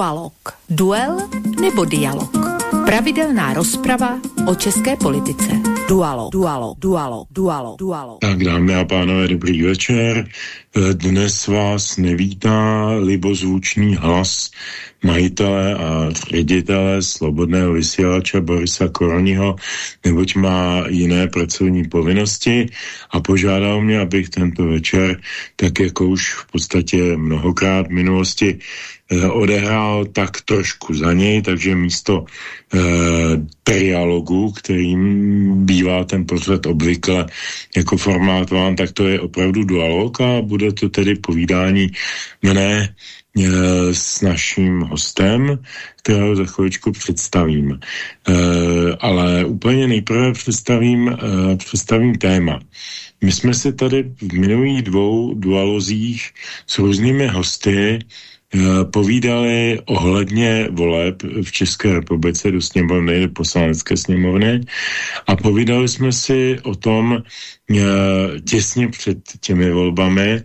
Dualog. Duel nebo dialog. Pravidelná rozprava o české politice. Dualog, dualog, dualog, dualog, dualog. Tak dámy a pánové, dobrý večer. Dnes vás nevítá libozvučný hlas majitele a ředitele Slobodného vysílače Borisa Koroniho, neboť má jiné pracovní povinnosti a požádal mě, abych tento večer, tak jako už v podstatě mnohokrát v minulosti, odehrál tak trošku za něj, takže místo eh, trialogu, kterým bývá ten pořad obvykle jako formátován, tak to je opravdu dualog a bude to tedy povídání mne Eh, s naším hostem, kterého za chvíličku představím. E, ale úplně nejprve představím, e, představím téma. My jsme se tady v minulých dvou dualozích s různými hosty Eh, povídali ohledně voleb v České republice do sněmovny, do poslanecké sněmovny. A povídali jsme si o tom eh, těsně před těmi volbami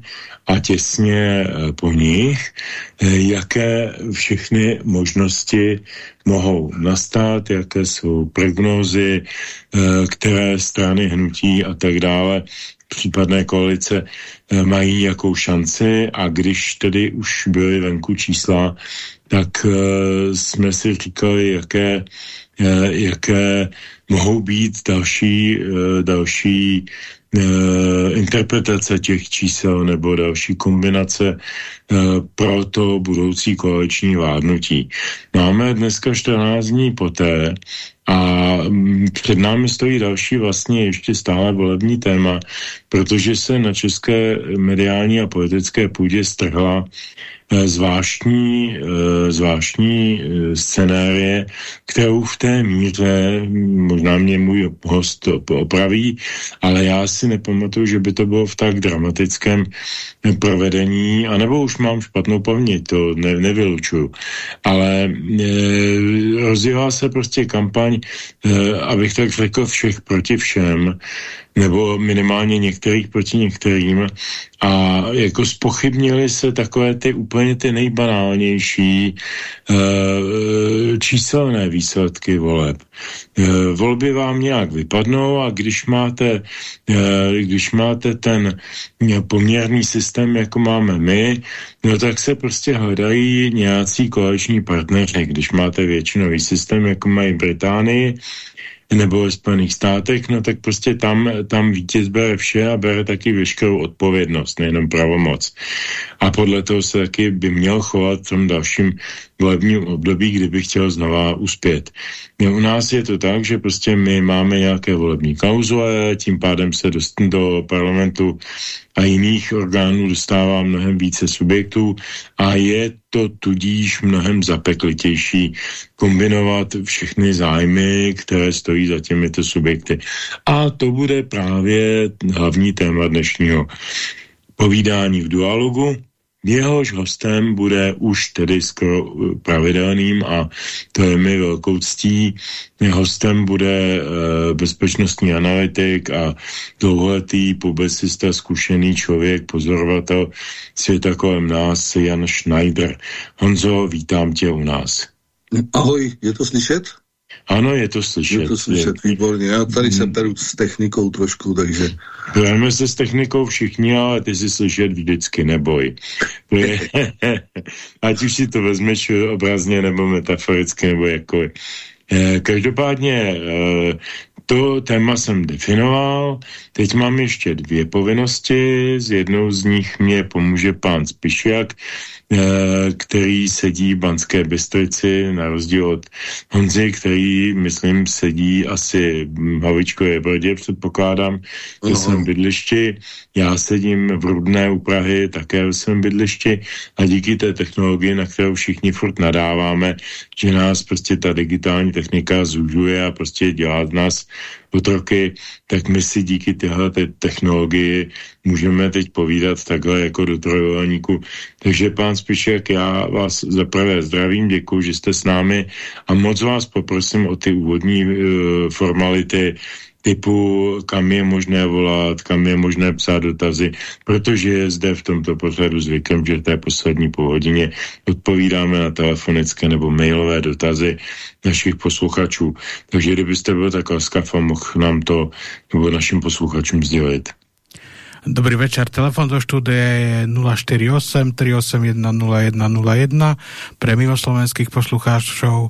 a těsně eh, po nich, jaké všechny možnosti mohou nastat, jaké jsou prognózy, které strany hnutí a tak dále případné koalice eh, mají jakou šanci a když tedy už byly venku čísla, tak uh, jsme si říkali, jaké, uh, jaké mohou být další, další interpretace těch čísel nebo další kombinace pro to budoucí koaliční vládnutí. Máme dneska 14 dní poté, a mm, před námi stojí další vlastně ještě stále volební téma, protože se na české mediální a politické půdě strhla Eh, zvláštní, eh, zvláštní eh, scenérie, kterou v té míře, možná mě můj host opraví, ale já si nepamatuju, že by to bylo v tak dramatickém provedení, anebo už mám špatnou paměť, to ne, nevylučuju. Ale e, rozjela se prostě kampaň, e, abych tak řekl, všech proti všem, nebo minimálně některých proti některým a jako spochybnili se takové ty úplně ty nejbanálnější e, číselné výsledky voleb. E, volby vám nějak vypadnou a když máte, e, když máte ten poměrný systém, jako máme my, no tak se prostě hledají nějací koaliční partneři. Když máte většinový systém, jako mají Británii, nebo ve Spojených státech, no tak prostě tam, tam vítěz bere vše a bere taky veškerou odpovědnost, nejenom pravomoc. A podle toho se taky by měl chovat v tom dalším volebním období, kdyby chtěl znova uspět. U nás je to tak, že prostě my máme nějaké volební klauzule, tím pádem se dost do parlamentu a jiných orgánů dostává mnohem více subjektů a je to tudíž mnohem zapeklitější kombinovat všechny zájmy, které stojí za těmito subjekty. A to bude právě hlavní téma dnešního povídání v dualogu. Jehož hostem bude už tedy skoro pravidelným a to je mi velkou ctí. Hostem bude e, bezpečnostní analytik a dlouholetý publicista, zkušený člověk, pozorovatel světa kolem nás, Jan Schneider. Honzo, vítám tě u nás. Ahoj, je to slyšet? Ano, je to slyšet. Je to slyšet, je. výborně. Já tady hmm. se peru s technikou trošku, takže... Bereme se s technikou všichni, ale ty si slyšet vždycky, neboj. Ať už si to vezmeš obrazně nebo metaforicky, nebo jakkoliv. Eh, každopádně eh, to téma jsem definoval, teď mám ještě dvě povinnosti, z jednou z nich mě pomůže pán Spišiak, který sedí v Banské Bystrici, na rozdíl od Honzy, který, myslím, sedí asi v Havičkové brodě, předpokládám, že uh-huh. jsem bydlišti. Já sedím v Rudné u Prahy, také v svém bydlišti a díky té technologii, na kterou všichni furt nadáváme, že nás prostě ta digitální technika zužuje a prostě dělá z nás otroky, tak my si díky téhle technologii můžeme teď povídat takhle jako do trojuhelníku. Takže pán Spišek, já vás zaprvé zdravím, děkuji, že jste s námi a moc vás poprosím o ty úvodní uh, formality, typu, kam je možné volat, kam je možné psát dotazy, protože je zde v tomto pořadu zvykem, že v té poslední půl odpovídáme na telefonické nebo mailové dotazy našich posluchačů. Takže kdybyste byl tak laskav a mohl nám to nebo našim posluchačům sdělit. Dobrý večer, telefon do štúdia je 048 381 0101 pre mimoslovenských poslucháčov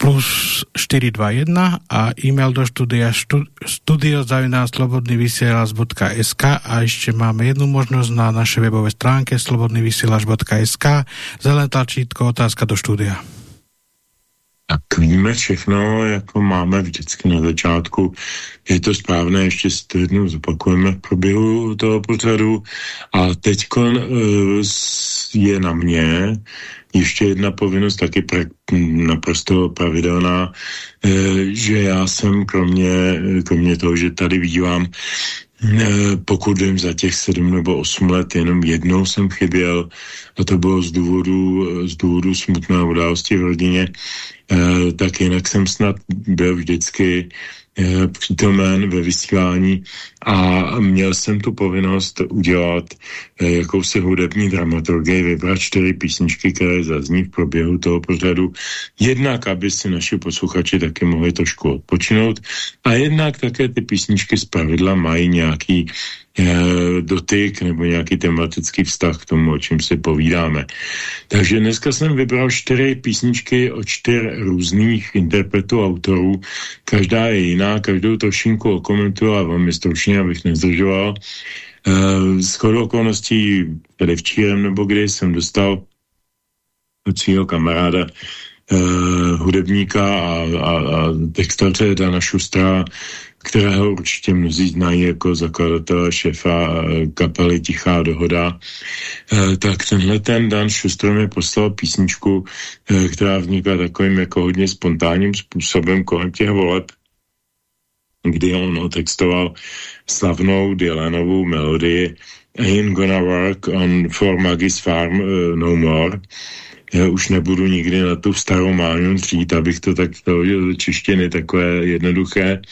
plus 421 a e-mail do štúdia studiozavináslobodnyvysielac.sk a ešte máme jednu možnosť na našej webovej stránke slobodnyvysielac.sk zelené tlačítko, otázka do štúdia. tak víme všechno, jako máme vždycky na začátku. Je to správné, ještě si to jednou zopakujeme v proběhu toho pořadu. A teď uh, je na mě ještě jedna povinnost, taky pra, naprosto pravidelná, uh, že já jsem kromě, kromě toho, že tady vývám Eh, pokud vím, za těch sedm nebo osm let jenom jednou jsem chyběl a to bylo z důvodu, z důvodu smutné události v rodině, eh, tak jinak jsem snad byl vždycky Eh, přítomen ve vysílání a měl jsem tu povinnost udělat eh, jakousi hudební dramaturgii, vybrat čtyři písničky, které zazní v proběhu toho pořadu. Jednak, aby si naši posluchači taky mohli trošku odpočinout a jednak také ty písničky z pravidla mají nějaký Eh, dotyk nebo nějaký tematický vztah k tomu, o čem si povídáme. Takže dneska jsem vybral čtyři písničky od čtyř různých interpretů autorů. Každá je jiná, každou trošinku okomentuju a velmi stručně, abych nezdržoval. Eh, s chodou okolností předevčírem nebo kdy jsem dostal od svého kamaráda uh, hudebníka a, a, a textaře Dana Šustra kterého určitě mnozí znají jako zakladatele šefa eh, kapely Tichá dohoda, eh, tak tenhle ten Dan Šustrom mi poslal písničku, eh, která vznikla takovým jako hodně spontánním způsobem kolem těch voleb, kdy on otextoval slavnou Dylanovou melodii Ain't gonna work on for Maggie's farm uh, no more. Já už nebudu nikdy na tu starou mánu dřít, abych to tak přeložil do češtiny takové jednoduché.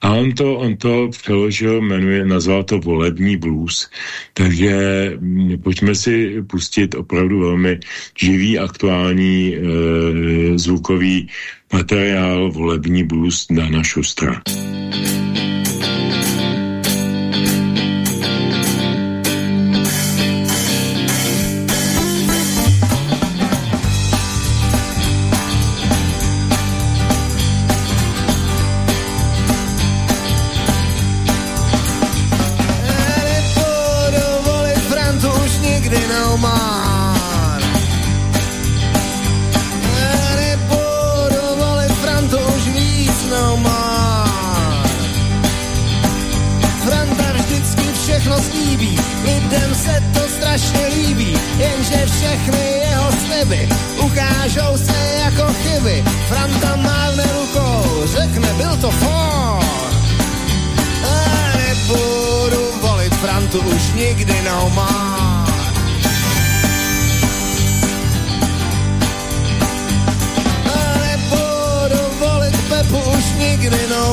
A on to, on to přeložil, jmenuje, nazval to volební blues. Takže mm, pojďme si pustit opravdu velmi živý, aktuální e, zvukový materiál volební blues na Bye.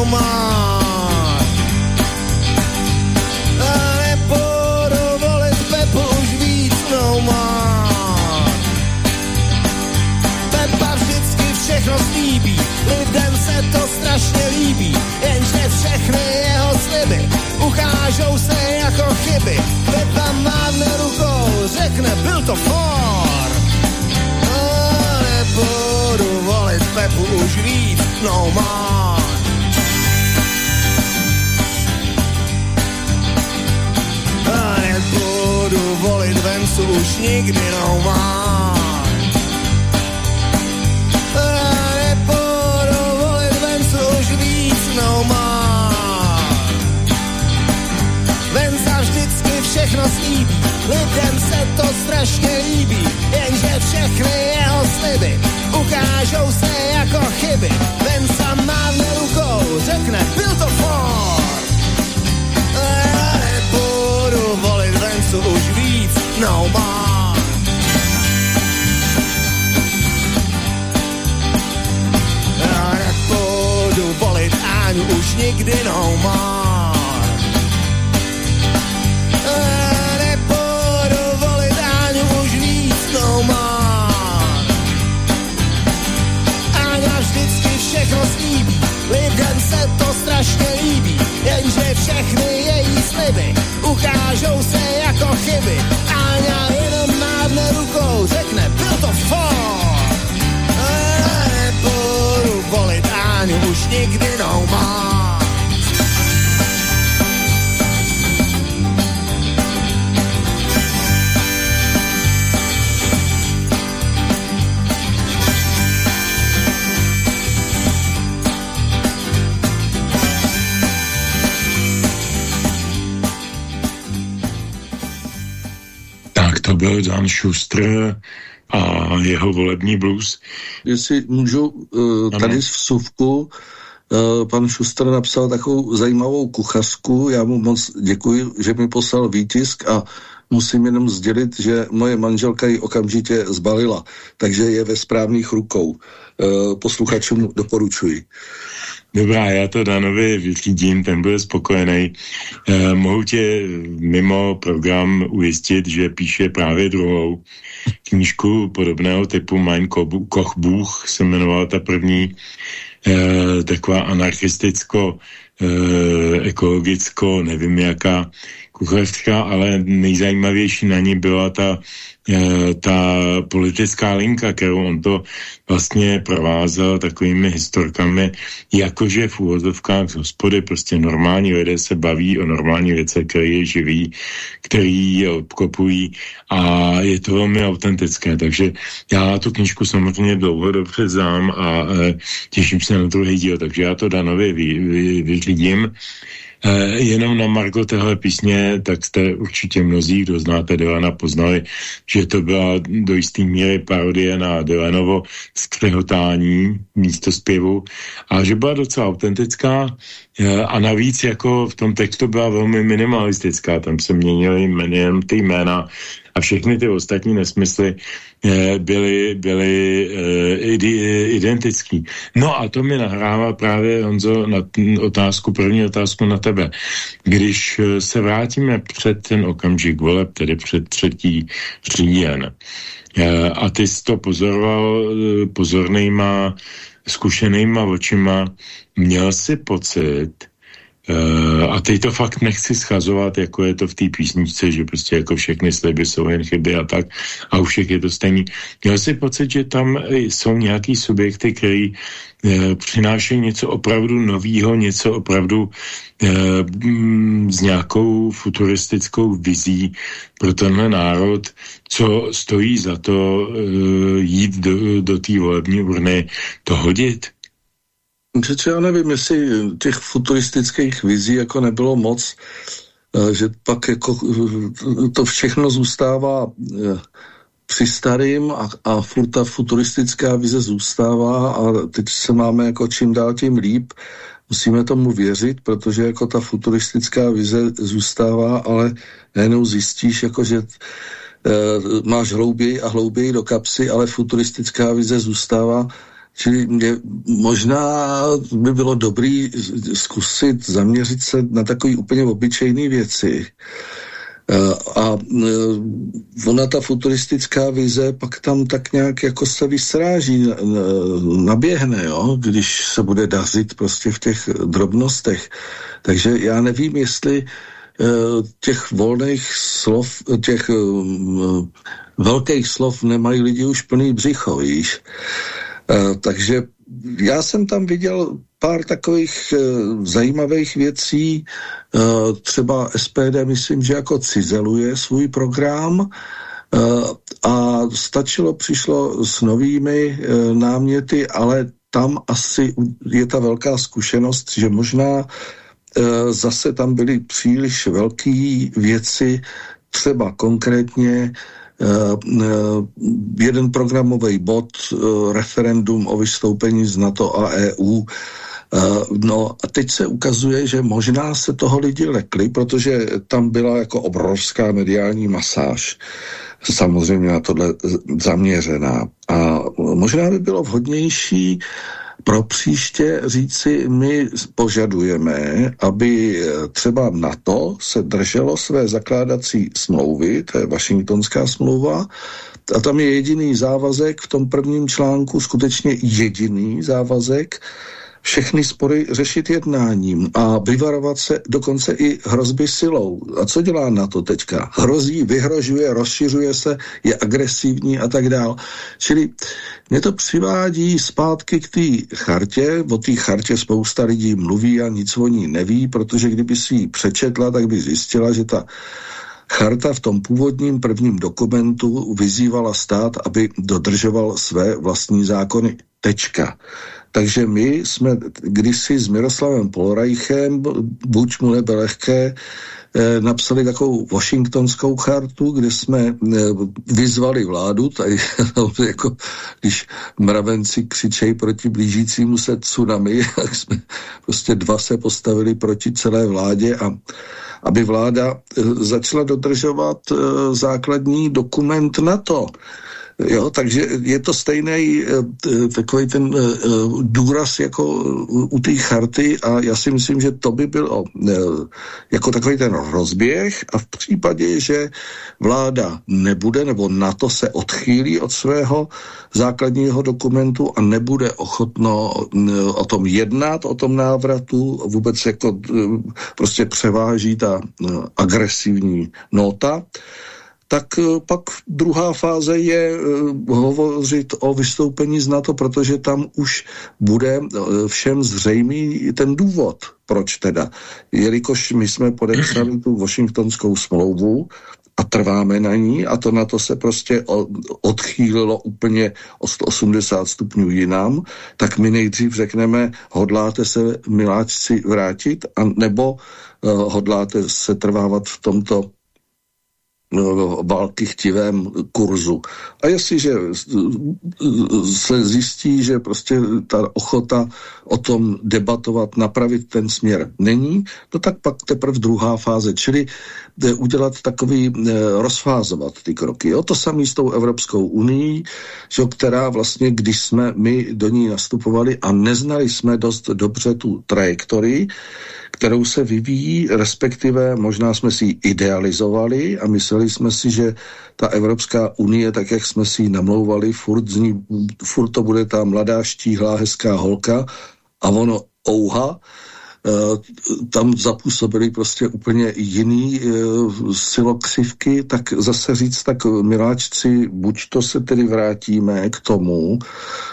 komár. A nebo dovolit Pepu už víc noumá. Pepa vždycky všechno slíbí, lidem se to strašně líbí, jenže všechny jeho sliby ukážou se jako chyby. Pepa mávne rukou, řekne, byl to for. A nebo dovolit Pepu už víc noumá. nebudu volit vencu už nikdy nomá. Nebudu volit vencu už víc nomá. Venca vždycky všechno slíbí, lidem se to strašně líbí, jenže všechny jeho sliby ukážou se jako chyby. Venca mávne rukou, řekne, byl to fond valit ven, co už víc naopak. Já nepůjdu už nikdy naopak. Já vždycky lidem se to strašně líbí, jenže všechny její sliby ukážou se jako chyby. Áňa jenom mávne rukou, řekne, byl Dan Schuster a jeho volební blues. Jestli můžu, eh, tady v Suvku eh, pan Schuster napsal takovou zajímavou kuchařku, já mu moc děkuji, že mi poslal výtisk a musím jenom sdělit, že moje manželka ji okamžitě zbalila, takže je ve správných rukou. Eh, posluchačům doporučuji. Dobrá, já to Danovi vyřídím, ten bude spokojený. Eh, mohu tě mimo program ujistit, že píše právě druhou knížku podobného typu Mein Koch Buch se jmenovala ta první, eh, taková anarchisticko, eh, ekologicko, nevím jaká kuchařská, ale nejzajímavější na ní byla ta ta politická linka, kterou on to vlastně provázel takovými historkami, jakože v úvodovkách z hospody prostě normální lidé se baví o normální věce, které je živí, který je obkopují a je to velmi autentické, takže já tu knižku samozřejmě dlouho dobře znám a e, těším se na druhý díl, takže já to Danovi vy, vy, vyřídím. Eh, jenom na Margo téhle písně, tak jste určitě mnozí, kdo znáte Dylana, poznali, že to byla do jisté míry parodie na Dylanovo skřehotání místo zpěvu a že byla docela autentická eh, a navíc jako v tom textu byla velmi minimalistická, tam se měnily jen ty jména a všechny ty ostatní nesmysly eh, byly, byly eh, identický. No a to mi nahrává právě, Honzo, na otázku, první otázku na tebe. Když eh, se vrátíme před ten okamžik voleb, tedy před třetí říjen, a ty jsi to pozoroval pozornýma, zkušenýma očima, měl jsi pocit, Uh, a teď to fakt nechci schazovat, jako je to v té písničce, že prostě jako všechny sliby jsou jen chyby a tak a u všech je to stejný. Měl si pocit, že tam jsou nějaký subjekty, který uh, přinášejí něco opravdu novýho, něco opravdu uh, s nějakou futuristickou vizí pro tenhle národ, co stojí za to jít do, do té volební urny, to hodit. Přece já nevím, jestli těch futuristických vizí jako nebylo moc, eh, že pak jako eh, to všechno zůstává eh, při starým a, a furt ta futuristická vize zůstává a teď se máme jako čím dál tím líp. Musíme tomu věřit, protože jako ta futuristická vize zůstává, ale najednou zjistíš, jako že máš hlouběji a hlouběji do kapsy, ale futuristická vize zůstává Čili mě možná by bylo dobrý zkusit zaměřit se na takové úplně obyčejné věci. Eh, a eh, ona, ta futuristická vize, pak tam tak nějak jako se vysráží, naběhne, jo? když se bude dařit prostě v těch drobnostech. Takže já nevím, jestli těch volných slov, těch velkých slov nemají lidi už plný břicho, víš. Eh, takže já jsem tam viděl pár takových uh, zajímavých věcí. Uh, třeba SPD, myslím, že jako cizeluje svůj program uh, a stačilo, přišlo s novými uh, náměty, ale tam asi je ta velká zkušenost, že možná uh, zase tam byly příliš velké věci, třeba konkrétně eh, jeden programový bod, eh, referendum o vystoupení z NATO a EU. No a teď se ukazuje, že možná se toho lidi lekli, protože tam byla jako obrovská mediální masáž samozřejmě na tohle zaměřená. A možná by bylo vhodnější pro příště říci, my požadujeme, aby třeba NATO se drželo své zakládací smlouvy, to je Washingtonská smlouva, a tam je jediný závazek v tom prvním článku, skutečně jediný závazek, všechny spory řešit jednáním a vyvarovat se dokonce i hrozby silou. A co dělá na to teďka? Hrozí, vyhrožuje, rozšiřuje se, je agresivní a tak dál. Čili mě to přivádí zpátky k té chartě. O té chartě spousta lidí mluví a nic o ní neví, protože kdyby si ji přečetla, tak by zjistila, že ta Charta v tom původním prvním dokumentu vyzývala stát, aby dodržoval své vlastní zákony. Tečka. Takže my jsme kdysi s Miroslavem Polreichem, buď mu nebe lehké, eh, napsali takovou Washingtonskou chartu, kde jsme eh, vyzvali vládu, tady jako když mravenci křičejí proti blížícímu se tsunami, tak jsme prostě dva se postavili proti celé vládě a aby vláda eh, začala dodržovat základní dokument NATO. Jo, takže je to stejný eh, takový ten eh, eh, důraz jako u té charty a já si myslím, že to by bylo jako takový ten rozběh a v případě, že vláda nebude nebo na to se odchýlí od svého základního dokumentu a nebude ochotno o tom jednat, o tom návratu, vůbec jako prostě převáží ta agresivní nota, tak eh, pak druhá fáze je eh, hovořit o vystoupení z NATO, protože tam už bude eh, všem zřejmý ten důvod, proč teda. Jelikož my jsme podepsali tu Washingtonskou smlouvu a trváme na ní a to na to se prostě odchýlilo úplně o 180 stupňů jinam, tak my nejdřív řekneme, hodláte se miláčci vrátit, a nebo hodláte se trvávat v tomto války chtivém kurzu. A jestliže se zjistí, že prostě ta ochota o tom debatovat, napravit ten směr není, no tak pak teprve druhá fáze, čili udělat takový, rozfázovat ty kroky. Jo? To samé s tou Evropskou unii, že, která vlastně, když jsme my do ní nastupovali a neznali jsme dost dobře tu trajektorii, kterou se vyvíjí, respektive možná jsme si ji idealizovali a mysleli jsme si, že ta Evropská unie, tak jak jsme si ji namlouvali, furt, z ní, furt to bude ta mladá, štíhlá, hezká holka a ono ouha, tam zapůsobili prostě úplně jiný eh, silokřivky, tak zase říct, tak miláčci, buď to se tedy vrátíme k tomu,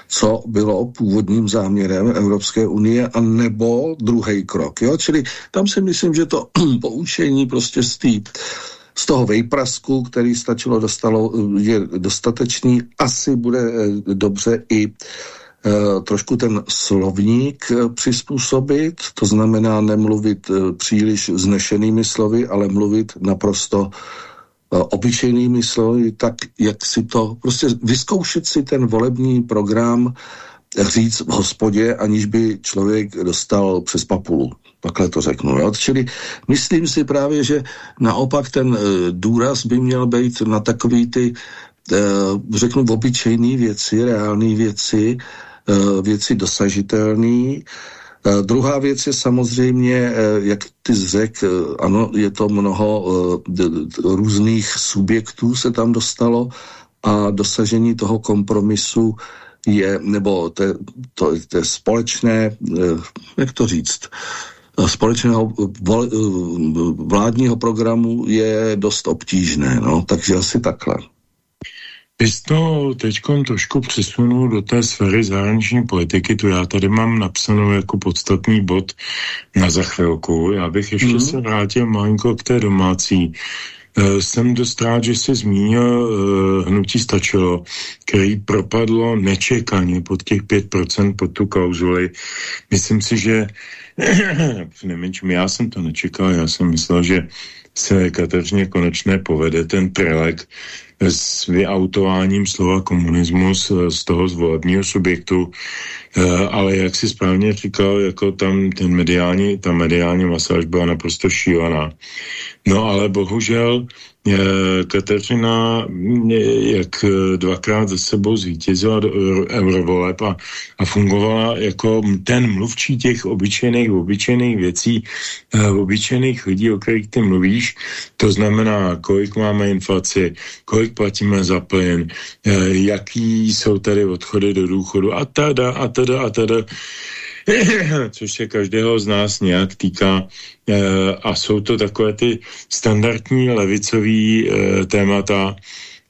co bylo původním záměrem Evropské unie, a nebo druhý krok. Jo? Čili tam si myslím, že to poučení prostě z té z toho vejprasku, který stačilo dostalo, je dostatečný, asi bude eh, dobře i Eh, trošku ten slovník eh, přizpůsobit, to znamená nemluvit eh, příliš znešenými slovy, ale mluvit naprosto obyčejnými slovy, tak jak si to, prostě vyzkoušet si ten volební program říct v hospodě, aniž by člověk dostal přes papulu. Takhle to řeknu. Jo? Čili myslím si právě, že naopak ten důraz by měl být na takový ty, řeknu, obyčejné věci, reálné věci, Eh, věci dosažitelné. Eh, druhá věc je samozřejmě, eh, jak ty řek, ano, je to mnoho různých subjektů se tam dostalo a dosažení toho kompromisu je, nebo to, to, je společné, jak to říct, společného vládního programu je dost obtížné, no, takže asi takhle. Vy jsi to teď trošku přesunul do té sféry zahraniční politiky, tu já tady mám napsanou jako podstatný bod na za chvilku. Já bych ještě mm. se vrátil malinko k té domácí. E, jsem dost rád, že jsi zmínil e, hnutí stačilo, který propadlo nečekaně pod těch 5% pod tu klauzuli. Myslím si, že nemenším, já jsem to nečekal, já jsem myslel, že se Kateřině konečně povede ten prelek s vyautováním slova komunismus eh, z toho zvolebního subjektu, eh, ale jak si správně říkal, jako tam ten mediální, ta mediální masáž byla naprosto šílená. No ale bohužel Kateřina jak dvakrát ze sebou zvítězila do eurovoleb a, a fungovala jako ten mluvčí těch obyčejných, obyčejných věcí, eh, obyčejných lidí, o kterých ty mluvíš. To znamená, kolik máme inflaci, kolik platíme za plyn, eh, jaký jsou tady odchody do důchodu a teda, a teda, a teda. což se každého z nás nějak týká a jsou to takové ty standardní levicové témata,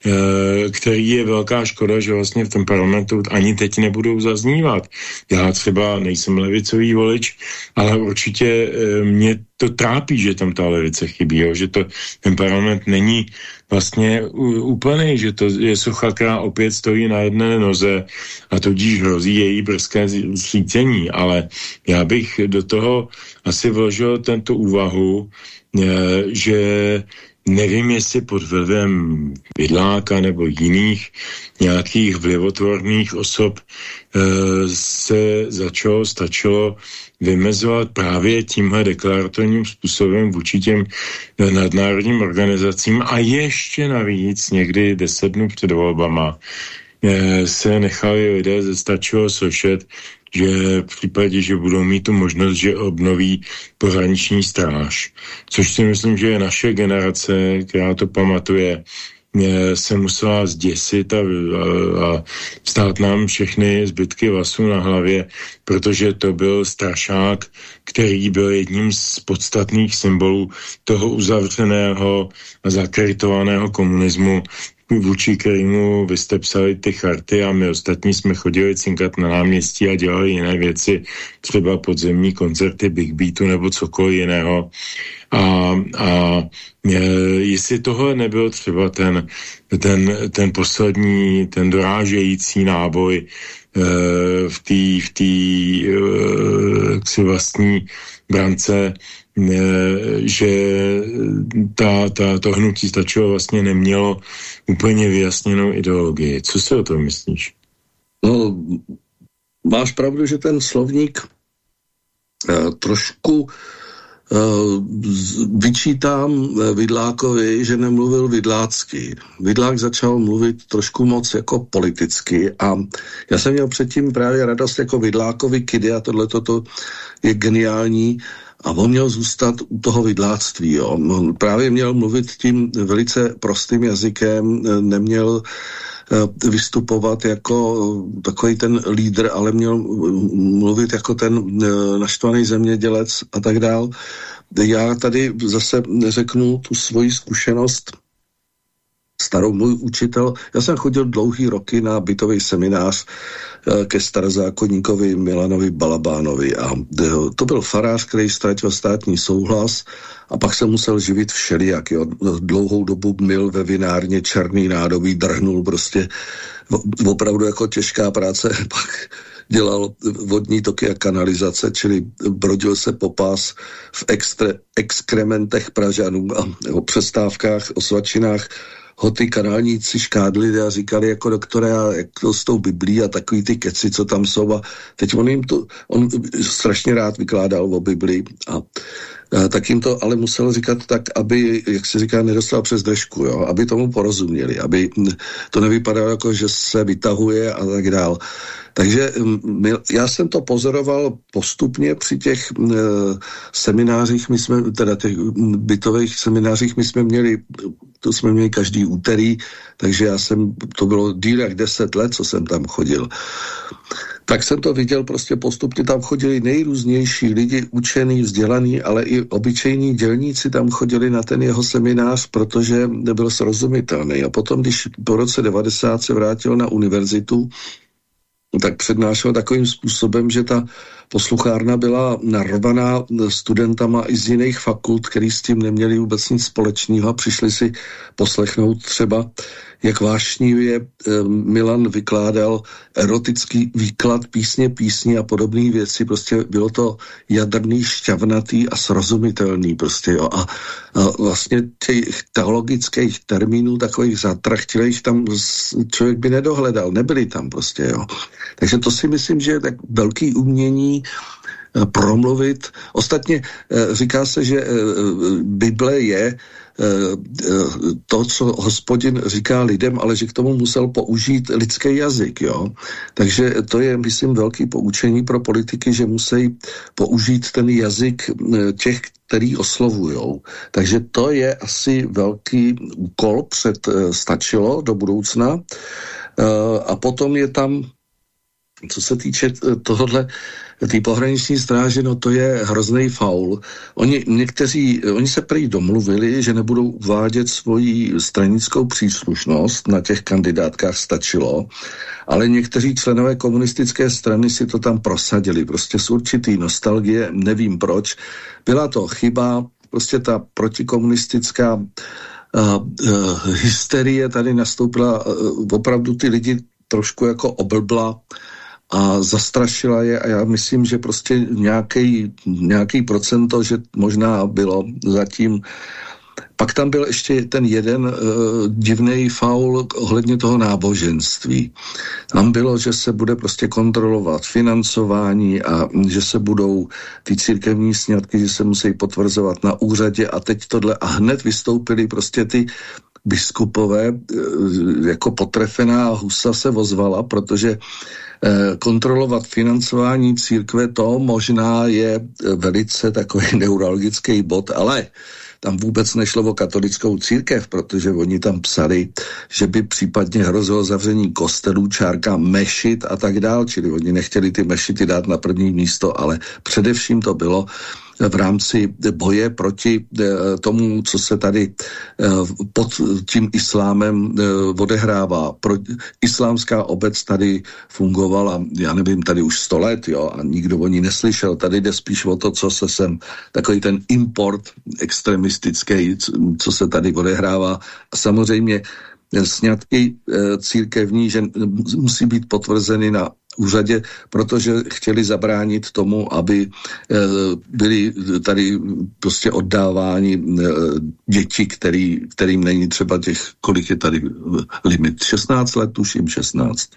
Eh, který je velká škoda, že vlastně v tom parlamentu ani teď nebudou zaznívat. Já třeba nejsem levicový volič, ale určitě eh, mě to trápí, že tam ta levice chybí, jo? že to, ten parlament není vlastně úplný, že to je socha, která opět stojí na jedné noze a tudíž hrozí její brzké svícení, ale já bych do toho asi vložil tento úvahu, eh, že Nevím, jestli pod vlivem Vidláka nebo jiných nějakých vlivotvorných osob e, se začalo, stačilo vymezovat právě tímhle deklaratorním způsobem vůči těm nadnárodním organizacím. A ještě navíc někdy deset dnů před volbama e, se nechali lidé ze stačilo slyšet, že v případě, že budou mít tu možnost, že obnoví pohraniční stráž, což si myslím, že je naše generace, která to pamatuje, se musela zděsit a, a, a stát nám všechny zbytky vlasů na hlavě, protože to byl strašák, který byl jedním z podstatných symbolů toho uzavřeného a zakreditovaného komunismu, vůči kterému vy jste psali ty charty a my ostatní jsme chodili cinkat na náměstí a dělali jiné věci, třeba podzemní koncerty Big Beatu nebo cokoliv jiného. A, a e, jestli tohle nebyl třeba ten, ten, ten poslední, ten dorážející náboj e, v té v tý, e, vlastní brance že ta, ta, to hnutí stačilo vlastně nemělo úplně vyjasněnou ideologii. Co si o tom myslíš? No, máš pravdu, že ten slovník uh, trošku uh, vyčítám eh, Vidlákovi, že nemluvil vidlácky. Vidlák začal mluvit trošku moc jako politicky a já jsem měl předtím právě radost jako Vidlákovi kidy a tohle to je geniální, a on měl zůstat u toho vidláctví. Jo. On právě měl mluvit tím velice prostým jazykem, neměl eh, vystupovat jako takový ten lídr, ale měl mluvit jako ten eh, naštvaný zemědělec a tak dál. Já tady zase řeknu tu svoji zkušenost starou můj učitel. Já jsem chodil dlouhý roky na bytový seminář eh, ke starozákonníkovi Milanovi Balabánovi a to byl farář, který ztratil státní souhlas a pak se musel živit všelijak. Jo. Dlouhou dobu mil ve vinárně černý nádobí, drhnul prostě opravdu jako těžká práce, pak dělal vodní toky a kanalizace, čili brodil se po pás v extre, exkrementech Pražanů a o přestávkách, o svačinách ho ty kanálníci škádli a říkali jako doktore, a jak to s tou Biblí a takový ty keci, co tam jsou a teď on jim to, on strašně rád vykládal o Biblii a tak jim to ale musel říkat tak, aby, jak se říká, nedostal přes držku, jo, aby tomu porozuměli, aby to nevypadalo jako, že se vytahuje a tak dál. Takže my, já jsem to pozoroval postupně při těch e, seminářích, my jsme, teda těch bytových seminářích, my jsme měli, to jsme měli každý úterý, takže já jsem, to bylo díl jak deset let, co jsem tam chodil. Tak jsem to viděl, prostě postupně tam chodili nejrůznější lidi, učený, vzdělaný, ale i obyčejní dělníci tam chodili na ten jeho seminář, protože nebyl srozumitelný. A potom, když po roce 90 se vrátil na univerzitu, tak přednášel takovým způsobem, že ta posluchárna byla narvaná studentama i z jiných fakult, který s tím neměli vůbec nic společného a přišli si poslechnout třeba jak vášnivě eh, Milan vykládal erotický výklad písně písně a podobné věci. Prostě bylo to jadrný, šťavnatý a srozumitelný. Prostě, jo. A, a vlastně těch teologických termínů, takových zatrachtilých, tam člověk by nedohledal. Nebyli tam prostě. Jo. Takže to si myslím, že je tak velký umění eh, promluvit. Ostatně eh, říká se, že Bible je to, co hospodin říká lidem, ale že k tomu musel použít lidský jazyk. Jo? Takže to je, myslím, velký poučení pro politiky, že musí použít ten jazyk eh, těch, který oslovujou. Takže to je asi velký úkol před eh, stačilo do budoucna. A potom je tam co se týče tohohle, té pohraniční stráže, no to je hrozný faul. Oni, někteří, oni se prý domluvili, že nebudou uvádět svoji stranickou příslušnost, na těch kandidátkách stačilo, ale někteří členové komunistické strany si to tam prosadili, prostě z určitý nostalgie, nevím proč. Byla to chyba, prostě ta protikomunistická uh, uh, hysterie tady nastoupila, uh, opravdu ty lidi trošku jako oblbla a zastrašila je a já myslím, že prostě nějaký, nějaký procento, že možná bylo zatím pak tam byl ještě ten jeden uh, divný faul ohledně toho náboženství. Tam bylo, že se bude prostě kontrolovat financování a že se budou ty církevní sňatky, že se musí potvrzovat na úřadě a teď tohle a hned vystoupili prostě ty biskupové, uh, jako potrefená husa se vozvala, protože uh, kontrolovat financování církve, to možná je velice takový neurologický bod, ale tam vůbec nešlo o katolickou církev, protože oni tam psali, že by případně hrozilo zavření kostelů, čárka mešit a tak dál, čili oni nechtěli ty mešity dát na první místo, ale především to bylo, v rámci boje proti eh, tomu, co se tady eh, pod tím islámem eh, odehrává. Islámská obec tady fungovala, já nevím, tady už sto let, jo, a nikdo o ní neslyšel. Tady jde spíš o to, co se sem, takový ten import extremistický, co se tady odehrává. A samozřejmě sňatky církevní, že musí být potvrzeny na úřadě, protože chtěli zabránit tomu, aby eh, byli tady prostě oddáváni eh, děti, který, kterým není třeba těch, kolik je tady limit, 16 let, tuším 16.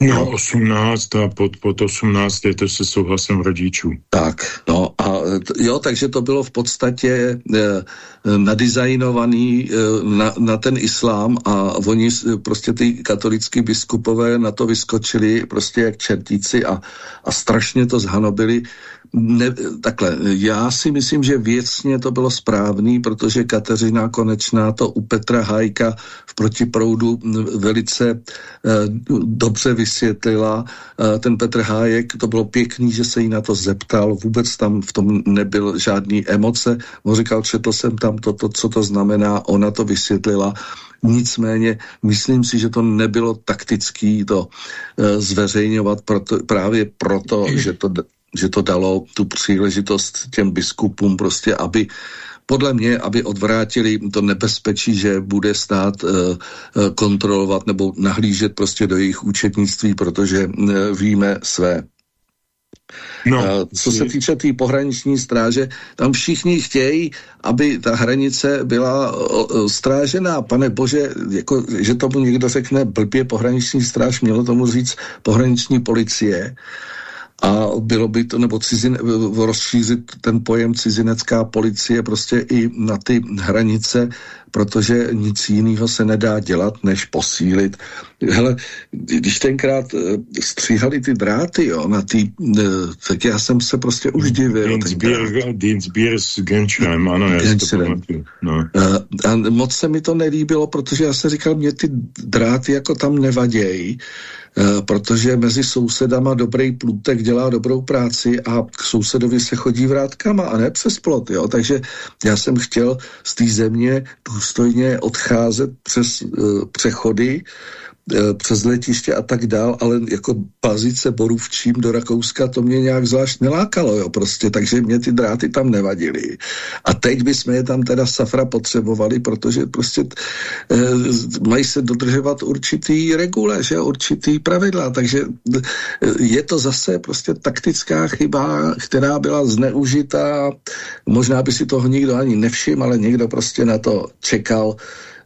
No, 18 a pod, pod 18 je to se souhlasem rodičů. Tak, no a jo, takže to bylo v podstatě e, nadizajnovaný e, na, na ten islám a oni prostě ty katolický biskupové na to vyskočili prostě jak čertíci a, a strašně to zhanobili ne, takhle, já si myslím, že věcně to bylo správný, protože Kateřina Konečná to u Petra Hajka v protiproudu velice eh, dobře vysvětlila. Eh, ten Petr Hájek, to bylo pěkný, že se jí na to zeptal, vůbec tam v tom nebyl žádný emoce. On říkal, četl jsem tam to, to, co to znamená, ona to vysvětlila. Nicméně myslím si, že to nebylo taktický to e, zveřejňovat proto, právě proto, že to že to dalo tu příležitost těm biskupům prostě, aby podle mě, aby odvrátili to nebezpečí, že bude stát uh, kontrolovat nebo nahlížet prostě do jejich účetnictví, protože uh, víme své. No, Co se týče té tý pohraniční stráže, tam všichni chtějí, aby ta hranice byla strážená. Pane bože, jako, že tomu někdo řekne blbě pohraniční stráž, mělo tomu říct pohraniční policie a bylo by to, nebo cizin, rozšířit ten pojem cizinecká policie prostě i na ty hranice, protože nic jiného se nedá dělat, než posílit. Hele, když tenkrát eh, stříhali ty dráty, jo, na ty, eh, tak já jsem se prostě už divil. Dinsbier s Genschheim, ano, já Genschheim. to no. Eh, a moc se mi to nelíbilo, protože já jsem říkal, mě ty dráty jako tam nevadějí, protože mezi sousedama dobrý plutek dělá dobrou práci a k sousedovi se chodí vrátkama a ne přes plot, jo? takže já jsem chtěl z té země důstojně odcházet přes uh, přechody přes letiště a tak dál, ale jako pazit se borůvčím do Rakouska, to mě nějak zvlášť nelákalo, jo, prostě, takže mě ty dráty tam nevadily. A teď bychom je tam teda safra potřebovali, protože prostě e, mají se dodržovat určitý regule, že, určitý pravidla, takže e, je to zase prostě taktická chyba, která byla zneužitá, možná by si toho nikdo ani nevšiml, ale někdo prostě na to čekal,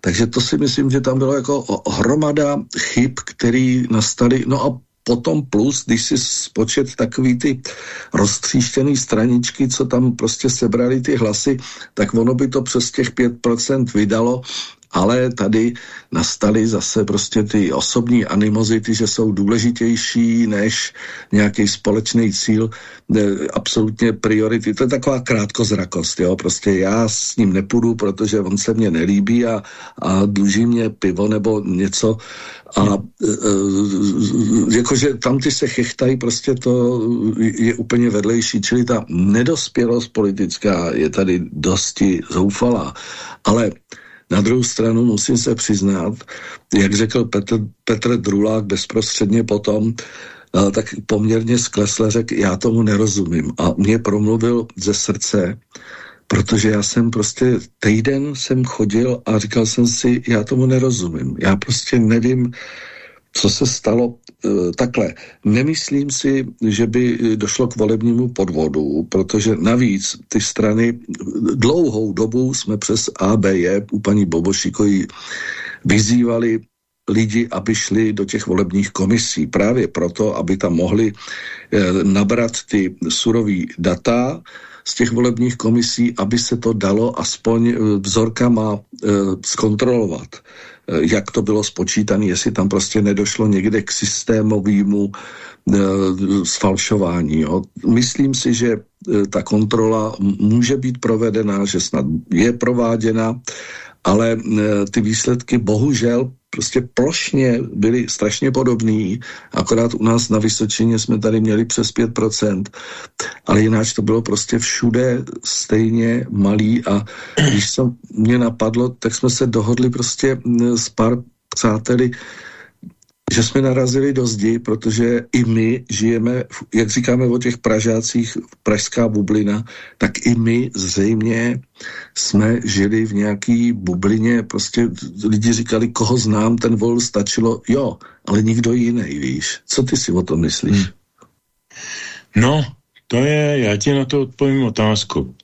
takže to si myslím, že tam bylo jako hromada chyb, které nastaly. No a potom plus, když si spočet takový ty roztříštěný straničky, co tam prostě sebrali ty hlasy, tak ono by to přes těch 5% vydalo ale tady nastaly zase prostě ty osobní animozity, že jsou důležitější než nějaký společný cíl, absolutně priority. To je taková krátkozrakost, jo, prostě já s ním nepůjdu, protože on se mně nelíbí a, a dluží mě pivo nebo něco. A e, e, jakože tam ty se chechtají, prostě to je úplně vedlejší, čili ta nedospělost politická je tady dosti zoufalá, ale na druhou stranu musím se přiznat, jak řekl Petr, Petr Drulák bezprostředně potom, tak poměrně sklesle řekl, já tomu nerozumím. A mě promluvil ze srdce, protože já jsem prostě týden jsem chodil a říkal jsem si, já tomu nerozumím. Já prostě nevím, co se stalo takhle. Nemyslím si, že by došlo k volebnímu podvodu, protože navíc ty strany dlouhou dobu jsme přes ABJ u paní Bobošikojí vyzývali lidi, aby šli do těch volebních komisí. Právě proto, aby tam mohli nabrat ty surový data, z těch volebních komisí, aby se to dalo aspoň vzorkama e, zkontrolovat. E, jak to bylo spočítané, jestli tam prostě nedošlo někde k systémovému sfalšování. Jo. Myslím si, že e, ta kontrola může být provedena, že snad je prováděna, ale e, ty výsledky bohužel prostě plošně byly strašně podobný, akorát u nás na Vysočině jsme tady měli přes 5%, ale jinak to bylo prostě všude stejně malý a když se mě napadlo, tak jsme se dohodli prostě s pár přáteli, že jsme narazili do zdi, protože i my žijeme, jak říkáme o těch Pražácích, pražská bublina, tak i my zřejmě jsme žili v nějaký bublině, prostě lidi říkali, koho znám, ten vol stačilo, jo, ale nikdo jiný, víš. Co ty si o tom myslíš? Hmm. No, to je, já ti na to odpovím otázku.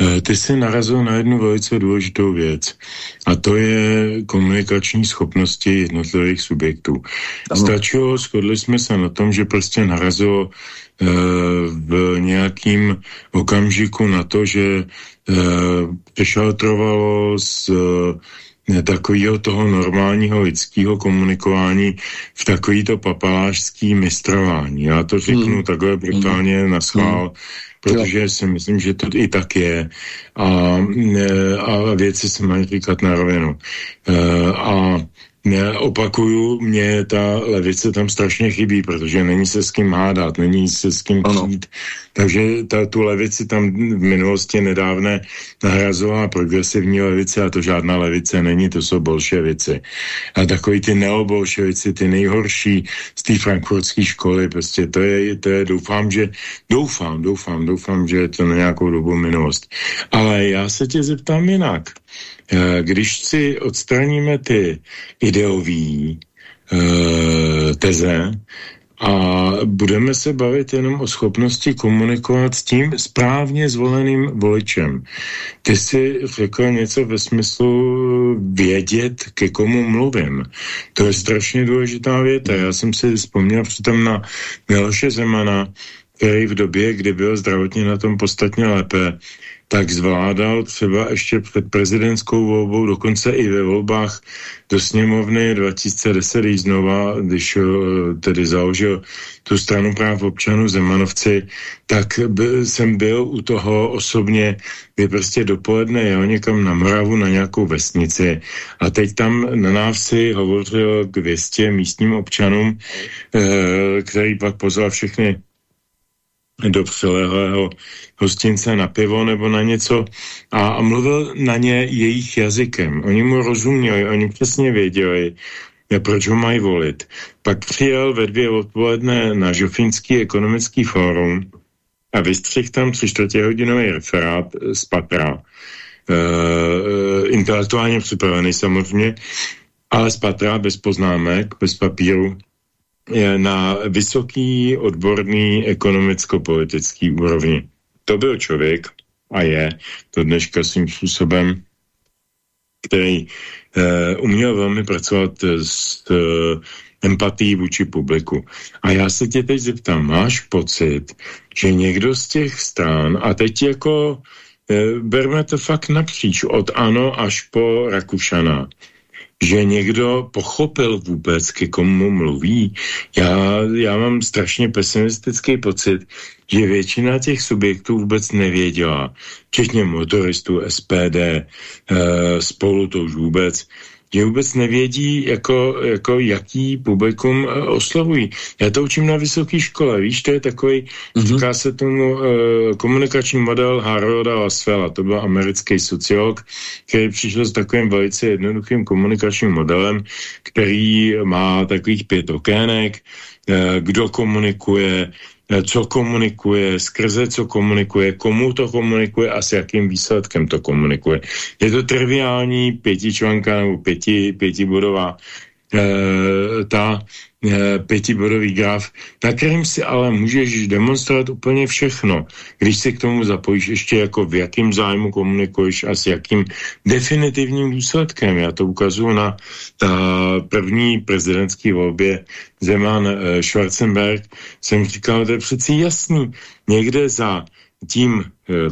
Eh, ty jsi narazil na jednu velice důležitou věc a to je komunikační schopnosti jednotlivých subjektů. Ano. Stačilo, shodli jsme se na tom, že prostě narazilo e, v nějakým okamžiku na to, že e, z takového toho normálního lidského komunikování v takovýto papalářský mistrování. Já to řeknu hmm. takhle brutálně hmm. na schvál, hmm. Protože si myslím, že to i tak je a, a věci se mají říkat na rovinu. E, a opakuju, mě ta levice tam strašně chybí, protože není se s kým hádat, není se s kým přijít. Takže ta, tu levici tam v minulosti nedávné nahrazovala progresivní levice a to žádná levice není, to jsou bolševici. A takový ty neobolševici, ty nejhorší z té frankfurtské školy, prostě to je, to je, doufám, že, doufám, doufám, doufám, že je to na nějakou dobu minulost. Ale já se tě zeptám jinak. Eh, když si odstraníme ty ideové uh, teze a budeme se bavit jenom o schopnosti komunikovat s tím správně zvoleným voličem. Ty jsi řekl něco ve smyslu vědět, ke komu mluvím. To je strašně důležitá věta. Já jsem si vzpomněl přitom na Miloše Zemana, který v době, kdy byl zdravotně na tom podstatně lépe, tak zvládal třeba ještě před prezidentskou volbou, dokonce i ve volbách do sněmovny 2010, když znova, když eh, tedy založil tu stranu práv občanů Zemanovci, tak by, jsem byl u toho osobně, kdy prostě dopoledne jel někam na Moravu, na nějakou vesnici. A teď tam na návsi hovořil k 200 místním občanům, eh, který pak pozval všechny do přilehlého hostince na pivo nebo na něco a, a mluvil na ně jejich jazykem. Oni mu rozuměli, oni přesně věděli, proč ho mají volit. Pak přijel ve dvě odpoledne na Žofínský ekonomický fórum a vystřih tam tři čtvrtě hodinový referát z patra. E, intelektuálně připravený samozřejmě, ale z patra bez poznámek, bez papíru na vysoký odborný ekonomicko-politický úrovni. To byl člověk a je to dneška svým způsobem, který uh, uměl velmi pracovat s uh, empatí vůči publiku. A já se tě teď zeptám, máš pocit, že někdo z těch stran, a teď jako berme to fakt napříč, od ano až po Rakušana že někdo pochopil vůbec, ke komu mluví. Já, já mám strašně pesimistický pocit, že většina těch subjektů vůbec nevěděla, včetně motoristů, SPD, eh, spolu to už vůbec, že vůbec nevědí, jako, jako jaký publikum uh, oslovují. Já to učím na vysoké škole, víš, to je takový, mm-hmm. říká se tomu uh, komunikační model Harolda Laswella, to byl americký sociolog, který přišel s takovým velice jednoduchým komunikačním modelem, který má takových pět okének, uh, kdo komunikuje, Eh, co komunikuje, skrze co komunikuje, komu to komunikuje a s jakým výsledkem to komunikuje. Je to triviální pětičlenka nebo pěti, pětibodová ta e, pětibodový graf, na kterým si ale můžeš demonstrovat úplně všechno, když si k tomu zapojíš ještě jako v jakým zájmu komunikuješ a s jakým definitivním důsledkem. Já to ukazuju na ta první prezidentské volbě Zeman e, Schwarzenberg. Jsem říkal, to je přeci jasný. Někde za tím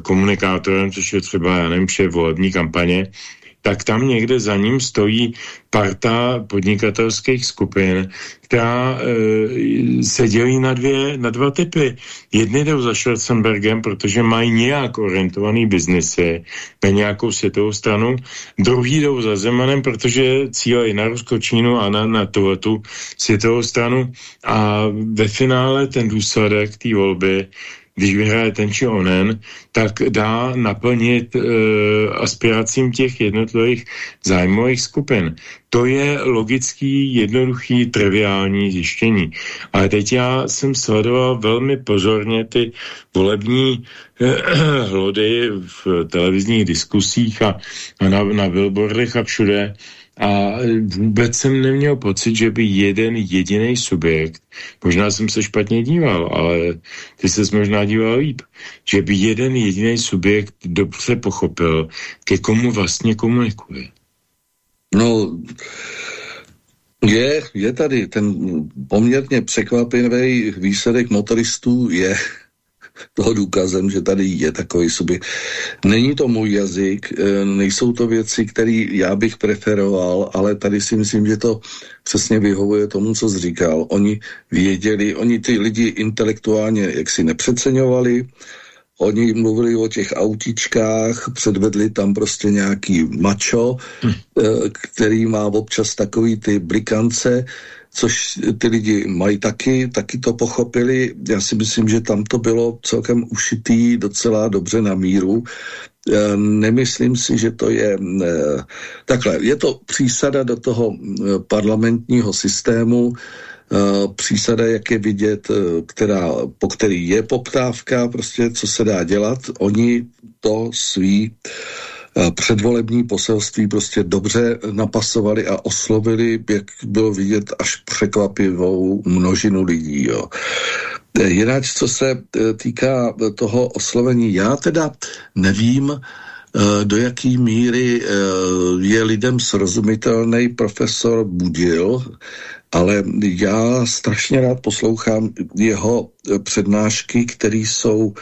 komunikátorem, což je třeba, já nevím, vše volební kampaně, tak tam někde za ním stojí parta podnikatelských skupin, která e, se dělí na, dvě, na dva typy. Jedny jdou za Schwarzenbergem, protože mají nějak orientovaný biznesy na nějakou světovou stranu, druhý jdou za Zemanem, protože cílejí na Rusko, Čínu a na, na tu světovou stranu a ve finále ten důsledek té volby když vyhraje ten či onen, tak dá naplnit e, aspiracím těch jednotlivých zájmových skupin. To je logický, jednoduchý, triviální zjištění. Ale teď já jsem sledoval velmi pozorně ty volební eh, hlody v televizních diskusích a, a na, na billboardech a všude. A vůbec jsem neměl pocit, že by jeden jediný subjekt, možná jsem se špatně díval, ale ty se možná díval líp, že by jeden jediný subjekt dobře pochopil, ke komu vlastně komunikuje. No, je, je tady ten poměrně překvapivý výsledek motoristů je toho důkazem, že tady je takový subjekt. Není to můj jazyk, eh, nejsou to věci, které já bych preferoval, ale tady si myslím, že to přesně vyhovuje tomu, co jsi říkal. Oni věděli, oni ty lidi intelektuálně jaksi nepřeceňovali, Oni mluvili o těch autičkách, předvedli tam prostě nějaký mačo, hm. Eh, který má občas takový ty blikance, což ty lidi mají taky, taky to pochopili. Já si myslím, že tam to bylo celkem ušitý docela dobře na míru. Eh, nemyslím si, že to je eh, takhle. Je to přísada do toho parlamentního systému, Eh, přísada, jak je vidět, eh, která, po který je poptávka, prostě co se dá dělat. Oni to svý eh, předvolební poselství prostě dobře napasovali a oslovili, jak bylo vidět, až překvapivou množinu lidí. Jo. Jinak, co se týká toho oslovení, já teda nevím, do jaký míry je lidem srozumitelný profesor Budil, ale já strašně rád poslouchám jeho přednášky, které jsou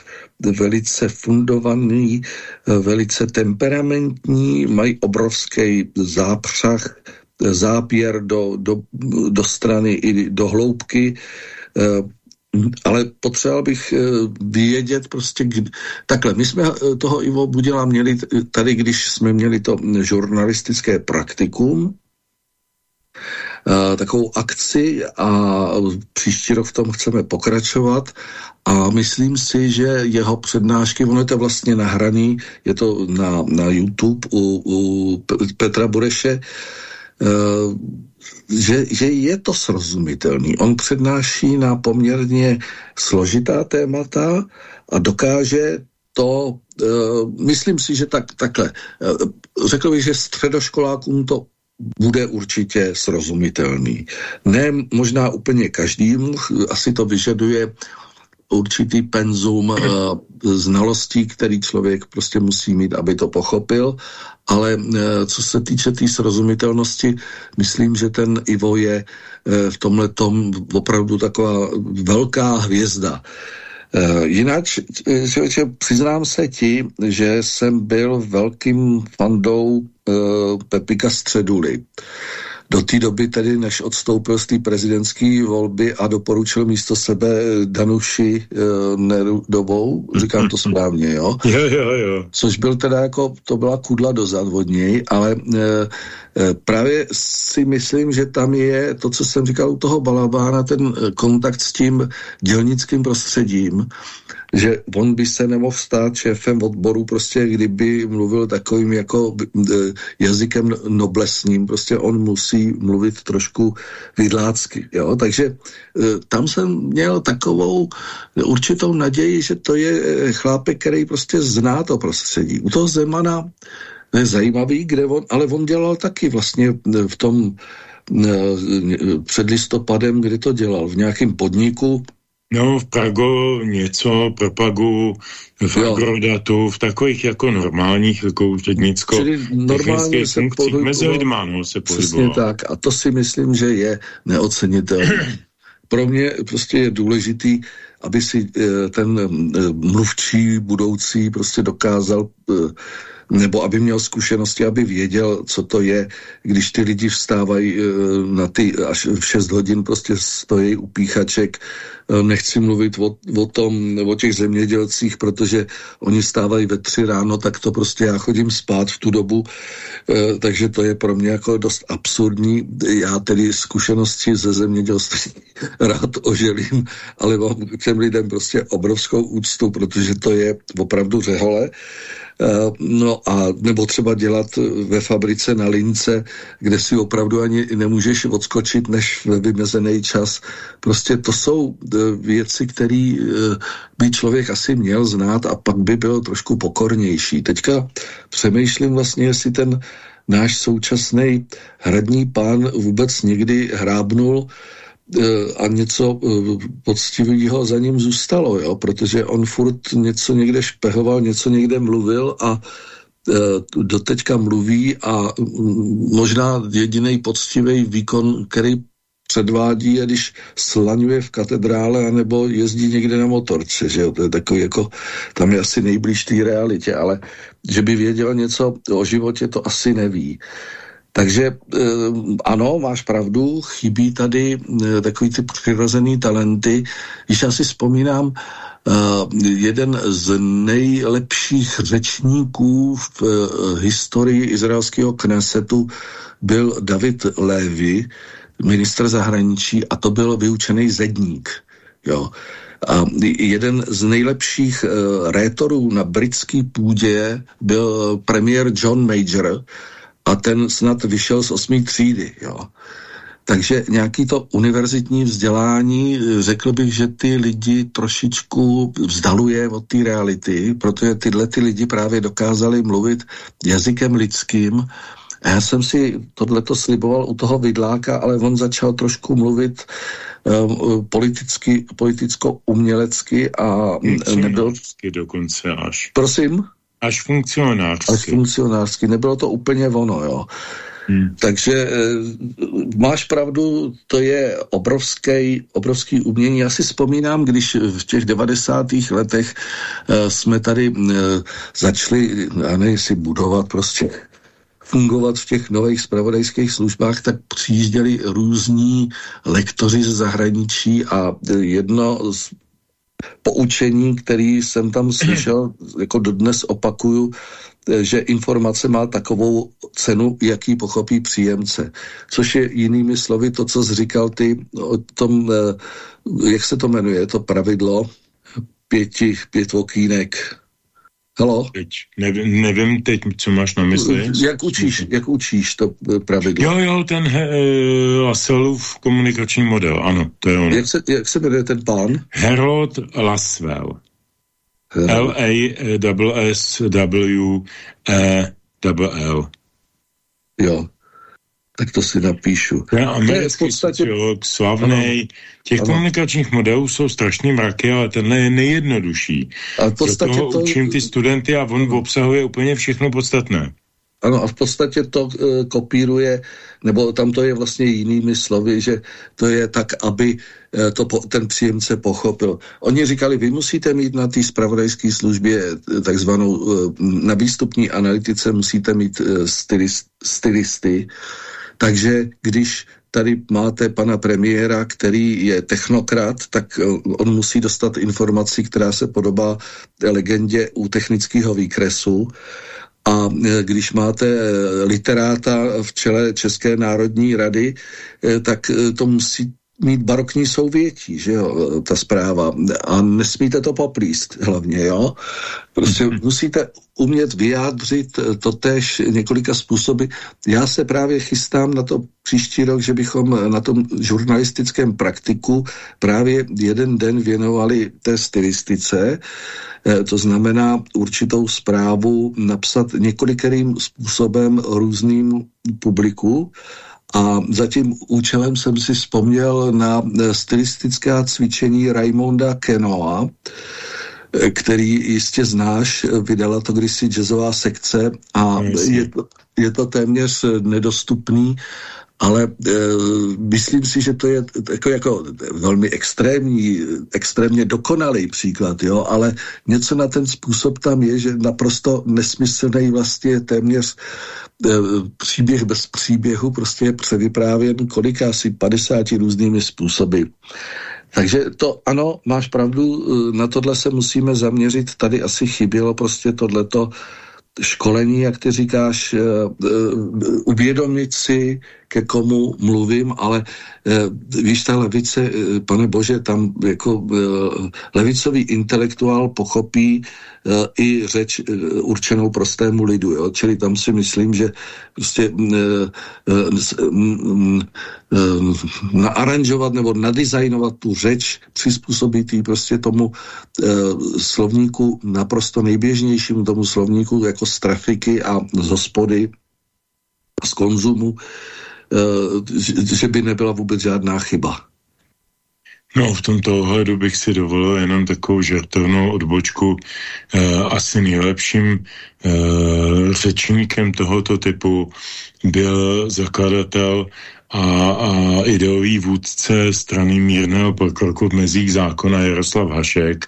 velice fundovaný, velice temperamentní, mají obrovský zápřah, zápěr do, do, do strany i do hloubky, ale potřeboval bych vědět prostě, kdy... takhle, my jsme toho Ivo Budila měli tady, když jsme měli to žurnalistické praktikum, Eh, takovou akci a příští rok v tom chceme pokračovat a myslím si, že jeho přednášky, ono je to vlastně nahraný, je to na, na YouTube u, u Petra Bureše, uh, že, že je to srozumitelný. On přednáší na poměrně složitá témata a dokáže to, uh, myslím si, že tak, takhle, uh, řekl bych, že středoškolákům to bude určitě srozumitelný. Ne možná úplně každým, asi to vyžaduje určitý penzum uh, znalostí, který člověk prostě musí mít, aby to pochopil, ale uh, co se týče té tý srozumitelnosti, myslím, že ten Ivo je uh, v tomhle tom opravdu taková velká hvězda. Jinak, že přiznám se ti, že jsem byl velkým fandou Pepika Středuly. Do té doby tedy, než odstoupil z té prezidentské volby a doporučil místo sebe Danuši e, Nerudovou, říkám to správně, jo? Jo, jo, jo. Což byl teda jako, to byla kudla dozad od něj, ale e, e, právě si myslím, že tam je to, co jsem říkal u toho Balabána, ten kontakt s tím dělnickým prostředím, že on by se nemohl stát šéfem odboru, prostě kdyby mluvil takovým jako e, jazykem noblesním, prostě on musí mluvit trošku vidlácky, jo, takže e, tam jsem měl takovou určitou naději, že to je e, chlápek, který prostě zná to prostředí. U toho Zemana je zajímavý, kde on, ale on dělal taky vlastně v tom před listopadem, kdy to dělal, v nějakém podniku, No, v Prago něco propagu, v jo. Agrodatu, v takových jako normálních, jako úřednicko normálně se funkcích, mezi lidma, no, se Přesně tak. A to si myslím, že je neocenitelné. Pro mě prostě je důležitý, aby si eh, ten eh, mluvčí budoucí prostě dokázal eh, nebo aby měl zkušenosti, aby věděl, co to je, když ty lidi vstávají eh, na ty až v 6 hodin prostě stojí u píchaček. Eh, nechci mluvit o, o tom, o těch zemědělcích, protože oni vstávají ve tři ráno, tak to prostě já chodím spát v tu dobu, eh, takže to je pro mě jako dost absurdní. Já tedy zkušenosti ze zemědělství rád oželím, ale mám těm lidem prostě obrovskou úctu, protože to je opravdu řehole. Eh, no a nebo třeba dělat ve fabrice na lince, kde si opravdu ani nemůžeš odskočit než ve vymezený čas. Prostě to jsou eh, věci, které eh, by člověk asi měl znát a pak by byl trošku pokornější. Teďka přemýšlím vlastně, jestli ten náš současný hradní pán vůbec někdy hrábnul E, a něco e, poctivého za ním zůstalo, jo? protože on furt něco někde špehoval, něco někde mluvil a e, doteďka mluví a možná jediný poctivý výkon, který předvádí, je když slaňuje v katedrále anebo jezdí někde na motorce, že jo? to je takový jako, tam je asi nejblíž té realitě, ale že by věděl něco o životě, to asi neví. Uh, takže eh, ano, máš pravdu, chybí tady eh, takový ty přirozený talenty. Když já si vzpomínám, eh, jeden z nejlepších řečníků v historii izraelského knesetu byl David Levy, ministr zahraničí, a to byl vyučený zedník. Jo. A jeden z nejlepších rétorů na britské půdě byl premiér John Major, a ten snad vyšel z osmý třídy, jo. Takže nějaký to univerzitní vzdělání, řekl bych, že ty lidi trošičku vzdaluje od té reality, protože tyhle ty lidi právě dokázali mluvit jazykem lidským. A já jsem si tohleto sliboval u toho vidláka, ale on začal trošku mluvit um, politicky, politicko-umělecky a nebyl... dokonce až. Prosím? Až funkcionářsky. Až funkcionářsky. Nebylo to úplně ono, jo. Hmm. Takže e, máš pravdu, to je obrovský, obrovský umění. Já si vzpomínám, když v těch 90. letech e, jsme tady e, začali, já nevím, si budovat prostě fungovat v těch nových spravodajských službách, tak přijížděli různí lektoři z zahraničí a jedno z poučení, který jsem tam slyšel, jako dodnes opakuju, že informace má takovou cenu, jaký pochopí příjemce. Což je jinými slovy to, co jsi říkal ty o tom, eh, jak se to jmenuje, to pravidlo pěti, pět okýnek. Halo? Teď, nevím, nevím teď, co máš na mysli. Jak učíš, jak učíš to pravidlo? Jo, jo, ten he, Laswellův komunikační model, ano, to je on. Jak se, jak se jmenuje ten pán? Harold Laswell. L-A-S-W-E-L-L. Jo tak to si napíšu. Je americký podstatě... sociolog, slavný. Těch ano. komunikačních modelů jsou strašně mraky, ale tenhle je nejjednodušší. A v podstatě to... učím ty studenty a on obsahuje úplně všechno podstatné. ano, a v podstatě to e, kopíruje, nebo tam to je vlastně jinými slovy, že to je tak, aby e, to po, ten příjemce pochopil. Oni říkali, vy musíte mít na té spravodajské službě e, takzvanou e, na výstupní analytice musíte mít e, stylist, stylisty, takže když tady máte pana premiéra, který je technokrat, tak e, on musí dostat informaci, která se podobá legendě u technického výkresu. A e, když máte e, literáta v čele České národní rady, tak to musí mít barokní souvětí, že jo, ta zpráva. A nesmíte to poplíst hlavně, jo. Prostě mm-hmm. musíte umět vyjádřit to tež několika způsoby. Já se právě chystám na to příští rok, že bychom na tom žurnalistickém praktiku právě jeden den věnovali té stylistice, Eh, to znamená určitou zprávu napsat několikerým způsobem různým publiku, a za tím účelem jsem si vzpomněl na eh, stylistická cvičení Raimonda Kenoa, eh, který jistě znáš, vydala to kdysi jazzová sekce a je to, je to téměř nedostupný ale e, myslím si, že to je jako, jako velmi extrémní, extrémně dokonalý příklad, jo, ale něco na ten způsob tam je, že naprosto nesmyslný vlastně téměř e, příběh bez příběhu prostě je převyprávěn kolika asi 50 různými způsoby. Takže to ano, máš pravdu, e, na tohle se musíme zaměřit, tady asi chybělo prostě tohleto školení, jak ty říkáš, e, e, uvědomit si, ke komu mluvím, ale e, víš, ta levice, e, pane bože, tam jako e, levicový intelektuál pochopí e, i řeč e, určenou prostému lidu, jo? čili tam si myslím, že prostě e, e, e, naaranžovat nebo nadizajnovat tu řeč, přizpůsobit ji prostě tomu e, slovníku naprosto nejběžnějšímu tomu slovníku jako z trafiky a z hospody, z konzumu, že by nebyla vůbec žádná chyba. No, v tomto ohledu bych si dovolil jenom takovou žertovnou odbočku. E, asi nejlepším e, řečníkem tohoto typu byl zakladatel a, a ideový vůdce strany mírného pokroku v mezích zákona Jaroslav Hašek,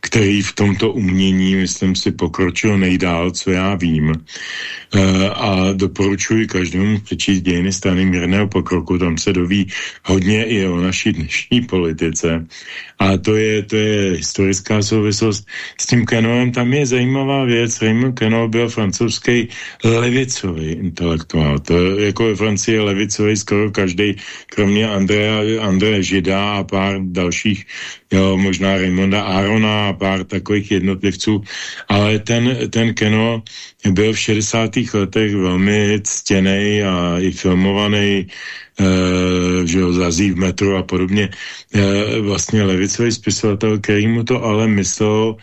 který v tomto umění, myslím si, pokročil nejdál, co já vím. E, a doporučuji každému přečíst dějiny strany mírného pokroku, tam se doví hodně i o naší dnešní politice. A to je, to je historická souvislost s tím Kenoem. Tam je zajímavá věc. Raymond Keno byl francouzský levicový intelektuál. To jako ve Francii je levicový skoro každý, kromě Andrea, Andrea Žida a pár dalších, jo, možná Raymonda Arona a pár takových jednotlivců. Ale ten, ten Keno byl v 60. letech velmi ctěný a i filmovaný Eh, že jo, zazí v metru a podobně, eh, vlastně levicový spisovatel, který mu to ale myslel,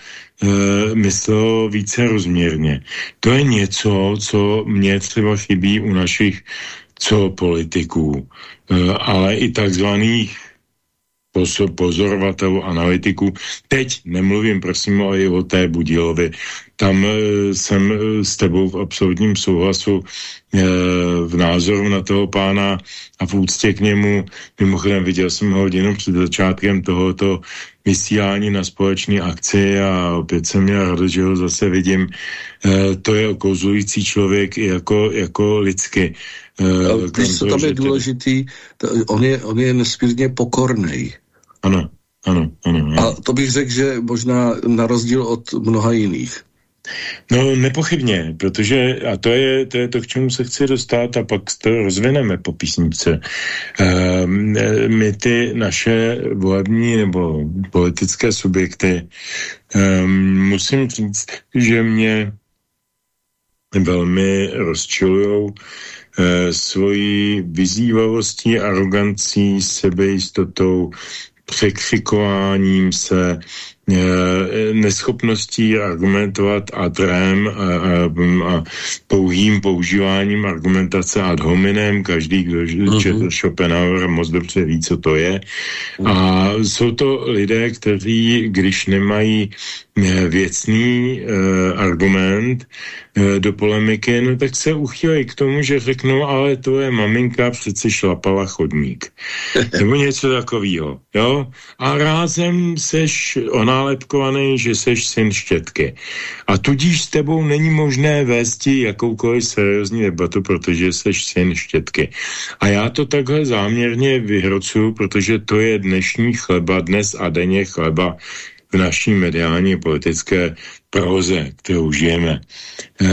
eh, myslel více rozměrně. To je něco, co mě třeba chybí u našich co politiků, ale i takzvaných pozorovatelů, analytiků. Teď nemluvím, prosím, o, o té Budilovi. Tam e, jsem e, s tebou v absolutním souhlasu v názoru na toho pána a v úctě k němu. Mimochodem viděl jsem ho hodinu před začátkem tohoto vysílání na společné akci a opět jsem měl radost, že ho zase vidím. E, to je okouzlující člověk jako, jako lidsky. E, co tam je důležitý, to, on, je, on je nesmírně pokorný. Ano, ano, ano, ano. A to bych řekl, že možná na rozdíl od mnoha jiných. No nepochybně, protože, a to je, to je to, k čemu se chci dostat a pak to rozvineme po písničce. E, my ty naše volební nebo politické subjekty e, musím říct, že mě velmi rozčilujou e, svojí vyzývavostí, arogancí, sebejistotou, překřikováním se, Eh, neschopností argumentovat ad rem a, a, a pouhým používáním argumentace ad hominem, každý, kdo uh-huh. četl Schopenhauer, moc dobře ví, co to je. Uh-huh. A jsou to lidé, kteří, když nemají věcný e, argument e, do polemiky, no tak se uchýlej k tomu, že řeknou, ale to je maminka přece šlapala chodník. Nebo něco takového. Jo? A rázem seš onálepkovaný, že seš syn štětky. A tudíž s tebou není možné vést jakoukoliv seriózní debatu, protože seš syn štětky. A já to takhle záměrně vyhrocuju, protože to je dnešní chleba, dnes a denně chleba v naší mediální politické proze, kterou žijeme. E,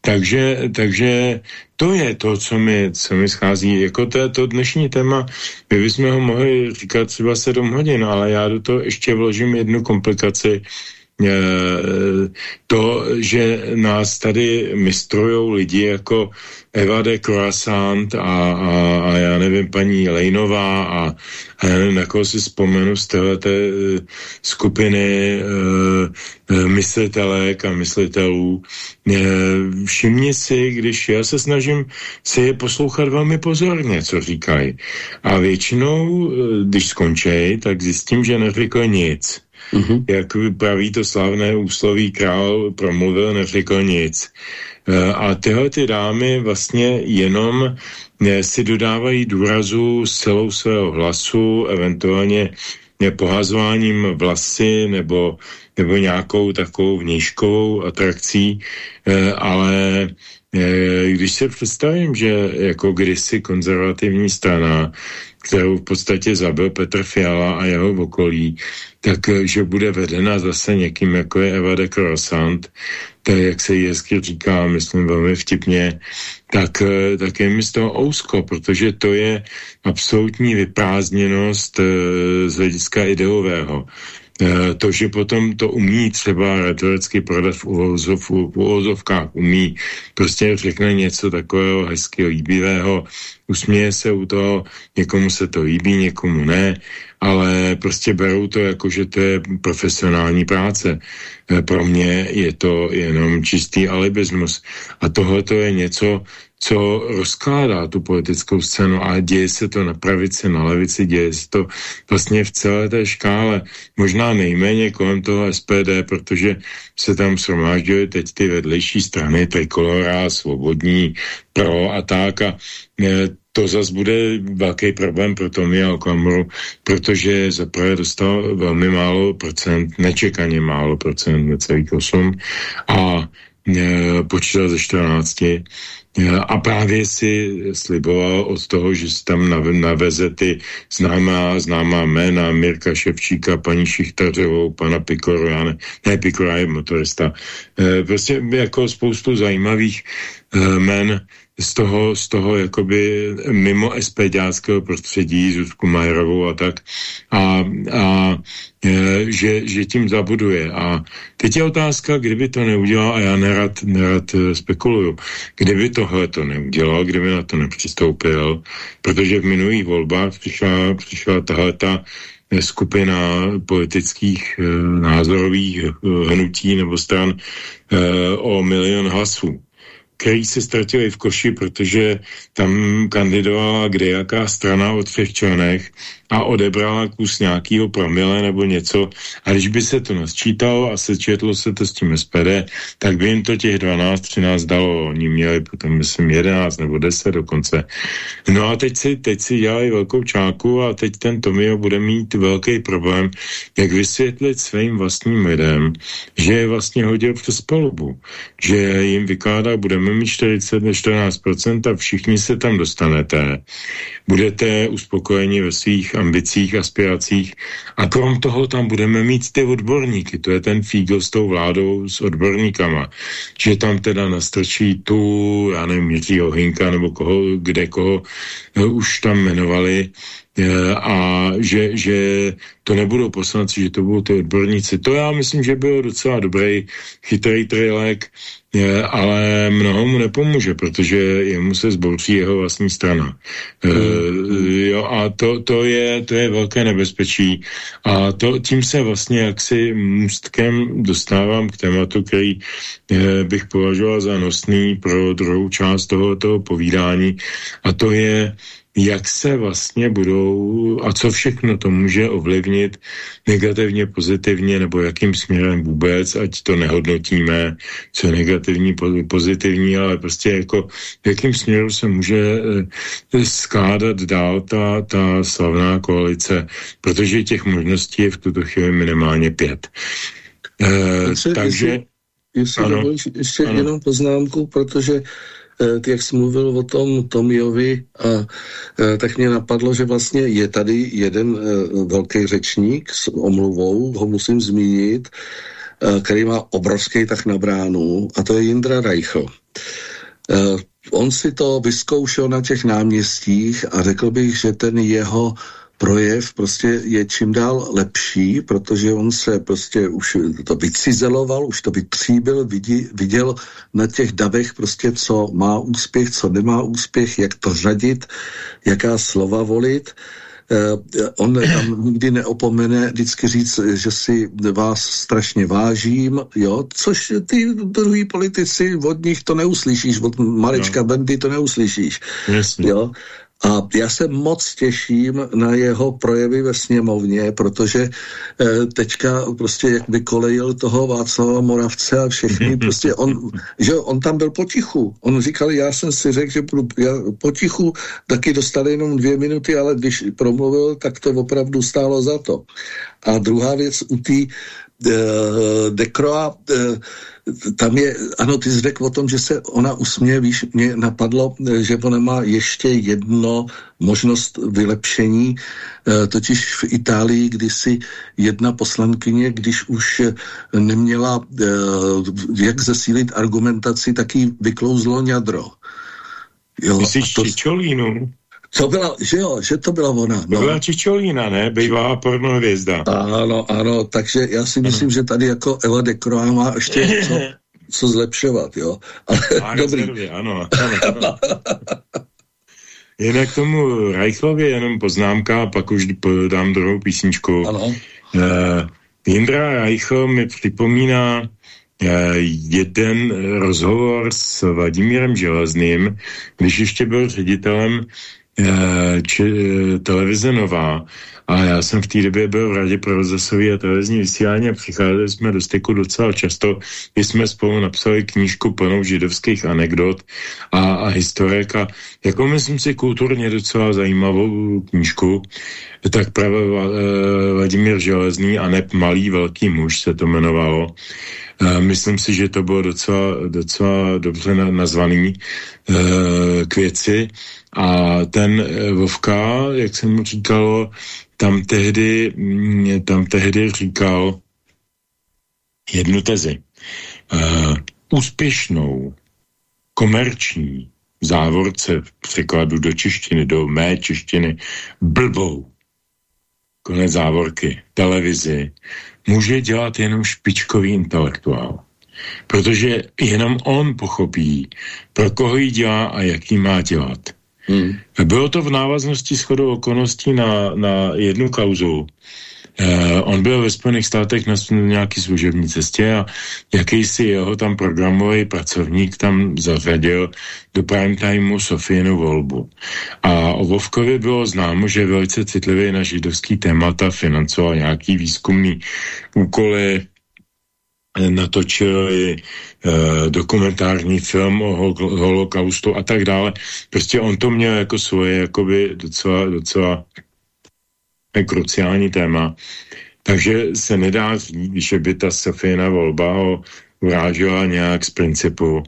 takže, takže to je to, co mi, co mi schází. Jako to to dnešní téma, my bychom ho mohli říkat třeba 7 hodin, ale já do toho ještě vložím jednu komplikaci, Eh, to, že nás tady mistrujou lidi jako Eva de Croissant a, a, a já nevím, paní Lejnová a, a já nevím, na koho si vzpomenu z této eh, skupiny uh, myslitelek a myslitelů. Všimni si, když já se snažím si je poslouchat velmi pozorně, co říkají. A většinou, když skončí, tak zjistím, že neříkají nic. Mm-hmm. Jak vypraví to slavné úsloví král promluvil, neřekl nic. E, a tyhle ty dámy vlastně jenom e, si dodávají důrazu s celou svého hlasu, eventuálně pohazováním vlasy nebo, nebo nějakou takovou vnějškovou atrakcí, e, ale když se představím, že jako kdysi konzervativní strana, kterou v podstatě zabil Petr Fiala a jeho okolí, tak eh, že bude vedena zase někým, jako je Eva de Croissant, tak jak se jí hezky říká, myslím velmi vtipně, tak, eh, tak je mi z toho ousko, protože to je absolutní vyprázdněnost eh, z hlediska ideového. To, že potom to umí třeba retoricky prodat v, uvozov, v uvozovkách, umí, prostě řekne něco takového hezkého, líbivého, usměje se u toho, někomu se to líbí, někomu ne, ale prostě berou to jako, že to je profesionální práce. E, pro mě je to jenom čistý alibismus. A tohle to je něco, co rozkládá tu politickou scénu a děje se to na pravici, na levici, děje se to vlastně v celé té škále. Možná nejméně kolem toho SPD, protože se tam shromážďuje teď ty vedlejší strany, trikolora, svobodní, pro a tak a e, to zase bude velký problém pro Tommy Okamuru, protože zaprvé dostal velmi málo procent, nečekaně málo procent, necelých 8 a e, počítal ze 14 e, a právě si sliboval od toho, že si tam naveze ty známá, známá jména Mirka Ševčíka, paní Šichtařovou, pana Pikoru, já ne, ne Pikora je motorista. E, prostě jako spoustu zajímavých e, jmen, z toho, z toho jakoby mimo SPDáckého prostředí, Zuzku Majerovou a tak, a, a je, že, že tím zabuduje. A teď je otázka, kdyby to neudělal, a já nerad, nerad eh, spekuluju, kdyby tohle to neudělal, kdyby na to nepřistoupil, protože v minulých volbách přišla, přišla tahle ta eh, skupina politických e, názorových e, hnutí nebo stran e, o milion hlasů který se ztratili v koši, protože tam kandidovala kdejaká strana o třech členech a odebrala kus nějakého promile nebo něco. A když by se to nasčítalo a sečetlo se to s tím SPD, tak by jim to těch 12, 13 dalo. Oni měli potom, myslím, 11 nebo 10 dokonce. No a teď si, teď si dělají velkou čáku a teď ten Tomio bude mít velký problém, jak vysvětlit svým vlastním lidem, že je vlastně hodil přes palubu. Že jim vykládá, budeme mít 40 14% a všichni se tam dostanete. Budete uspokojeni ve svých ambicích, aspiracích a krom toho tam budeme mít ty odborníky, to je ten fígl s tou vládou, s odborníkama, že tam teda nastrčí tu, já nevím, Jiřího Hinka nebo koho, kde koho uh, už tam jmenovali, a že, že to nebudou poslanci, že to budou ty odborníci. To já myslím, že byl docela dobrý, chytrý trilek, je, ale mnoho mu nepomůže, protože jemu se zbouří jeho vlastní strana. Mm. E, jo, a to, to, je, to je velké nebezpečí. A to, tím se vlastně jaksi můstkem dostávám k tématu, který e, bych považoval za nosný pro druhou část tohoto povídání. A to je jak se vlastně budou a co všechno to může ovlivnit negativně, pozitivně nebo jakým směrem vůbec, ať to nehodnotíme, co je negativní, pozitivní, ale prostě jako jakým směru se může eh, skládat dál ta, ta slavná koalice, protože těch možností je v tuto chvíli minimálně pět. Eh, takže... Jestli, jestli dovolíš ještě ano. jenom poznámku, protože jak jsi mluvil o tom Tomiovi, a, eh, tak mě napadlo, že vlastně je tady jeden eh, velký řečník s omluvou, ho musím zmínit, který má obrovský tak na bránu, a to je Jindra Reichl. On si to vyzkoušel na těch náměstích a řekl bych, že ten jeho projev prostě je čím dál lepší, protože on se prostě už to vycizeloval, už to vytříbil, vidí, viděl na těch davech prostě, co má úspěch, co nemá úspěch, jak to řadit, jaká slova volit. Uh, on tam nikdy neopomene vždycky říct, že si vás strašně vážím, jo, což ty druhý politici od nich to neuslyšíš, od Marečka no. Bendy to neuslyšíš. Jasně. Jo. A já se moc těším na jeho projevy ve sněmovně, protože e, teďka prostě jak vykolejil toho Václava Moravce a všechny, prostě on, že on tam byl potichu. On říkal, já jsem si řekl, že budu já, potichu, taky dostal jenom dvě minuty, ale když promluvil, tak to opravdu stálo za to. A druhá věc u té uh, Dekroa, uh, tam je, ano, ty řekl o tom, že se ona usměje, víš, mě napadlo, že ona má ještě jedno možnost vylepšení, totiž v Itálii, kdy si jedna poslankyně, když už neměla jak zesílit argumentaci, tak jí vyklouzlo ňadro. Jo, Myslíš to... Čičolínu? To byla, že jo, že to byla ona. No. To byla Čičolína, ne? Bývalá porno hvězda. Ano, ano, takže já si myslím, ano. že tady jako Eva de Croix má ještě co, co zlepšovat, jo. Ale má dobrý. Rezervy, ano, ano, ano. Jinak tomu Reichlově jenom poznámka, pak už dám druhou písničku. Ano. Uh, Jindra Reichl mi připomíná uh, jeden rozhovor s Vladimírem Železným, když ještě byl ředitelem Eh, či, eh, televize Nová a já jsem v té době byl v Radě pro rozhlasové a televizní vysílání a přicházeli jsme do styku docela často, když jsme spolu napsali knížku plnou židovských anekdot a, a historek a jako myslím si kulturně docela zajímavou knížku, tak právě eh, Vladimír Železný a neb Malý velký muž se to jmenovalo. Myslím si, že to bylo docela, docela dobře nazvaný k věci. A ten eh, Vovka, jak jsem mu říkalo, tam tehdy, mm, tam tehdy říkal jednu tezi. Uh, úspěšnou komerční závorce v překladu do češtiny, do mé češtiny, blbou, konec závorky, televizi, může dělat jenom špičkový intelektuál. Protože jenom on pochopí, pro koho ji dělá a jak ji má dělat. Hmm. Bylo to v návaznosti shodou okolností na, na jednu kauzu. Uh, on byl ve Spojených státech na nějaký služební cestě a jakýsi jeho tam programový pracovník tam zařadil do prime timeu Sofienu volbu. A o Vovkovi bylo známo, že je velice citlivý na židovský témata, financoval nějaký výzkumný úkoly, natočil uh, dokumentární film o hol holokaustu a tak dále. Prostě on to měl jako svoje jakoby docela, docela kruciální téma. Takže se nedá říct, že by ta Sofína volba ho urážela nějak z principu.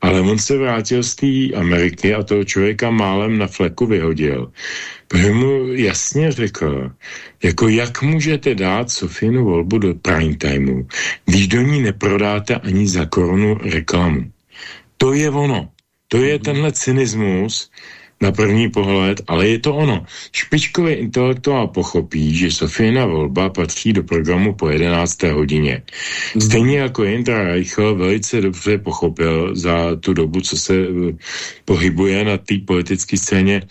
Ale on se vrátil z té Ameriky a toho člověka málem na fleku vyhodil. Protože mu jasně řekl, jako jak můžete dát Sofínu volbu do prime timeu, když do ní neprodáte ani za korunu reklamu. To je ono. To je tenhle cynismus, na první pohled, ale je to ono. Špičkový intelektuál pochopí, že Sofína volba patří do programu po 11. hodině. Mhm. Stejně jako Jindra Reichl velice dobře pochopil za tu dobu, co se eh, pohybuje na té politické scéně,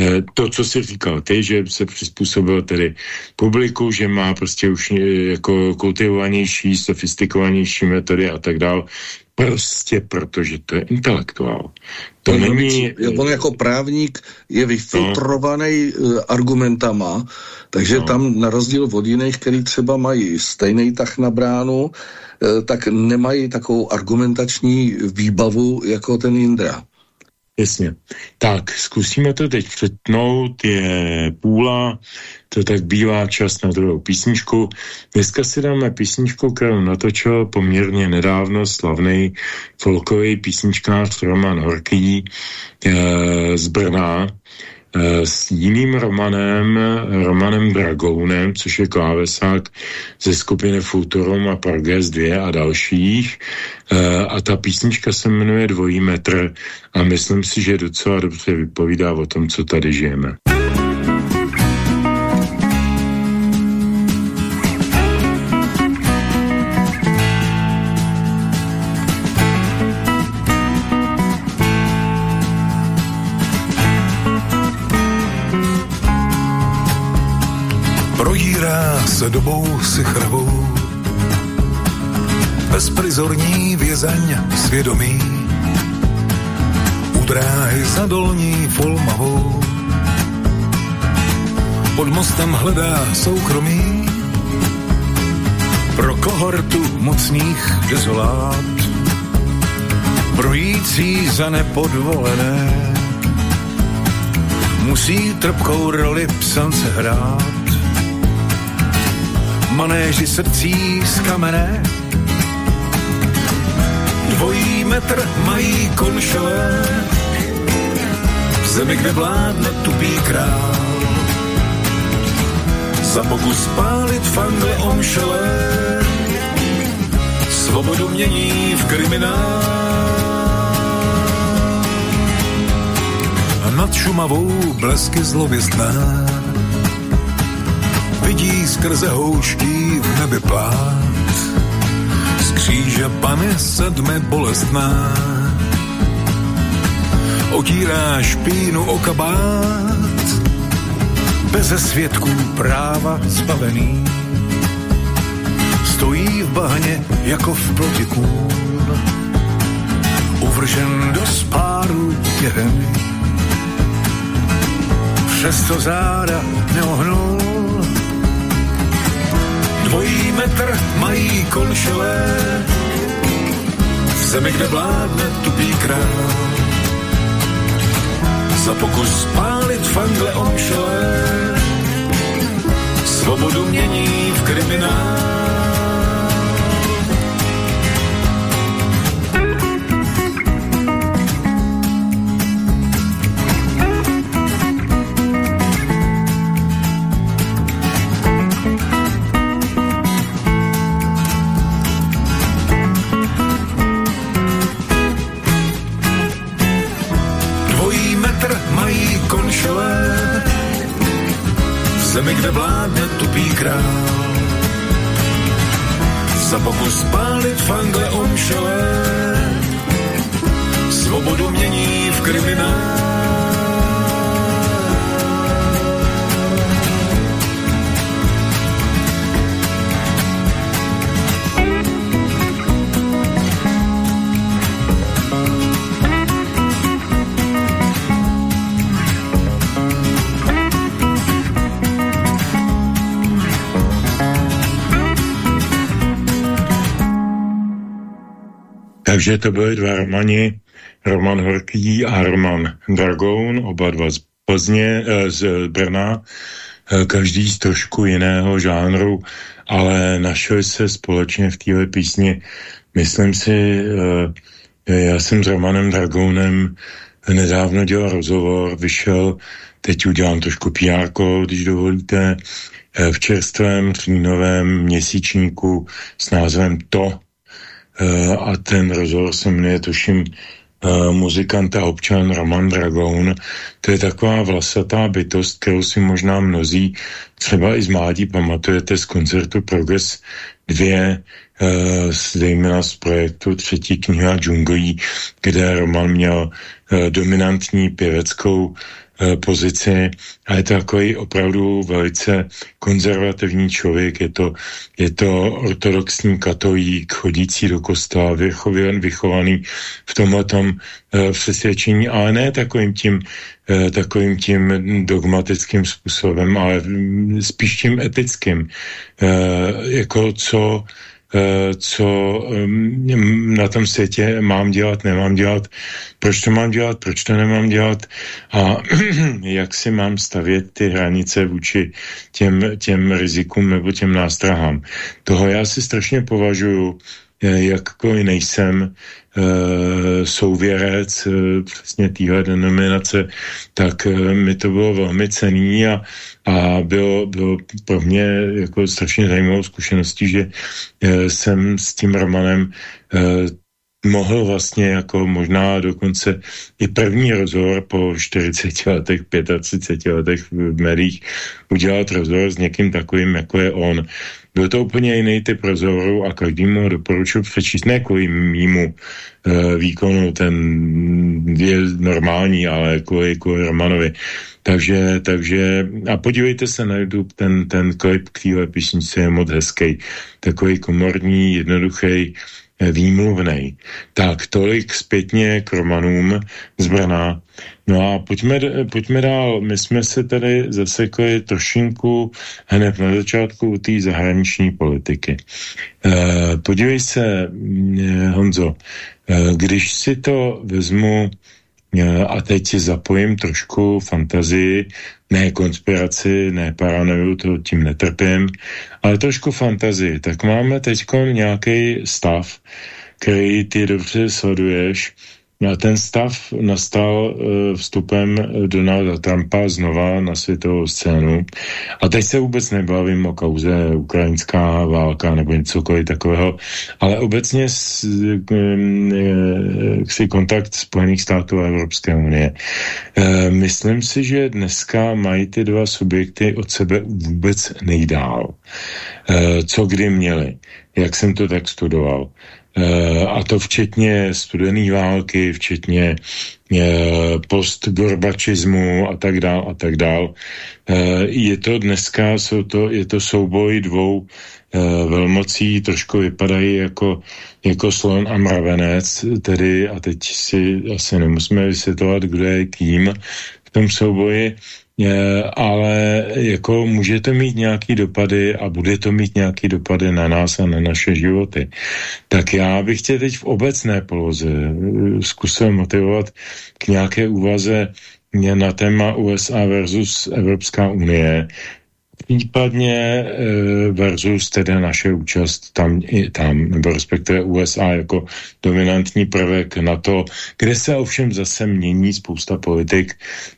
eh, to, co si říkal ty, že se přizpůsobil tedy publiku, že má prostě už eh, jako kultivovanější, sofistikovanější metody a tak dále Prostě protože to je intelektuál. To on, není... On jako právník je vyfiltrovaný no. argumentama, takže no. tam na rozdíl od jiných, který třeba mají stejný tah na bránu, eh, tak nemají takovou argumentační výbavu jako ten Indra. Jasně. Tak, zkusíme to teď přetnout. Je půla, to tak bývá čas na druhou písničku. Dneska si dáme písničku, kterou natočil poměrně nedávno slavný folkový písničkář Roman Horký e, z Brna s jiným Romanem, Romanem Dragounem, což je klávesák ze skupiny Futurum a Parges 2 a dalších. E, a ta písnička se jmenuje Dvojí metr a myslím si, že docela dobře vypovídá o tom, co tady žijeme. Se dobou sichravou. Bezprizorní vězeň svědomí. Dráhy za dolní folmavou. Pod mostem hledá soukromí. Pro kohortu mocných dezolát, brojící za nepodvolené, musí trpkou roli psance hrát manéži srdcí z kamene. Dvojí metr mají konšele, v zemi, kde vládne tupý král. Za pokus spálit fangle omšele, svobodu mění v kriminál. A nad Šumavou blesky zlověstná vidí skrze houští v nebi plát. Z kříže pane sedme bolestná, otírá špínu o kabát, beze svědků práva zbavený. Stojí v bahně jako v protiků, uvržen do spáru těheny. Přesto záda neohnul, Dvojí metr mají konšele, v zemi, kde vládne tupý král. Za pokus spálit fangle omšele, svobodu mění v kriminál. Takže to byly dva Romani, Roman Horký a Roman Dragoun, oba dva z Plzně, eh, z Brna, eh, každý z trošku jiného žánru, ale našli se společně v téhle písni. Myslím si, eh, já jsem s Romanem Dragounem nedávno dělal rozhovor, vyšel, teď udělám trošku PR, když dovolíte, v čerstvém říjnovém měsíčníku s názvem To, a ten rozhovor se jmenuje, tuším, uh, muzikant a občan Roman Dragoun. To je taková vlasatá bytost, kterou si možná mnozí třeba i z mládí pamatujete z koncertu Progress 2, uh, zejména z projektu Třetí kniha džunglí, kde Roman měl dominantní pěveckou Eh, pozici. A je to takový opravdu velice konzervativní člověk, je to, je to ortodoxní katolík, chodící do kostela, vychoven, vychovaný v tomhle tom uh, přesvědčení, ale ne takovým tím, uh, takovým tím dogmatickým způsobem, ale spíš tím etickým, jako co Eh, co na tom světě mám dělat, nemám dělat, proč to mám dělat, proč to nemám dělat a jak si mám stavět ty hranice vůči těm, těm rizikům nebo těm nástrahám. Toho já si strašně považuji, eh, jakkoliv nejsem Eh, souvěrec eh, přesně téhle denominace, tak eh, mi to bylo velmi cený a, a bylo, bylo pro mě jako strašně zajímavou zkušeností, že jsem s tím Romanem mohl vlastně jako možná dokonce i první rozhovor po 40 letech, 35 letech v médiích udělat rozhovor s někým takovým, jako je on. Byl to úplně jiný typ rozhovoru a každému doporučuji přečíst, ne kvůli mýmu uh, výkonu, ten je normální, ale kvůli, kvůli Romanovi. Takže, takže, a podívejte se na YouTube, ten, ten klip k téhle písničce je moc hezký. Takový komorní, jednoduchý, výmluvný. Tak, tolik zpětně k romanům z Brna. No a pojďme, pojďme dál. My jsme se tady zasekli trošinku hned na začátku té zahraniční politiky. E, podívej se, Honzo, e, když si to vezmu a teď si zapojím trošku fantazii, ne konspiraci, ne paranoju, to tím netrpím, ale trošku fantazii. Tak máme teď nějaký stav, který ty dobře sleduješ, a ten stav nastal uh, vstupem Donalda Trumpa znova na světovou scénu. A teď se vůbec nebavím o kauze ukrajinská válka nebo něcokoliv takového, ale obecně s, um, si kontakt Spojených států a Evropské unie. Myslím si, že dneska mají ty dva subjekty od sebe vůbec nejdál. Co kdy měli, jak jsem to tak studoval. Eh, a to včetně studené války, včetně eh, postgorbačismu a tak dál a tak dál. Eh, je to dneska, jsou to, je to souboj dvou velmocí, trošku vypadají jako, jako slon a mravenec, tedy a teď si asi nemusíme vysvětlovat, kdo je kým v tom souboji, ale jako může to mít nějaký dopady a bude to mít nějaký dopady na nás a na naše životy. Tak já bych tě teď v obecné poloze eh, zkusil motivovat k nějaké úvaze na téma USA versus Evropská unie, Případně eh, versus teda naše účast tam tam, nebo respektive USA jako dominantní prvek na to, kde se ovšem zase mění spousta politik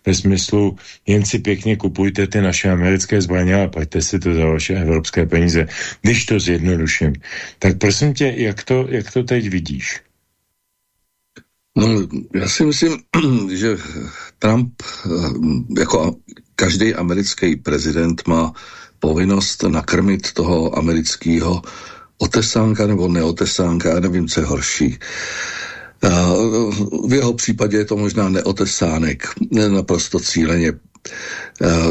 ve smyslu, jen si pěkně kupujte ty naše americké zbraně a plaťte si to za vaše evropské peníze. Když to zjednoduším. Tak prosím tě, jak to, jak to teď vidíš? No, já si myslím, že Trump eh, jako každý americký prezident má povinnost nakrmit toho amerického otesánka nebo neotesánka, já nevím, co je horší. V jeho případě je to možná neotesánek, naprosto cíleně.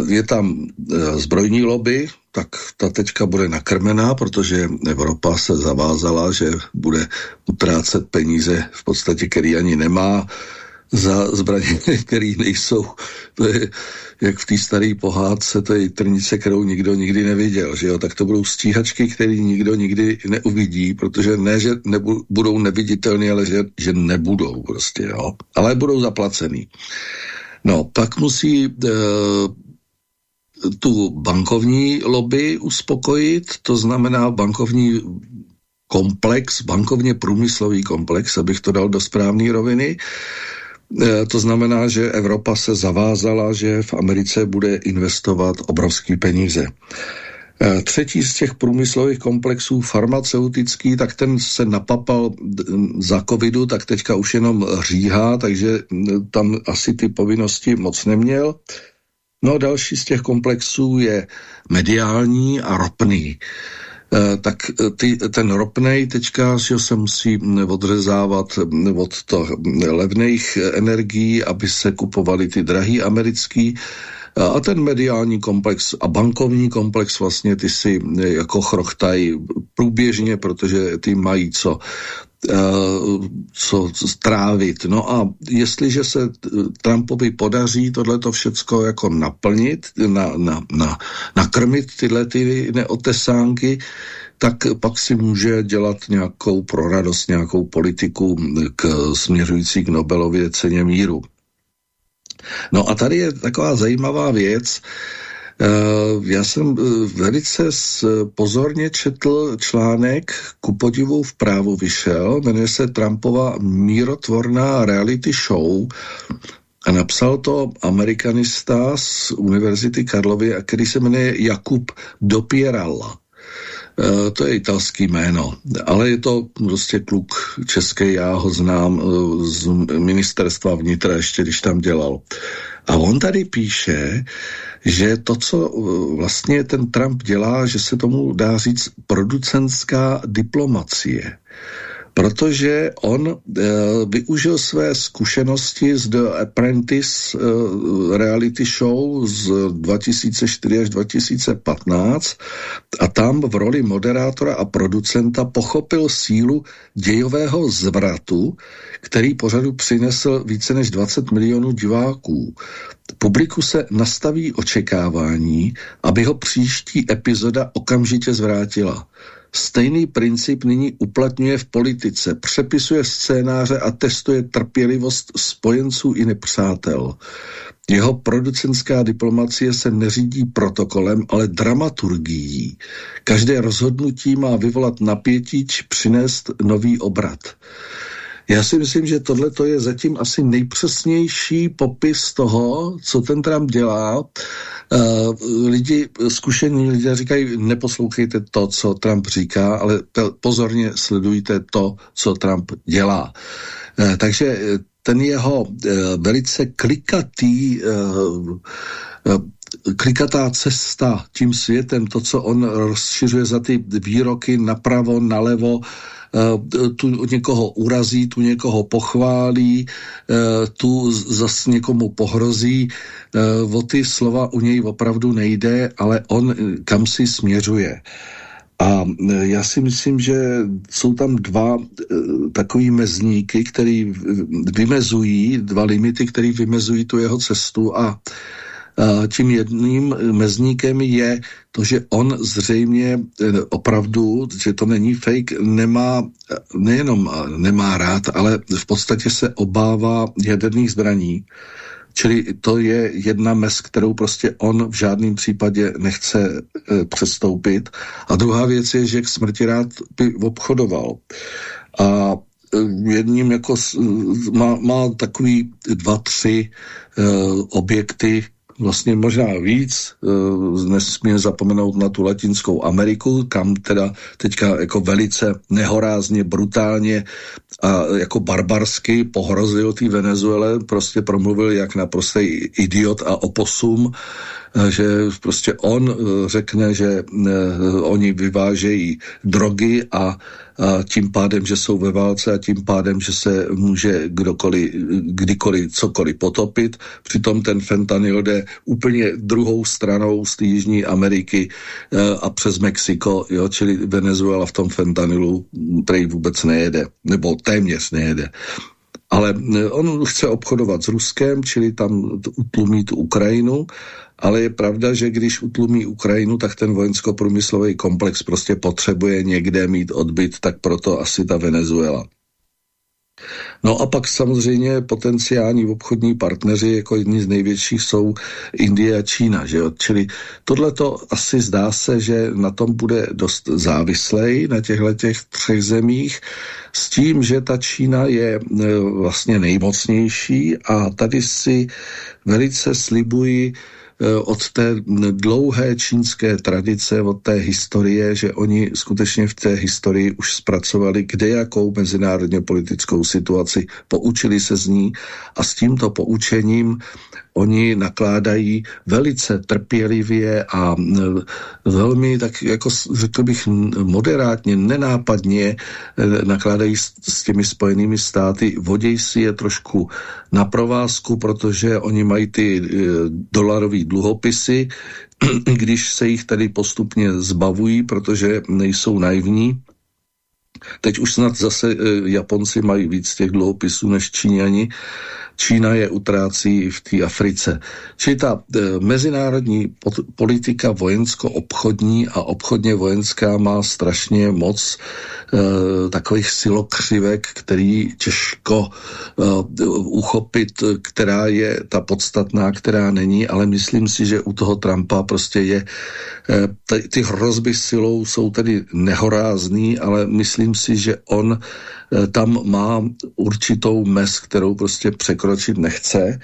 Je tam e, zbrojní lobby, tak ta tečka bude nakrmená, protože Evropa se zavázala, že bude utrácet peníze v podstatě, který ani nemá za zbraně, které nejsou. To je jak v té staré pohádce, to je trnice, kterou nikdo nikdy neviděl, že jo? tak to budou stíhačky, které nikdo nikdy neuvidí, protože ne, že nebu, budou neviditelné, ale že, že nebudou prostě, jo? ale budou zaplacený. No, pak musí e, tu bankovní lobby uspokojit, to znamená bankovní komplex, bankovně průmyslový komplex, abych to dal do správné roviny, to znamená, že Evropa se zavázala, že v Americe bude investovat obrovské peníze. Eh, třetí z těch průmyslových komplexů, farmaceutický, tak ten se napapal za covidu, tak teďka už jenom říhá, takže tam asi ty povinnosti moc neměl. No další z těch komplexů je mediální a ropný. Eh, tak eh, ty, ten ropnej teďka že se musí odřezávat od to levných energií, aby se kupovaly ty drahý americký. A ten mediální komplex a bankovní komplex vlastně ty si jako chrochtají průběžně, protože ty mají co co strávit. No a jestliže se Trumpovi podaří tohleto všecko jako naplnit, na, na, na, nakrmit tyhle ty neotesánky, tak pak si může dělat nějakou proradost, nějakou politiku k, směřující k Nobelově ceně míru. No a tady je taková zajímavá věc, Eh, já jsem eh, velice pozorně četl článek, ku podivu v právu vyšel, jmenuje se Trumpova mírotvorná reality show a napsal to amerikanista z Univerzity Karlovy, který se jmenuje Jakub Dopierala. Uh, to je italský jméno, ale je to prostě kluk český, já ho znám z ministerstva vnitra, ještě když tam dělal. A on tady píše, že to, co uh, vlastně ten Trump dělá, že se tomu dá říct producentská diplomacie protože on uh, využil své zkušenosti z The Apprentice uh, reality show z 2004 až 2015 a tam v roli moderátora a producenta pochopil sílu dějového zvratu, který pořadu přinesl více než 20 milionů diváků. Publiku se nastaví očekávání, aby ho příští epizoda okamžitě zvrátila. Stejný princip nyní uplatňuje v politice, přepisuje scénáře a testuje trpělivost spojenců i nepřátel. Jeho producentská diplomacie se neřídí protokolem, ale dramaturgií. Každé rozhodnutí má vyvolat napětí či přinést nový obrat. Já si myslím, že tohle to je zatím asi nejpřesnější popis toho, co ten Trump dělá. Uh, lidi, zkušení lidé říkají, neposlouchejte to, co Trump říká, ale pozorně sledujte to, co Trump dělá. Uh, takže ten jeho uh, velice klikatý klikatá cesta tím světem, to, co on rozšiřuje za ty výroky napravo, nalevo, Eh, tu někoho urazí, tu někoho pochválí, eh, tu zase někomu pohrozí. Eh, o ty slova u něj opravdu nejde, ale on kam si směřuje. A já si myslím, že jsou tam dva takový mezníky, které vymezují, dva limity, které vymezují tu jeho cestu a tím jedným mezníkem je to, že on zřejmě eh, opravdu, že to není fake, nemá, nejenom nemá rád, ale v podstatě se obává jaderných zbraní. Čili to je jedna mez, kterou prostě on v žádném případě nechce e, přestoupit. A druhá věc je, že k smrti rád by obchodoval. A eh, jedním jako má, má takový dva, tři e, objekty, vlastně možná víc, e, nesmíme zapomenout na tu Latinskou Ameriku, kam teda teďka jako velice nehorázně, brutálně a jako barbarsky pohrozil té Venezuele, prostě promluvil jak naprostý idiot a oposum, že prostě on e, řekne, že oni vyvážejí drogy a a tím pádem, že jsou ve válce a tím pádem, že se může kdokoliv, kdykoliv cokoliv potopit. Přitom ten fentanyl jde úplně druhou stranou z Jižní Ameriky a přes Mexiko, jo, čili Venezuela v tom fentanylu prej vůbec nejede, nebo téměř nejede ale on chce obchodovat s Ruskem, čili tam utlumí tu Ukrajinu ale je pravda, že když utlumí Ukrajinu, tak ten vojensko-průmyslový komplex prostě potřebuje někde mít odbyt, tak proto asi ta Venezuela. No a pak samozřejmě potenciální obchodní partneři jako jedni z největších jsou Indie a Čína, že jo? Čili tohleto asi zdá se, že na tom bude dost závislej na těchto těch třech zemích s tím, že ta Čína je e, vlastně nejmocnější a tady si velice slibují od té dlouhé čínské tradice, od té historie, že oni skutečně v té historii už zpracovali kde jakou mezinárodně politickou situaci, poučili se z ní a s tímto poučením oni nakládají velice trpělivě a velmi, tak jako řekl bych, moderátně, nenápadně e, nakládají s, s těmi spojenými státy. Voděj si je trošku na provázku, protože oni mají ty e, dolarové dluhopisy, když se jich tady postupně zbavují, protože nejsou naivní, Teď už snad zase e, Japonci mají víc těch dluhopisů než Číňani, Čína je utrácí v té Africe. Čili ta e, mezinárodní politika vojensko-obchodní a obchodně vojenská má strašně moc e, takových silokřivek, který těžko e, uchopit, která je ta podstatná, která není, ale myslím si, že u toho Trumpa prostě je e, ty, hrozby silou jsou tedy nehorázný, ale myslím si, že on tam má určitou mez, kterou prostě překročit nechce.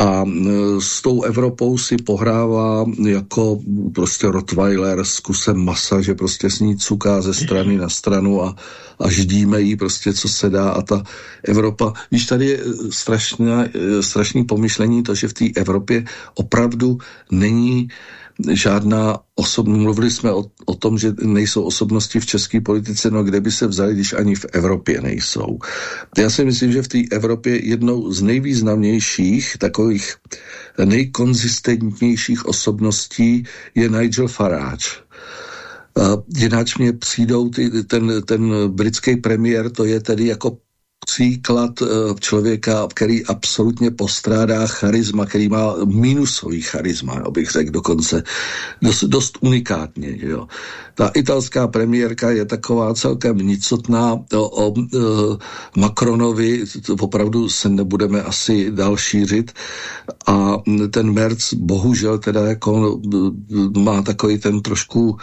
A eh, s tou Evropou si pohrává jako prostě Rottweiler s kusem masa, že prostě s ní cuká ze strany na stranu a, a ždíme jí prostě, co se dá. A ta Evropa, víš, tady je eh, strašný pomyšlení to, že v té Evropě opravdu není žádná osobní, mluvili jsme o, o tom, že nejsou osobnosti v české politice, no kde by se vzali, když ani v Evropě nejsou. Já si myslím, že v té Evropě jednou z nejvýznamnějších, takových nejkonzistentnějších osobností je Nigel Farage. jináč mě přijdou ty, ten, ten britský premiér, to je tedy jako příklad eh, člověka, který absolutně postrádá charisma, který má minusový charisma, abych řekl dokonce, dost, dost unikátně. Jo. Ta italská premiérka je taková celkem nicotná o, o, o Macronovi, to opravdu se nebudeme asi dál šířit a ten Merc bohužel teda jako má takový ten trošku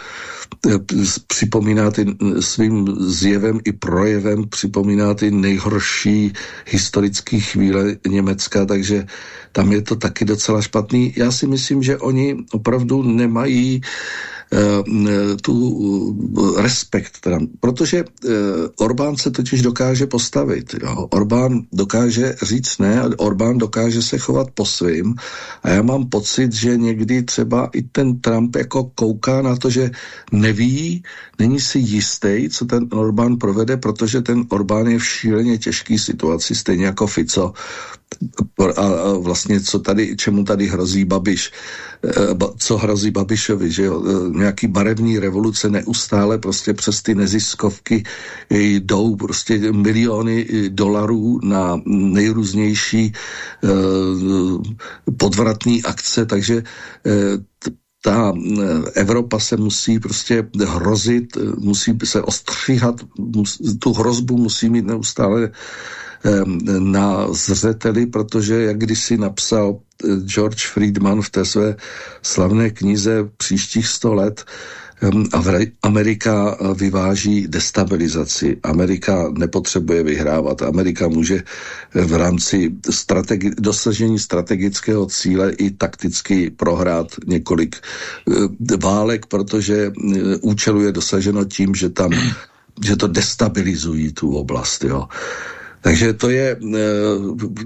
eh, připomíná ty svým zjevem i projevem, připomíná ty nejhorší historické chvíle Německa, takže tam je to taky docela špatný. Já si myslím, že oni opravdu nemají Eh, tu eh, respekt, teda, protože eh, Orbán se totiž dokáže postavit. Jo. Orbán dokáže říct ne, Orbán dokáže se chovat po svým a já mám pocit, že někdy třeba i ten Trump jako kouká na to, že neví, není si jistý, co ten Orbán provede, protože ten Orbán je v šíleně těžké situaci, stejně jako Fico, a vlastně co tady, čemu tady hrozí Babiš, co hrozí Babišovi, že jo, e, nějaký barevní revoluce neustále prostě přes ty neziskovky jdou prostě miliony dolarů na nejrůznější podvratné akce, takže ta Evropa se musí prostě hrozit, musí se ostříhat, tu hrozbu musí mít neustále na zřeteli, protože jak kdysi napsal eh, George Friedman v té své slavné knize příštích sto let, Amerika eh, vyváží destabilizaci. Amerika nepotřebuje vyhrávat. Amerika může eh, v rámci strategi- dosažení strategického cíle i takticky prohrát několik válek, protože účelu je dosaženo tím, že tam že to destabilizují tu oblast. Jo. Takže to je e,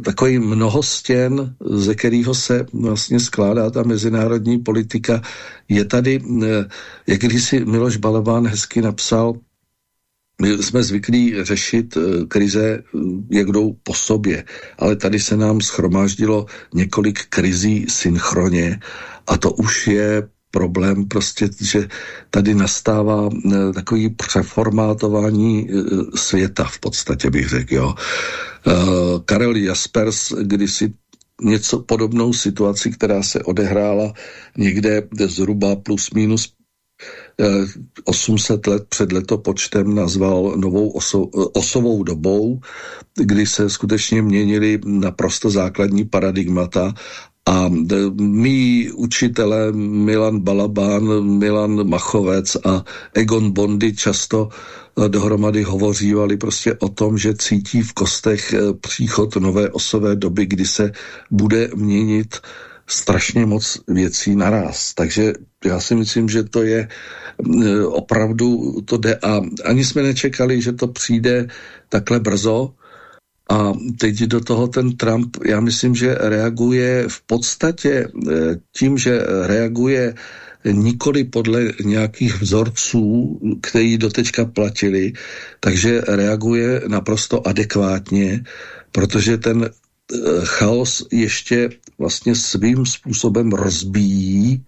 takový mnohostěn, ze kterého se vlastně skládá ta mezinárodní politika. Je tady, e, jak když si Miloš Balabán hezky napsal, my jsme zvyklí řešit e, krize, jak jdou po sobě, ale tady se nám schromáždilo několik krizí synchronně a to už je problém prostě, že tady nastává eh, takový přeformátování eh, světa v podstatě bych řekl, jo. Eh, Karel Jaspers kdysi něco podobnou situaci, která se odehrála někde zhruba plus minus 800 let před letopočtem nazval novou oso, osovou dobou, kdy se skutečně měnily naprosto základní paradigmata a mý učitelé Milan Balabán, Milan Machovec a Egon Bondy často e, dohromady hovořívali prostě o tom, že cítí v kostech e, příchod nové osové doby, kdy se bude měnit strašně moc věcí naraz. Takže já si myslím, že to je e, opravdu, to jde a ani jsme nečekali, že to přijde takhle brzo a teď do toho ten Trump, já myslím, že reaguje v podstatě e, tím, že reaguje nikoli podle nějakých vzorců, který dotečka platili, takže reaguje naprosto adekvátně, protože ten eh, chaos ještě vlastně svým způsobem rozbíjí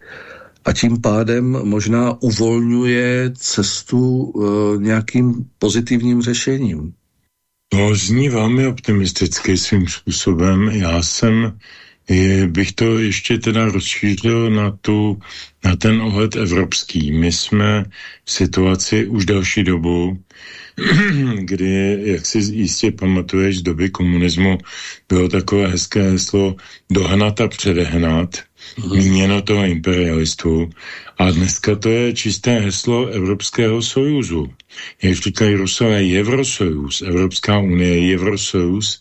a tím pádem možná uvolňuje cestu uh, nějakým pozitivním řešením. To zní velmi optimisticky svým způsobem. Já jsem bych to ještě teda rozšířil na, tu, na ten ohled evropský. My jsme v situaci už další dobu, kdy, jak si jistě pamatuješ, z doby komunismu bylo takové hezké heslo dohnat a předehnat, mhm. míněno toho imperialistu. A dneska to je čisté heslo Evropského sojuzu. Jak říkají Rusové, Evrosojuz, Evropská unie, Evrosojuz,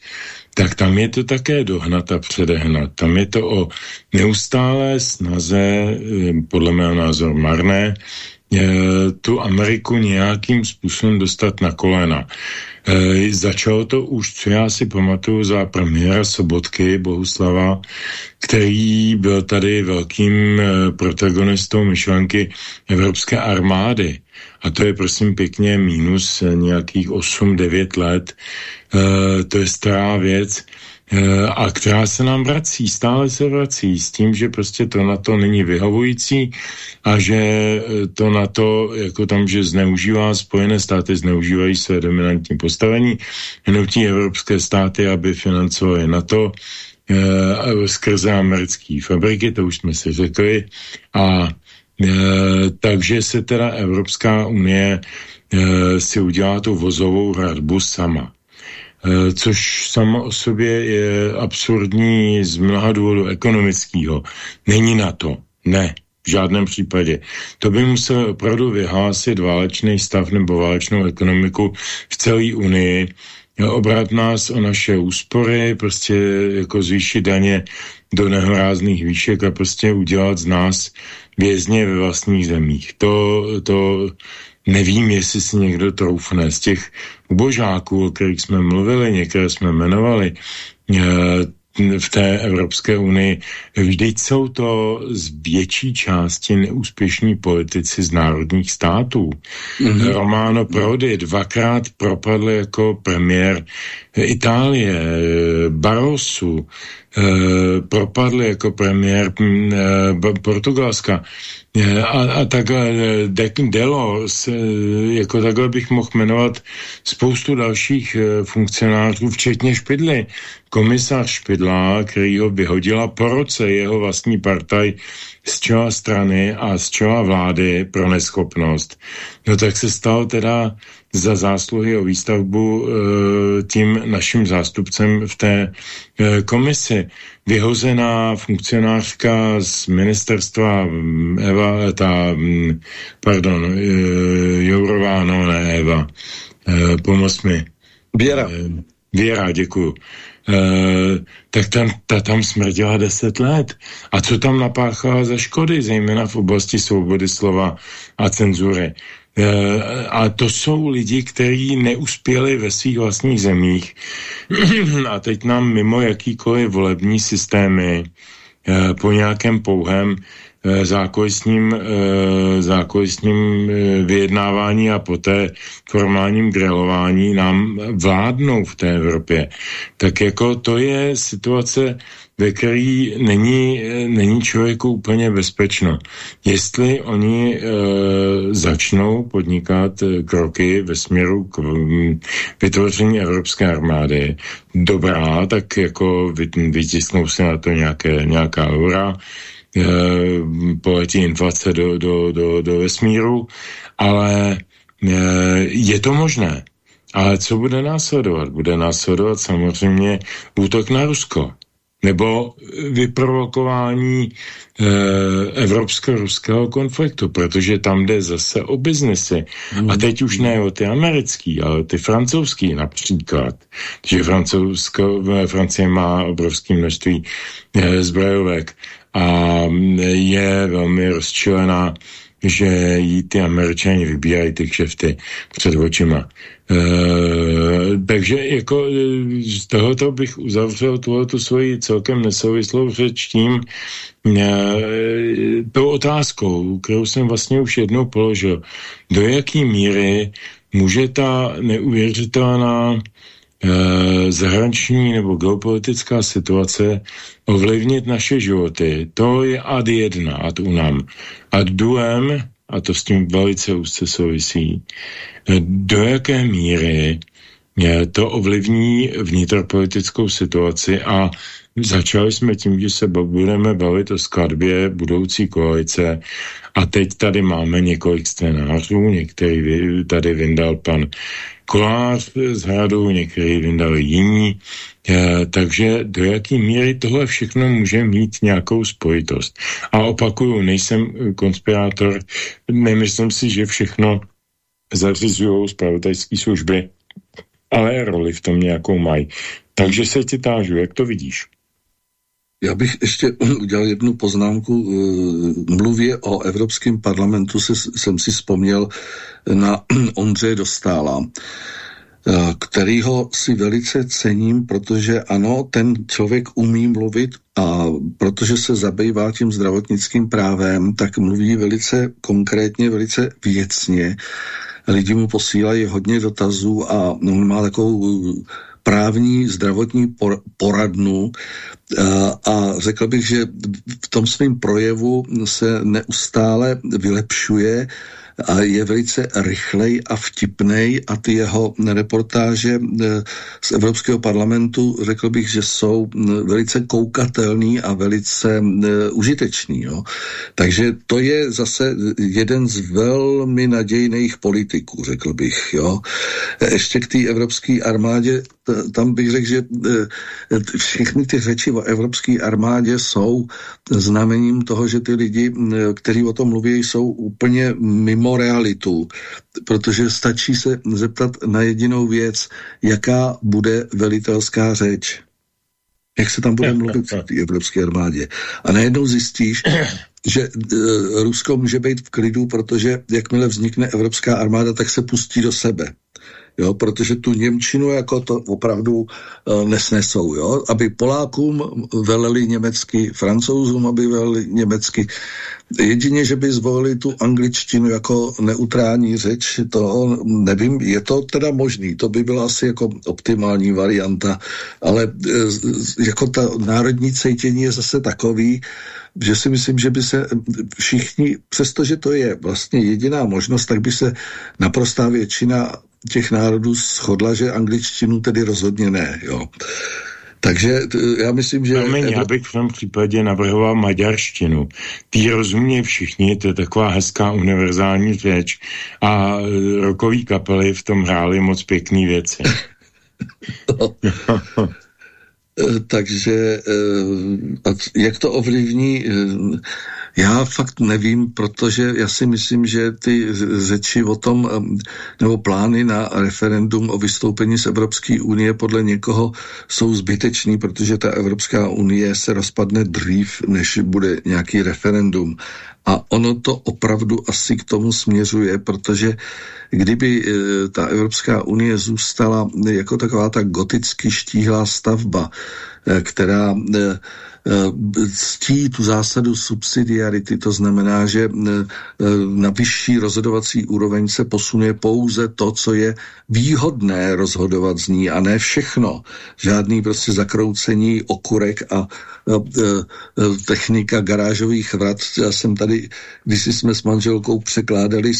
tak tam je to také dohnat a předehnat. Tam je to o neustálé snaze, eh, podle mého názoru marné, eh, tu Ameriku nějakým způsobem dostat na kolena. E, začalo to už, co já si pamatuju za premiéra Sobotky Bohuslava, který byl tady velkým e, protagonistou myšlenky Evropské armády. A to je prosím pěkně minus nějakých 8-9 let. E, to je stará věc a která se nám vrací, stále se vrací s tím, že prostě to na to není vyhovující a že to na to, jako tam, že zneužívá, Spojené státy zneužívají své dominantní postavení, hnutí evropské státy, aby financovali na to, e, skrze americké fabriky, to už jsme si řekli, a e, takže se teda Evropská unie e, si udělá tu vozovou hradbu sama. Eh, což samo o sobě je absurdní z mnoha důvodů ekonomického. Není na to. Ne. V žádném případě. To by musel opravdu vyhlásit válečný stav nebo válečnou ekonomiku v celé Unii, obrat nás o naše úspory, prostě jako zvýšit daně do nehorázných výšek a prostě udělat z nás vězně ve vlastních zemích. To, to Nevím, jestli si někdo troufne z těch ubožáků, o kterých jsme mluvili, některé jsme jmenovali, eh, v té Evropské unii. Vždyť jsou to z větší části neúspěšní politici z národních států. Mm-hmm. Romano Prodi dvakrát propadl jako premiér Itálie, Barrosu, eh, propadl jako premiér mm, eh, Portugalska. A, a takhle eh, Delos, jako takhle bych mohl jmenovat spoustu dalších funkcionářů, včetně Špidly. Komisař Špidla, který ho vyhodila po roce jeho vlastní partaj z čela strany a z čela vlády pro neschopnost, no tak se stal teda za zásluhy o výstavbu e, tím naším zástupcem v té e, komisi. Vyhozená funkcionářka z ministerstva mm, Eva, ta, mm, pardon, e, Jourová, no ne Eva, pomoz mi. Věra. Věra, děkuju. Uh, tak tam, ta tam smrdila deset let. A co tam napáchala za škody, zejména v oblasti svobody slova a cenzury. Uh, a to jsou lidi, kteří neuspěli ve svých vlastních zemích a teď nám mimo jakýkoliv volební systémy uh, po nějakém pouhém Eh, zákolisním, eh, zákolisním eh, vyjednávání a poté formálním grilování nám vládnou v té Evropě. Tak jako to je situace, ve které není, není člověku úplně bezpečno. Jestli oni e, začnou podnikat kroky ve směru k m, vytvoření Evropské armády, dobrá, tak jako vytisknou si na to nějaké, nějaká eura, Eh, poletí inflace do, do, do, do vesmíru, ale eh, je to možné. Ale co bude následovat? Bude následovat samozřejmě útok na Rusko. Nebo vyprovokování e, evropsko-ruského konfliktu, protože tam jde zase o biznesy. Mm. A teď už ne o ty americký, ale ty francouzský například. Že Francouzsko, Francie má obrovské množství e, zbrojovek a je velmi rozčilená že jí ty američani vybírají ty kšefty před očima. E, takže jako e, z tohoto bych uzavřel tuhle svoji celkem nesouvislou řeč tím, e, tou otázkou, kterou jsem vlastně už jednou položil. Do jaké míry může ta neuvěřitelná zahraniční nebo geopolitická situace ovlivnit naše životy. To je ad jedna, ad unam. Ad duem, a to s tím velice úzce souvisí, do jaké míry to ovlivní vnitropolitickou situaci a začali jsme tím, že se budeme bavit o skladbě budoucí koalice a teď tady máme několik scénářů, některý tady vyndal pan Kolář z hradu, některý vyndali jiní, e, takže do jaké míry tohle všechno může mít nějakou spojitost. A opakuju, nejsem konspirátor, nemyslím si, že všechno zařizují zpravodajské služby, ale roli v tom nějakou mají. Takže se ti tážu, jak to vidíš? Já bych ještě udělal jednu poznámku. Eh, mluvě o Evropském parlamentu se, jsem si vzpomněl na Ondřeje Dostála, eh, kterýho si velice cením, protože ano, ten člověk umí mluvit a protože se zabývá tím zdravotnickým právem, tak mluví velice konkrétně, velice věcně. Lidi mu posílají hodně dotazů a on má takovou právní zdravotní poradnu. Eh, a řekl bych, že v tom svém projevu se neustále vylepšuje a je velice rychlej a vtipnej a ty jeho reportáže eh, z Evropského parlamentu, řekl bych, že jsou eh, velice koukatelný a velice eh, užitečný. Jo. Takže to je zase jeden z velmi nadějných politiků, řekl bych. Jo. Ještě k té evropské armádě, tam bych řekl, že všechny ty řeči o evropské armádě jsou znamením toho, že ty lidi, kteří o tom mluví, jsou úplně mimo mimo realitu, protože stačí se zeptat na jedinou věc, jaká bude velitelská řeč. Jak se tam bude mluvit v té evropské armádě. A najednou zjistíš, že uh, Rusko může být v klidu, protože jakmile vznikne evropská armáda, tak se pustí do sebe jo, protože tu Němčinu jako to opravdu uh, nesnesou, jo, aby Polákům veleli německy, Francouzům, aby veleli německy. Jedině, že by zvolili tu angličtinu jako neutrální řeč, to nevím, je to teda možný, to by byla asi jako optimální varianta, ale uh, jako ta národní cítění je zase takový, že si myslím, že by se všichni, přestože to je vlastně jediná možnost, tak by se naprostá většina těch národů shodla, že angličtinu tedy rozhodně ne. Jo. Takže já myslím, že... Promiň, já bych v tom případě navrhoval maďarštinu. Ty rozumějí všichni, to je taková hezká univerzální řeč a rokový kapely v tom hráli moc pěkný věci. no. Takže eh, jak to ovlivní já fakt nevím, protože já si myslím, že ty řeči o tom, nebo plány na referendum o vystoupení z Evropské unie podle někoho jsou zbytečný, protože ta Evropská unie se rozpadne dřív, než bude nějaký referendum. A ono to opravdu asi k tomu směřuje, protože kdyby e, ta Evropská unie zůstala jako taková ta goticky štíhlá stavba, e, která e, ctí tu zásadu subsidiarity, to znamená, že na vyšší rozhodovací úroveň se posune pouze to, co je výhodné rozhodovat z ní a ne všechno. Žádný prostě zakroucení okurek a technika garážových vrat. Já jsem tady, když jsme s manželkou překládali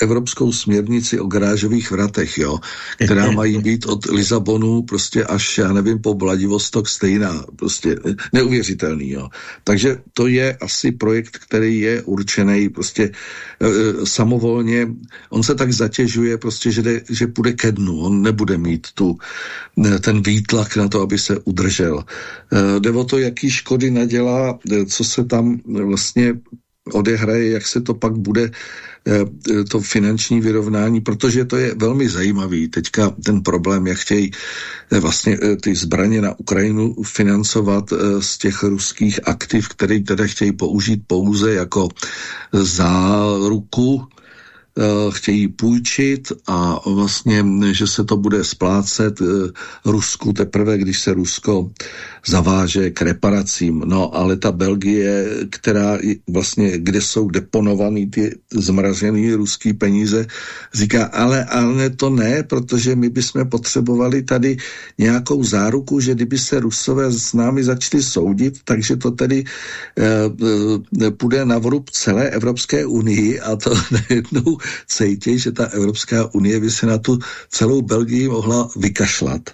evropskou směrnici o garážových vratech, jo, která mají být od Lisabonu prostě až, já nevím, po Vladivostok stejná. Prostě neuvěřitelný, jo. Takže to je asi projekt, který je určený prostě samovolně. On se tak zatěžuje prostě, že, jde, že půjde ke dnu. On nebude mít tu, ten výtlak na to, aby se udržel. Jde o to, jaký škody nadělá, co se tam vlastně odehraje, jak se to pak bude to finanční vyrovnání, protože to je velmi zajímavý. Teďka ten problém, jak chtějí vlastně ty zbraně na Ukrajinu financovat z těch ruských aktiv, které teda chtějí použít pouze jako záruku Eh, chtějí půjčit a vlastně, že se to bude splácet eh, Rusku teprve, když se Rusko zaváže k reparacím. No ale ta Belgie, která vlastně, kde jsou deponovaný ty zmražené ruský peníze, říká, ale, ale to ne, protože my bychom potřebovali tady nějakou záruku, že kdyby se Rusové s námi začali soudit, takže to tedy e, půjde na vrub celé Evropské unii a to najednou cítí, že ta Evropská unie by se na tu celou Belgii mohla vykašlat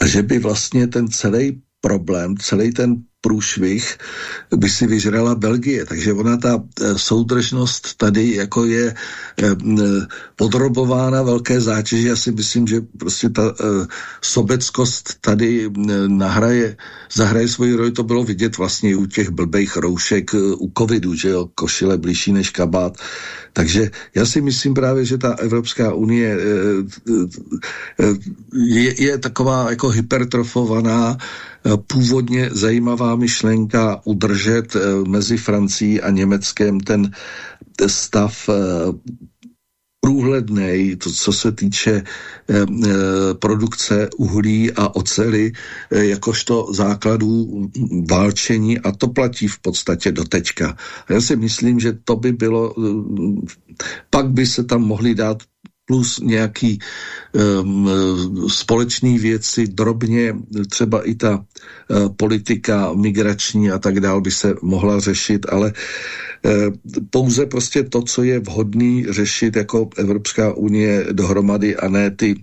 a že by vlastně ten celý problém, celý ten průšvih by si vyžrala Belgie. Takže ona ta e, soudržnost tady jako je e, podrobována velké zátěži. Já si myslím, že prostě ta e, sobeckost tady nahraje, zahraje svoji roli. To bylo vidět vlastně u těch blbejch roušek u covidu, že jo, košile blížší než kabát. Takže já si myslím právě, že ta Evropská unie je, je taková jako hypertrofovaná, původně zajímavá myšlenka udržet eh, mezi Francií a Německem ten stav eh, průhledný, to, co se týče e, e, produkce uhlí a ocely, jakožto základů válčení a to platí v podstatě do tečka. Já si myslím, že to by bylo, pak by se tam mohly dát plus nějaký um, společné věci, drobně třeba i ta uh, politika migrační a tak dál by se mohla řešit, ale uh, pouze prostě to, co je vhodný řešit jako Evropská unie dohromady a ne ty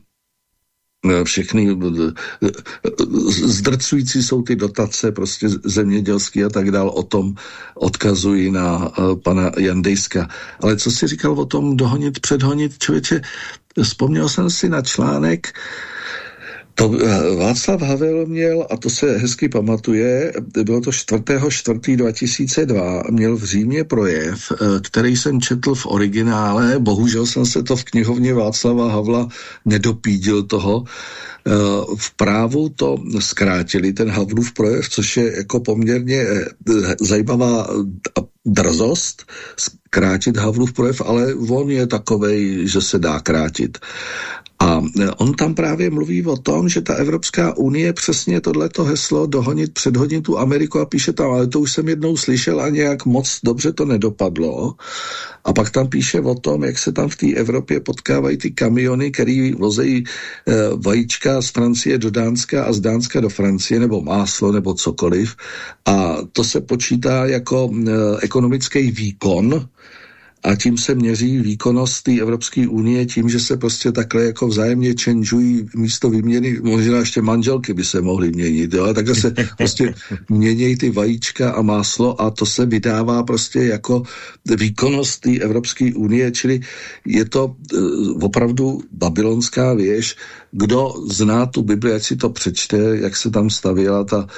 všechny eh, eh, zdrcující jsou ty dotace prostě zemědělský a tak dál, o tom odkazují na pana Jandejska. Ale co si říkal o tom dohonit, předhonit, člověče, vzpomněl jsem si na článek, to Václav Havel měl, a to se hezky pamatuje, bylo to 4.4.2002, měl v Římě projev, který jsem četl v originále, bohužel jsem se to v knihovně Václava Havla nedopídil toho, v právu to zkrátili, ten Havlův projev, což je jako poměrně zajímavá drzost, zkrátit Havlův projev, ale on je takovej, že se dá krátit. A e, on tam právě mluví o tom, že ta Evropská unie přesně tohleto heslo dohonit, předhodit tu Ameriku a píše tam, ale to už jsem jednou slyšel a nějak moc dobře to nedopadlo. A pak tam píše o tom, jak se tam v té Evropě potkávají ty kamiony, který vozejí e, vajíčka z Francie do Dánska a z Dánska do Francie, nebo máslo, nebo cokoliv. A to se počítá jako e, ekonomický výkon, a tím se měří výkonnost té Evropské unie tím, že se prostě takhle jako vzájemně čenžují místo výměny, možná ještě manželky by se mohly měnit, jo? takhle se prostě měnějí ty vajíčka a máslo a to se vydává prostě jako výkonnost té Evropské unie, čili je to uh, opravdu babylonská věž. Kdo zná tu Bibli, ať si to přečte, jak se tam stavěla ta uh,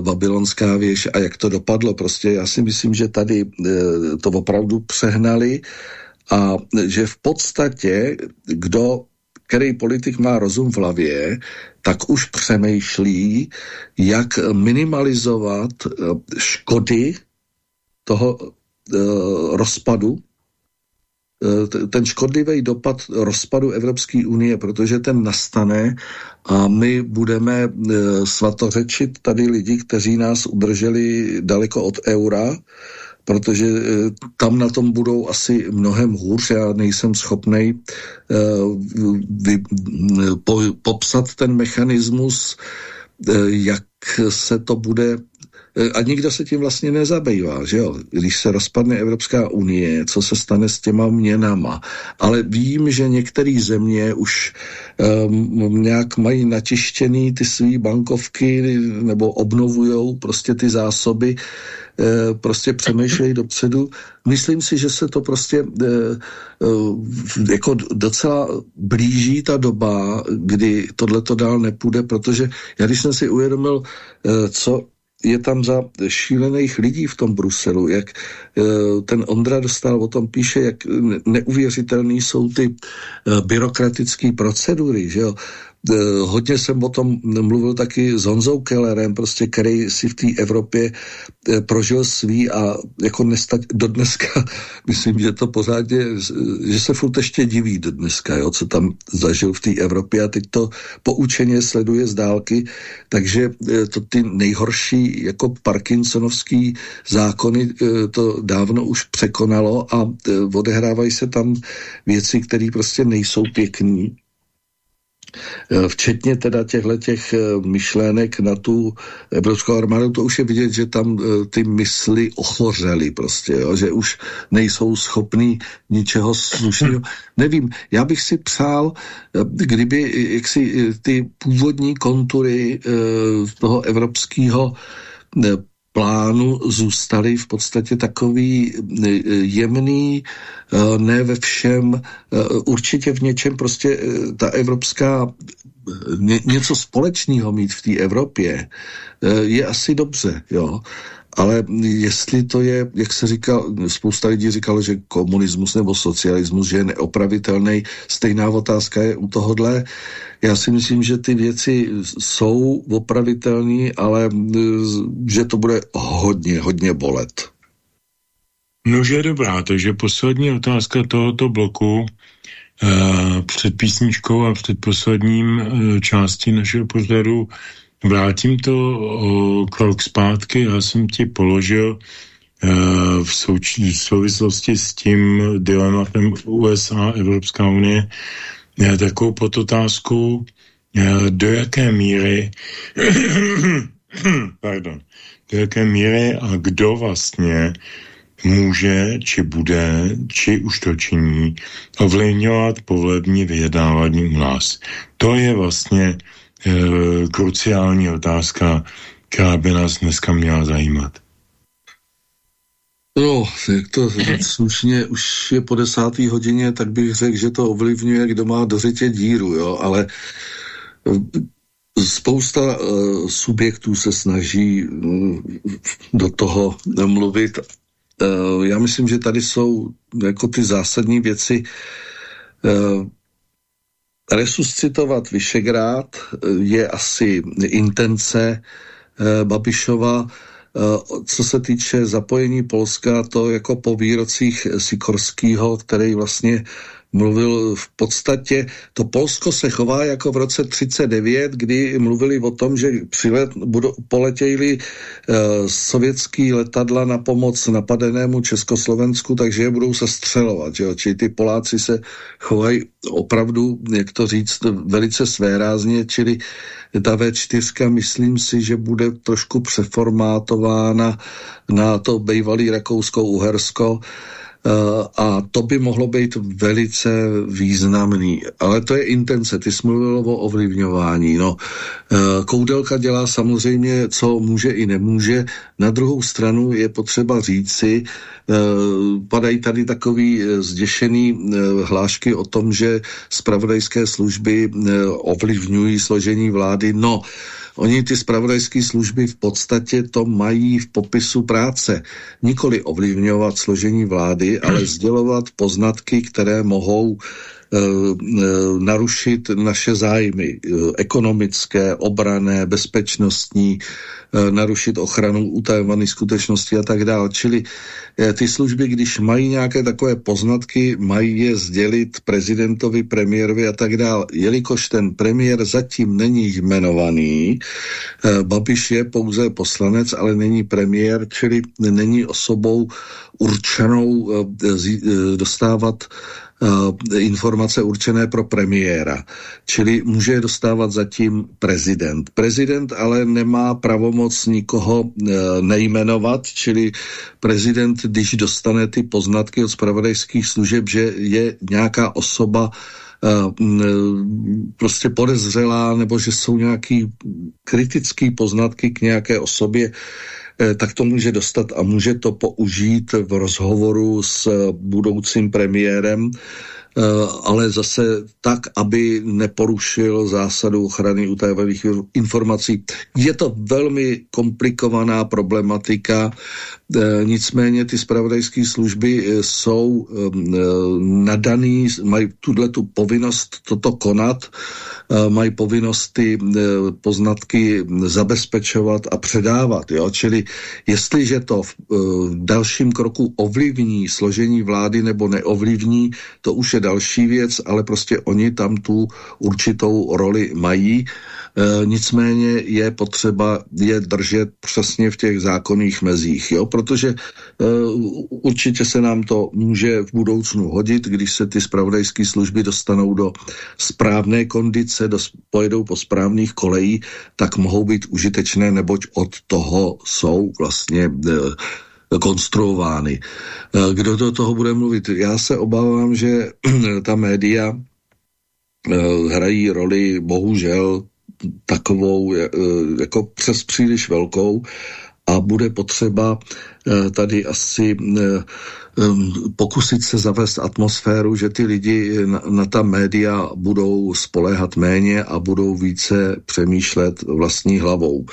babylonská věž a jak to dopadlo. Prostě já si myslím, že tady uh, to opravdu přehnali a že v podstatě kdo který politik má rozum v hlavě, tak už přemýšlí, jak minimalizovat škody toho rozpadu Eh, ten škodlivý dopad rozpadu Evropské unie, protože ten nastane a my budeme eh, svatořečit tady lidi, kteří nás udrželi daleko od eura, protože eh, tam na tom budou asi mnohem hůř. Já nejsem schopný popsat ten mechanismus, jak se to bude a nikdo se tím vlastně nezabývá, že jo? Když se rozpadne Evropská unie, co se stane s těma měnama. Ale vím, že některé země už um, nějak mají načištěný ty své bankovky nebo obnovujou prostě ty zásoby, uh, prostě přemýšlejí dopředu. Myslím si, že se to prostě uh, jako docela blíží ta doba, kdy tohle to dál nepůjde, protože já když jsem si uvědomil, co je tam za šílených lidí v tom Bruselu, jak eh, ten Ondra dostal, o tom píše, jak neuvěřitelný jsou ty eh, byrokratické procedury, že jo? Eh, hodně jsem o tom mluvil taky s Honzou Kellerem, prostě, který si v té Evropě eh, prožil svý a jako nestať, do dneska, myslím, že to pořádně, že se furt ještě diví do dneska, jo, co tam zažil v té Evropě a teď to poučeně sleduje z dálky, takže eh, to ty nejhorší jako parkinsonovský zákony to dávno už překonalo a odehrávají se tam věci, které prostě nejsou pěkný včetně teda těchto těch eh, myšlenek na tu evropskou armádu, to už je vidět, že tam eh, ty mysli ochořely prostě, jo, že už nejsou schopní ničeho slušného. Nevím, já bych si přál, kdyby jaksi ty původní kontury toho evropského plánu zůstaly v podstatě takový e, jemný, e, ne ve všem, e, určitě v něčem prostě ta evropská něco společného mít v té Evropě je asi dobře, jo ale jestli to je, jak se říkal, spousta lidí říkalo, že komunismus nebo socialismus, že je neopravitelný, stejná otázka je u tohohle. Já si myslím, že ty věci jsou opravitelné, ale že to bude hodně, hodně bolet. No, že je dobrá, takže poslední otázka tohoto bloku uh, před písničkou a před posledním uh, částí našeho pořadu Vrátím to o krok zpátky. Já jsem ti položil uh, v, souvislosti s tím dilematem USA, Evropská unie, uh, takovou podotázku, uh, do jaké míry pardon, do jaké míry a kdo vlastně může, či bude, či už to činí, ovlivňovat povolební vyjednávání u nás. To je vlastně e, kruciální otázka, která by nás dneska měla zajímat. No, jak to slušně už je po desátý hodině, tak bych řekl, že to ovlivňuje, kdo má do řitě díru, jo, ale eh, spousta uh, subjektů se snaží uh, do toho mluvit. Uh, já myslím, že tady jsou jako ty zásadní věci. Uh, resuscitovat Vyšegrád eh, je asi intence eh, Babišova. Eh, co se týče zapojení Polska, to jako po výrocích Sikorského, který vlastně mluvil v podstatě, to Polsko se chová jako v roce 39, kdy mluvili o tom, že přilet, budou, poletějili uh, sovětský letadla na pomoc napadenému Československu, takže je budou se střelovat. Že jo? Čili ty Poláci se chovají opravdu, jak to říct, velice svérázně, čili ta V4, myslím si, že bude trošku přeformátována na to bývalý Rakousko-Uhersko, Eh, a to by mohlo být velice významný. Ale to je intence, ty jsi o ovlivňování. No, eh, Koudelka dělá samozřejmě, co může i nemůže. Na druhou stranu je potřeba říci, eh, padají tady takový zděšený hlášky o tom, že spravodajské služby ovlivňují složení vlády. No, Oni ty spravodajské služby v podstatě to mají v popisu práce. Nikoli ovlivňovat složení vlády, ale sdělovat poznatky, které mohou narušit naše zájmy eh, ekonomické, obrané, bezpečnostní, narušit ochranu utajovaných skutečností a tak dále. Čili ty služby, když mají nějaké takové poznatky, mají je sdělit prezidentovi, premiérovi a tak dále. Jelikož ten premiér zatím není jmenovaný, Babiš je pouze poslanec, ale není premiér, čili není osobou určenou dostávat informace určené pro premiéra. Čili může dostávat zatím prezident. Prezident ale nemá pravomoc nikoho uh, nejmenovat, čili prezident, když dostane ty poznatky od spravodajských služeb, že je nějaká osoba prostě podezřelá, nebo že jsou nějaký kritický poznatky k nějaké osobě, Eh, tak to může dostat a může to použít v rozhovoru s budoucím premiérem, eh, ale zase tak, aby neporušil zásadu ochrany utajovaných informací. Je to velmi komplikovaná problematika, eh, nicméně ty spravodajské služby jsou nadaný, mají tuhle tu povinnost toto konat, Eh, mají povinnost ty eh, poznatky zabezpečovat a předávat. Jo? Čili jestliže to v eh, dalším kroku ovlivní složení vlády nebo neovlivní, to už je další věc, ale prostě oni tam tu určitou roli mají. E, nicméně je potřeba je držet přesně v těch zákonných mezích, jo? protože e, určitě se nám to může v budoucnu hodit, když se ty spravodajské služby dostanou do správné kondice, do, pojedou po správných kolejí, tak mohou být užitečné, neboť od toho jsou vlastně e, konstruovány. E, kdo do toho bude mluvit? Já se obávám, že ta média e, hrají roli bohužel takovou e, jako přes příliš velkou a bude potřeba tady asi pokusit se zavést atmosféru, že ty lidi na, na ta média budou spoléhat méně a budou více přemýšlet vlastní hlavou.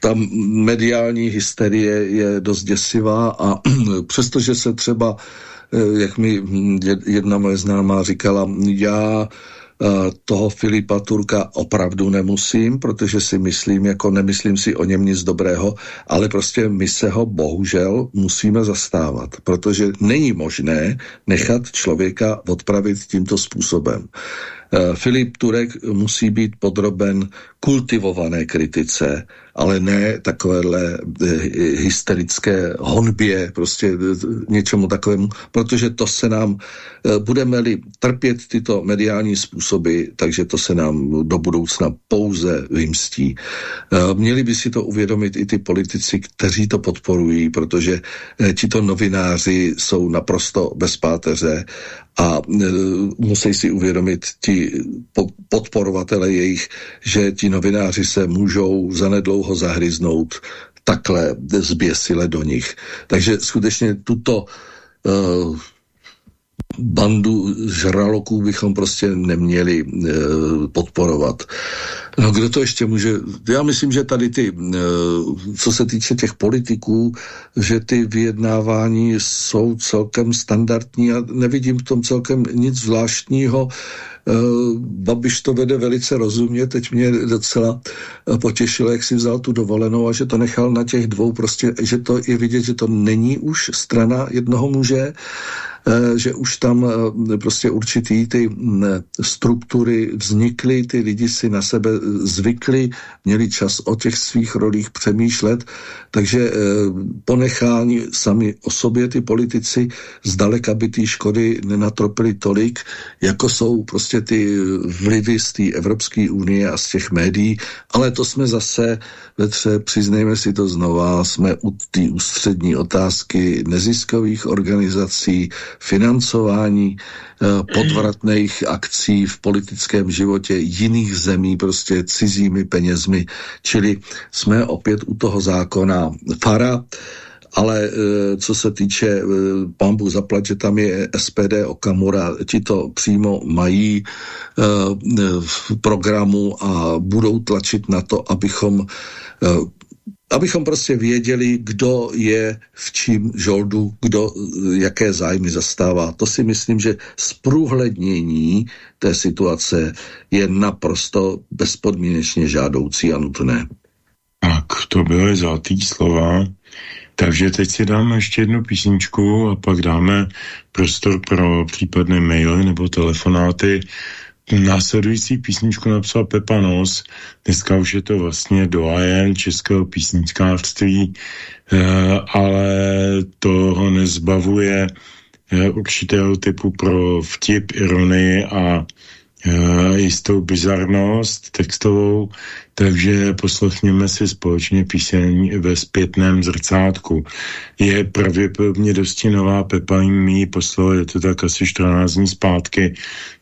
Ta mediální hysterie je dost děsivá a přestože se třeba, jak mi jedna moje známá říkala, já Eh, toho Filipa Turka opravdu nemusím, protože si myslím, jako nemyslím si o něm nic dobrého, ale prostě my se ho bohužel musíme zastávat, protože není možné nechat člověka odpravit tímto způsobem. Eh, Filip Turek musí být podroben kultivované kritice, ale ne takovéhle eh, hysterické honbě, prostě eh, něčemu takovému, protože to se nám, budeme-li trpět tyto mediální způsoby, takže to se nám do budoucna pouze vymstí. Měli by si to uvědomit i ty politici, kteří to podporují, protože tito novináři jsou naprosto bez páteře a musí si uvědomit ti podporovatele jejich, že ti novináři se můžou zanedlouho zahryznout takhle zběsile do nich. Takže skutečně tuto uh, bandu žraloků bychom prostě neměli uh, podporovat. No kdo to ještě může, já myslím, že tady ty, uh, co se týče těch politiků, že ty vyjednávání jsou celkem standardní a nevidím v tom celkem nic zvláštního. Uh, Babiš to vede velice rozumně, teď mě docela potěšilo, jak si vzal tu dovolenou a že to nechal na těch dvou, prostě, že to je vidět, že to není už strana jednoho muže, že už tam eh, prostě určitý ty mm, struktury vznikly, ty lidi si na sebe zvykli, měli čas o těch svých rolích přemýšlet, takže eh, ponechání sami o sobě ty politici zdaleka by ty škody nenatropili tolik, jako jsou prostě ty vlivy z té Evropské unie a z těch médií, ale to jsme zase Petře, přiznejme si to znova, jsme u té ústřední otázky neziskových organizací, financování eh, podvratných akcí v politickém životě jiných zemí, prostě cizími penězmi, čili jsme opět u toho zákona FARA, ale e, co se týče e, pán Bůh zaplat, že tam je SPD Okamura, ti to přímo mají v programu a budou tlačit na to, abychom abychom prostě věděli, kdo je v čím žoldu, kdo jaké zájmy zastává. To si myslím, že zprůhlednění té situace je naprosto bezpodmínečně žádoucí a nutné. Tak, to byly zlatý slova. Takže teď si dáme ještě jednu písničku a pak dáme prostor pro případné maily nebo telefonáty. Následující písničku napsal Pepa Nos, dneska už je to vlastně doajen českého písničkářství, eh, ale to ho nezbavuje určitého typu pro vtip, ironii a jistou bizarnost textovou, takže poslechněme si společně píseň ve zpětném zrcátku. Je pravděpodobně dosti nová, Pepa mi ji poslala, je to tak asi 14 dní zpátky,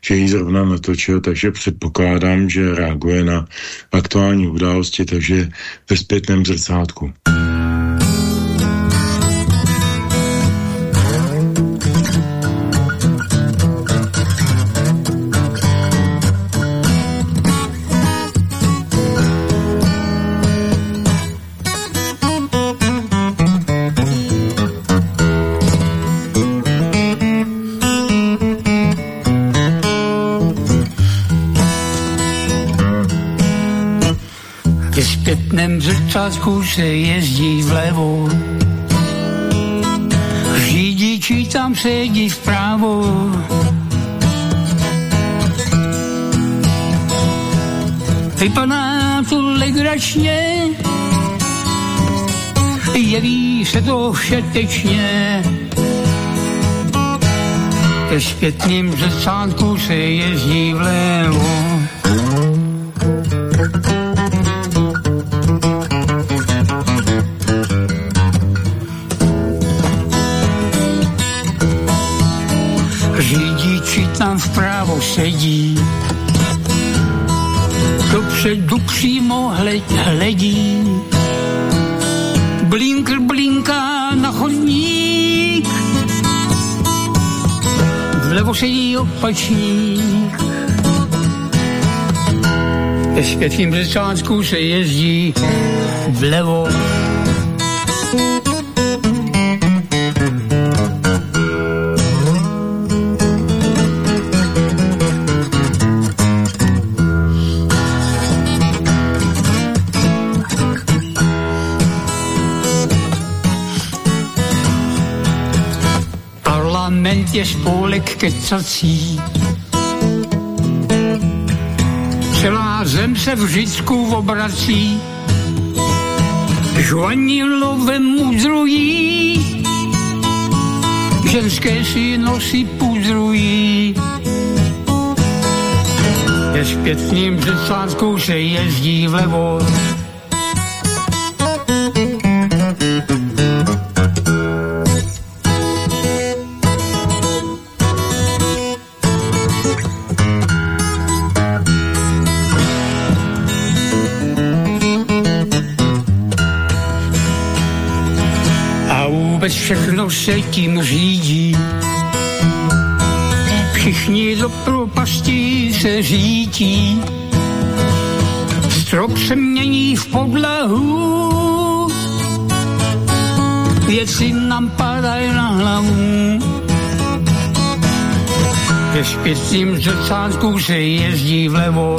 že ji zrovna natočil, takže předpokládám, že reaguje na aktuální události, takže ve zpětném zrcátku. Zrcátku se jezdí vlevo. Řidiči tam sedí vpravo. Vypadá to legračně, jeví se to všetečně. Ke zpětným zrcátku se jezdí vlevo. Dopředu přímo hled, hledí. Blinkr blinká na chodník. Vlevo sedí opačník. Zpětním zrcátku se jezdí vlevo. Spolek kecací. Celá zem se v Řicku obrací, žvanilové mudrují, ženské si nosy pudrují. Ve zpětným zrcátku se jezdí vlevo, se tím řídí. Všichni do propasti se řítí. Strop se mění v podlahu, věci nám padají na hlavu. Ve špicím zrcátku se jezdí vlevo,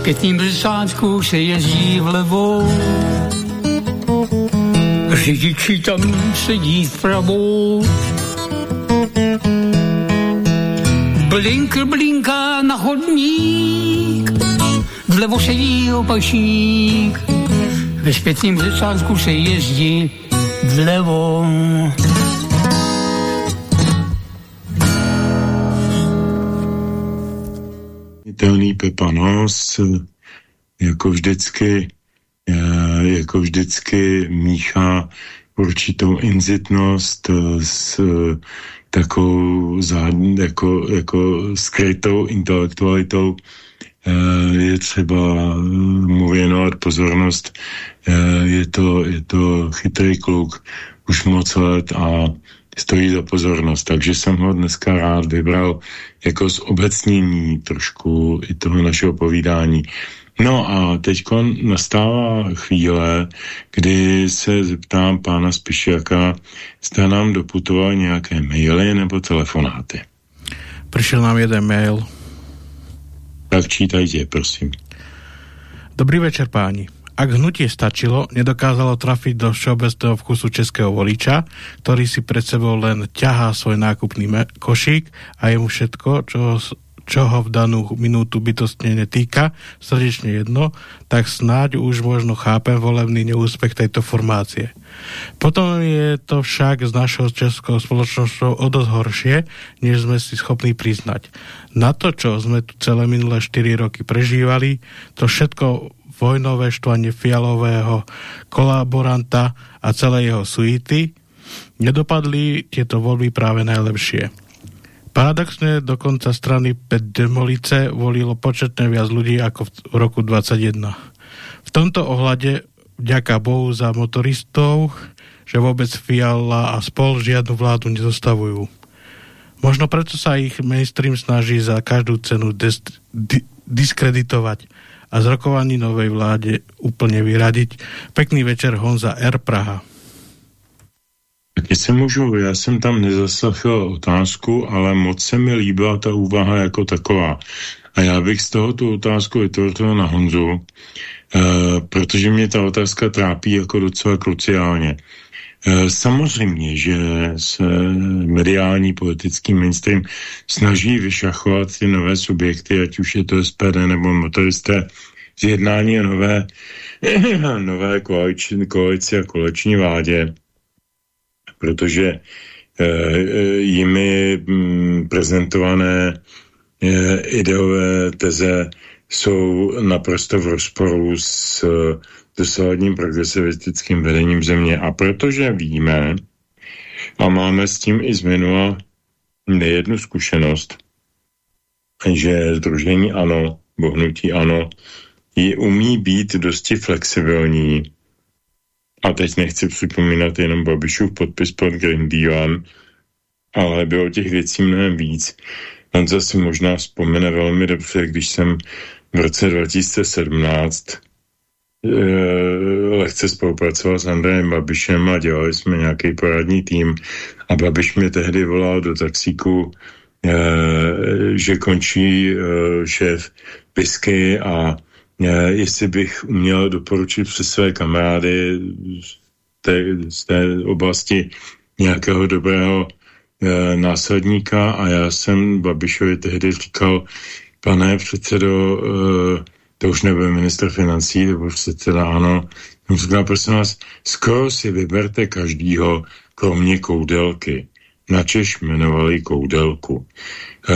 zpětním brzátku se jezdí vlevo. Řidiči tam sedí vpravo. Blinkr blinká na chodník, vlevo sedí opačník. Ve zpětním zrcátku se jezdí vlevo. Neuvěřitelný Pepanos, jako vždycky, eh, jako vždycky míchá určitou inzitnost s takovou zádní, jako, jako skrytou intelektualitou. Eh, je třeba mu věnovat pozornost. Eh, je to, je to chytrý kluk, už moc let a stojí za pozornost. Takže jsem ho dneska rád vybral jako zobecnění trošku i toho našeho povídání. No a teď nastává chvíle, kdy se zeptám pána Spišiaka, zda nám doputoval nějaké maily nebo telefonáty. Přišel nám jeden mail. Tak čítajte, prosím. Dobrý večer, páni. Ak hnutie stačilo, nedokázalo trafiť do všeobecného vkusu českého voliča, ktorý si pred sebou len ťahá svoj nákupný košík a je mu všetko, čo, čo ho v danú minútu bytostne netýka, srdečne jedno, tak snáď už možno chápem volebný neúspech tejto formácie. Potom je to však s našou českou spoločnosťou o dosť horšie, než sme si schopní priznať. Na to, čo sme tu celé minulé 4 roky prežívali, to všetko vojnové štvanie fialového kolaboranta a celé jeho suity, nedopadli tieto voľby práve najlepšie. Paradoxne dokonca strany Pet Demolice volilo početne viac ľudí ako v roku 2021. V tomto ohľade vďaka Bohu za motoristov, že vôbec Fiala a spol žiadnu vládu nezostavujú. Možno preto sa ich mainstream snaží za každú cenu di diskreditovať a z rokovaní novej vláde úplně vyradiť. Pekný večer Honza R. Praha. Se můžu, já jsem tam nezaslechl otázku, ale moc se mi líbila ta úvaha jako taková. A já bych z toho tu otázku vytvořil na Honzu, uh, protože mě ta otázka trápí jako docela kruciálně. Eh, samozřejmě, že se mediální politický mainstream snaží vyšachovat ty nové subjekty, ať už je to SPD nebo motoristé, z jednání o nové, nové koalici, koalici a koaliční vládě, protože e, jimi m, mm, prezentované e, ideové teze jsou naprosto v rozporu s dosávadním progresivistickým vedením země. A protože víme, a máme s tím i z minula nejednu zkušenost, že Združení ANO, bohnutí ANO, ji umí být dosti flexibilní. A teď nechci připomínat jenom Babišův podpis pod Green Dealem, ale bylo těch věcí mnohem víc. On zase možná vzpomene velmi dobře, když jsem v roce 2017 Eh, lehce spolupracoval s Andrejem Babišem a dělali jsme nějaký poradní tým. A Babiš mě tehdy volal do taxíku, eh, že končí eh, šéf Pisky a jestli bych uměl doporučit přes své kamarády z té, z té oblasti nějakého dobrého následníka. A já jsem Babišovi tehdy říkal, pane předsedo, to už nebyl minister financí, to byl předseda ano, jsem říkal, prosím vás, skoro si vyberte každýho, kromě koudelky. Načeš jmenovali koudelku. E,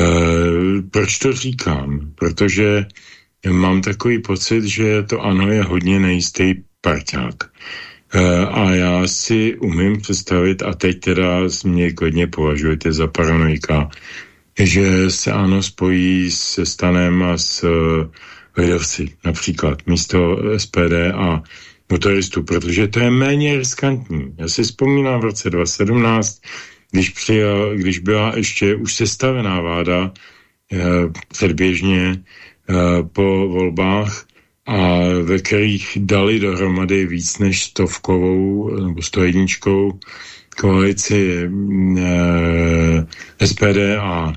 proč to říkám? Protože mám takový pocit, že to ano je hodně nejistý parťák. E, a já si umím představit, a teď teda mě hodně považujete za paranoika, že se ano spojí se Stanem a s lidovci například místo SPD a motoristů, protože to je méně riskantní. Já si vzpomínám v roce 2017, když, přijel, když byla ještě už sestavená vláda eh, předběžně eh, po volbách a ve kterých dali dohromady víc než stovkovou nebo stojedničkou koalici eh, SPD a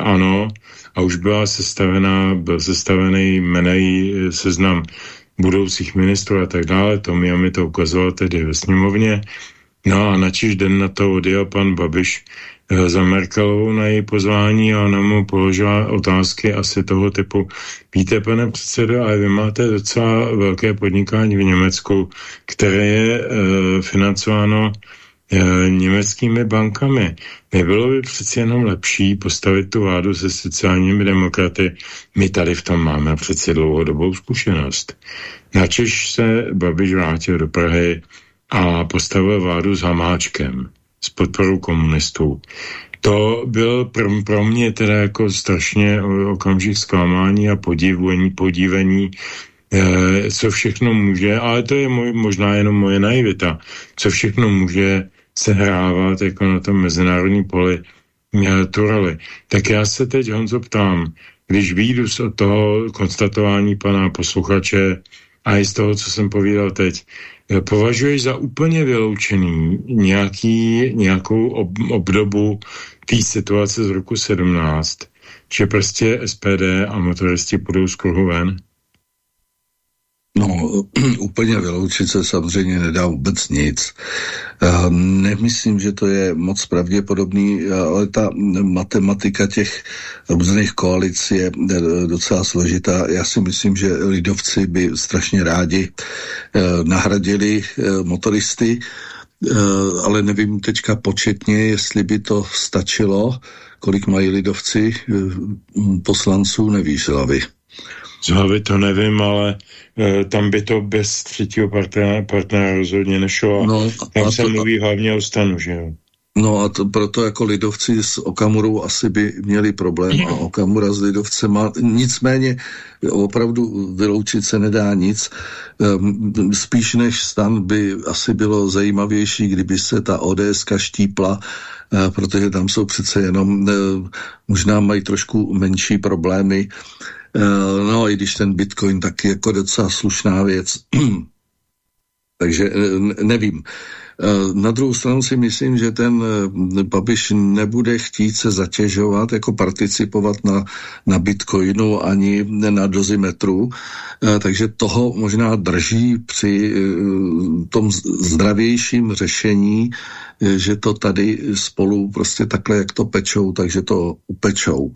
ano, a už byla sestavená, byl sestavený jmenej eh, seznam budoucích ministrů a tak dále. To mi, mi to ukazoval tedy ve sněmovně. No a načiž den na to odjel pan Babiš eh, za Merkelovou na její pozvání a ona mu položila otázky asi toho typu. Víte, pane předsedo, ale vy máte docela velké podnikání v Německu, které je e, financováno e, německými bankami. Nebylo by přeci jenom lepší postavit tu vládu se sociálními demokraty? My tady v tom máme přeci dlouhodobou zkušenost. Načež se Babiš vrátil do Prahy a postavil vládu s Hamáčkem, s podporou komunistů. To byl pro, pro mě teda jako strašně okamžik zklamání a podívení, podívení, eh, co všechno může, ale to je můj, možná jenom moje naivita, co všechno může sehrávat jako na tom mezinárodním poli tu roli. Tak já se teď, Honzo, ptám, když výjdu z toho konstatování pana posluchače a i z toho, co jsem povídal teď, eh, považuješ za úplně vyloučený nějaký, nějakou ob, obdobu té situace z roku 17, že prostě SPD a motoristi půjdou z kruhu ven? No, úplně vyloučit se samozřejmě nedá vůbec nic. Nemyslím, že to je moc pravděpodobný, ale ta matematika těch různých koalic je docela složitá. Já si myslím, že lidovci by strašně rádi eh, nahradili eh, motoristy, eh, ale nevím teďka početně, jestli by to stačilo, kolik mají lidovci poslanců, nevíš, hlavy. Z hlavy to nevím, ale e, tam by to bez třetího partnera, partnera rozhodně nešlo. No, tam a se to, mluví hlavně o stanu, že jo? No a to, proto jako lidovci s Okamurou asi by měli problém a Okamura s lidovcema. Nicméně opravdu vyloučit se nedá nic. Ehm, spíš než stan by asi bylo zajímavější, kdyby se ta ODS štípla, e, protože tam jsou přece jenom, e, možná mají trošku menší problémy no, i když ten Bitcoin taky jako docela slušná věc. Takže eh, nevím. Eh, na druhou stranu si myslím, že ten Babiš nebude chtít se zatěžovat, jako participovat na, na Bitcoinu ani na dozimetru, takže toho možná drží při tom zdravějším řešení, že to tady spolu prostě takhle, jak to pečou, takže to upečou.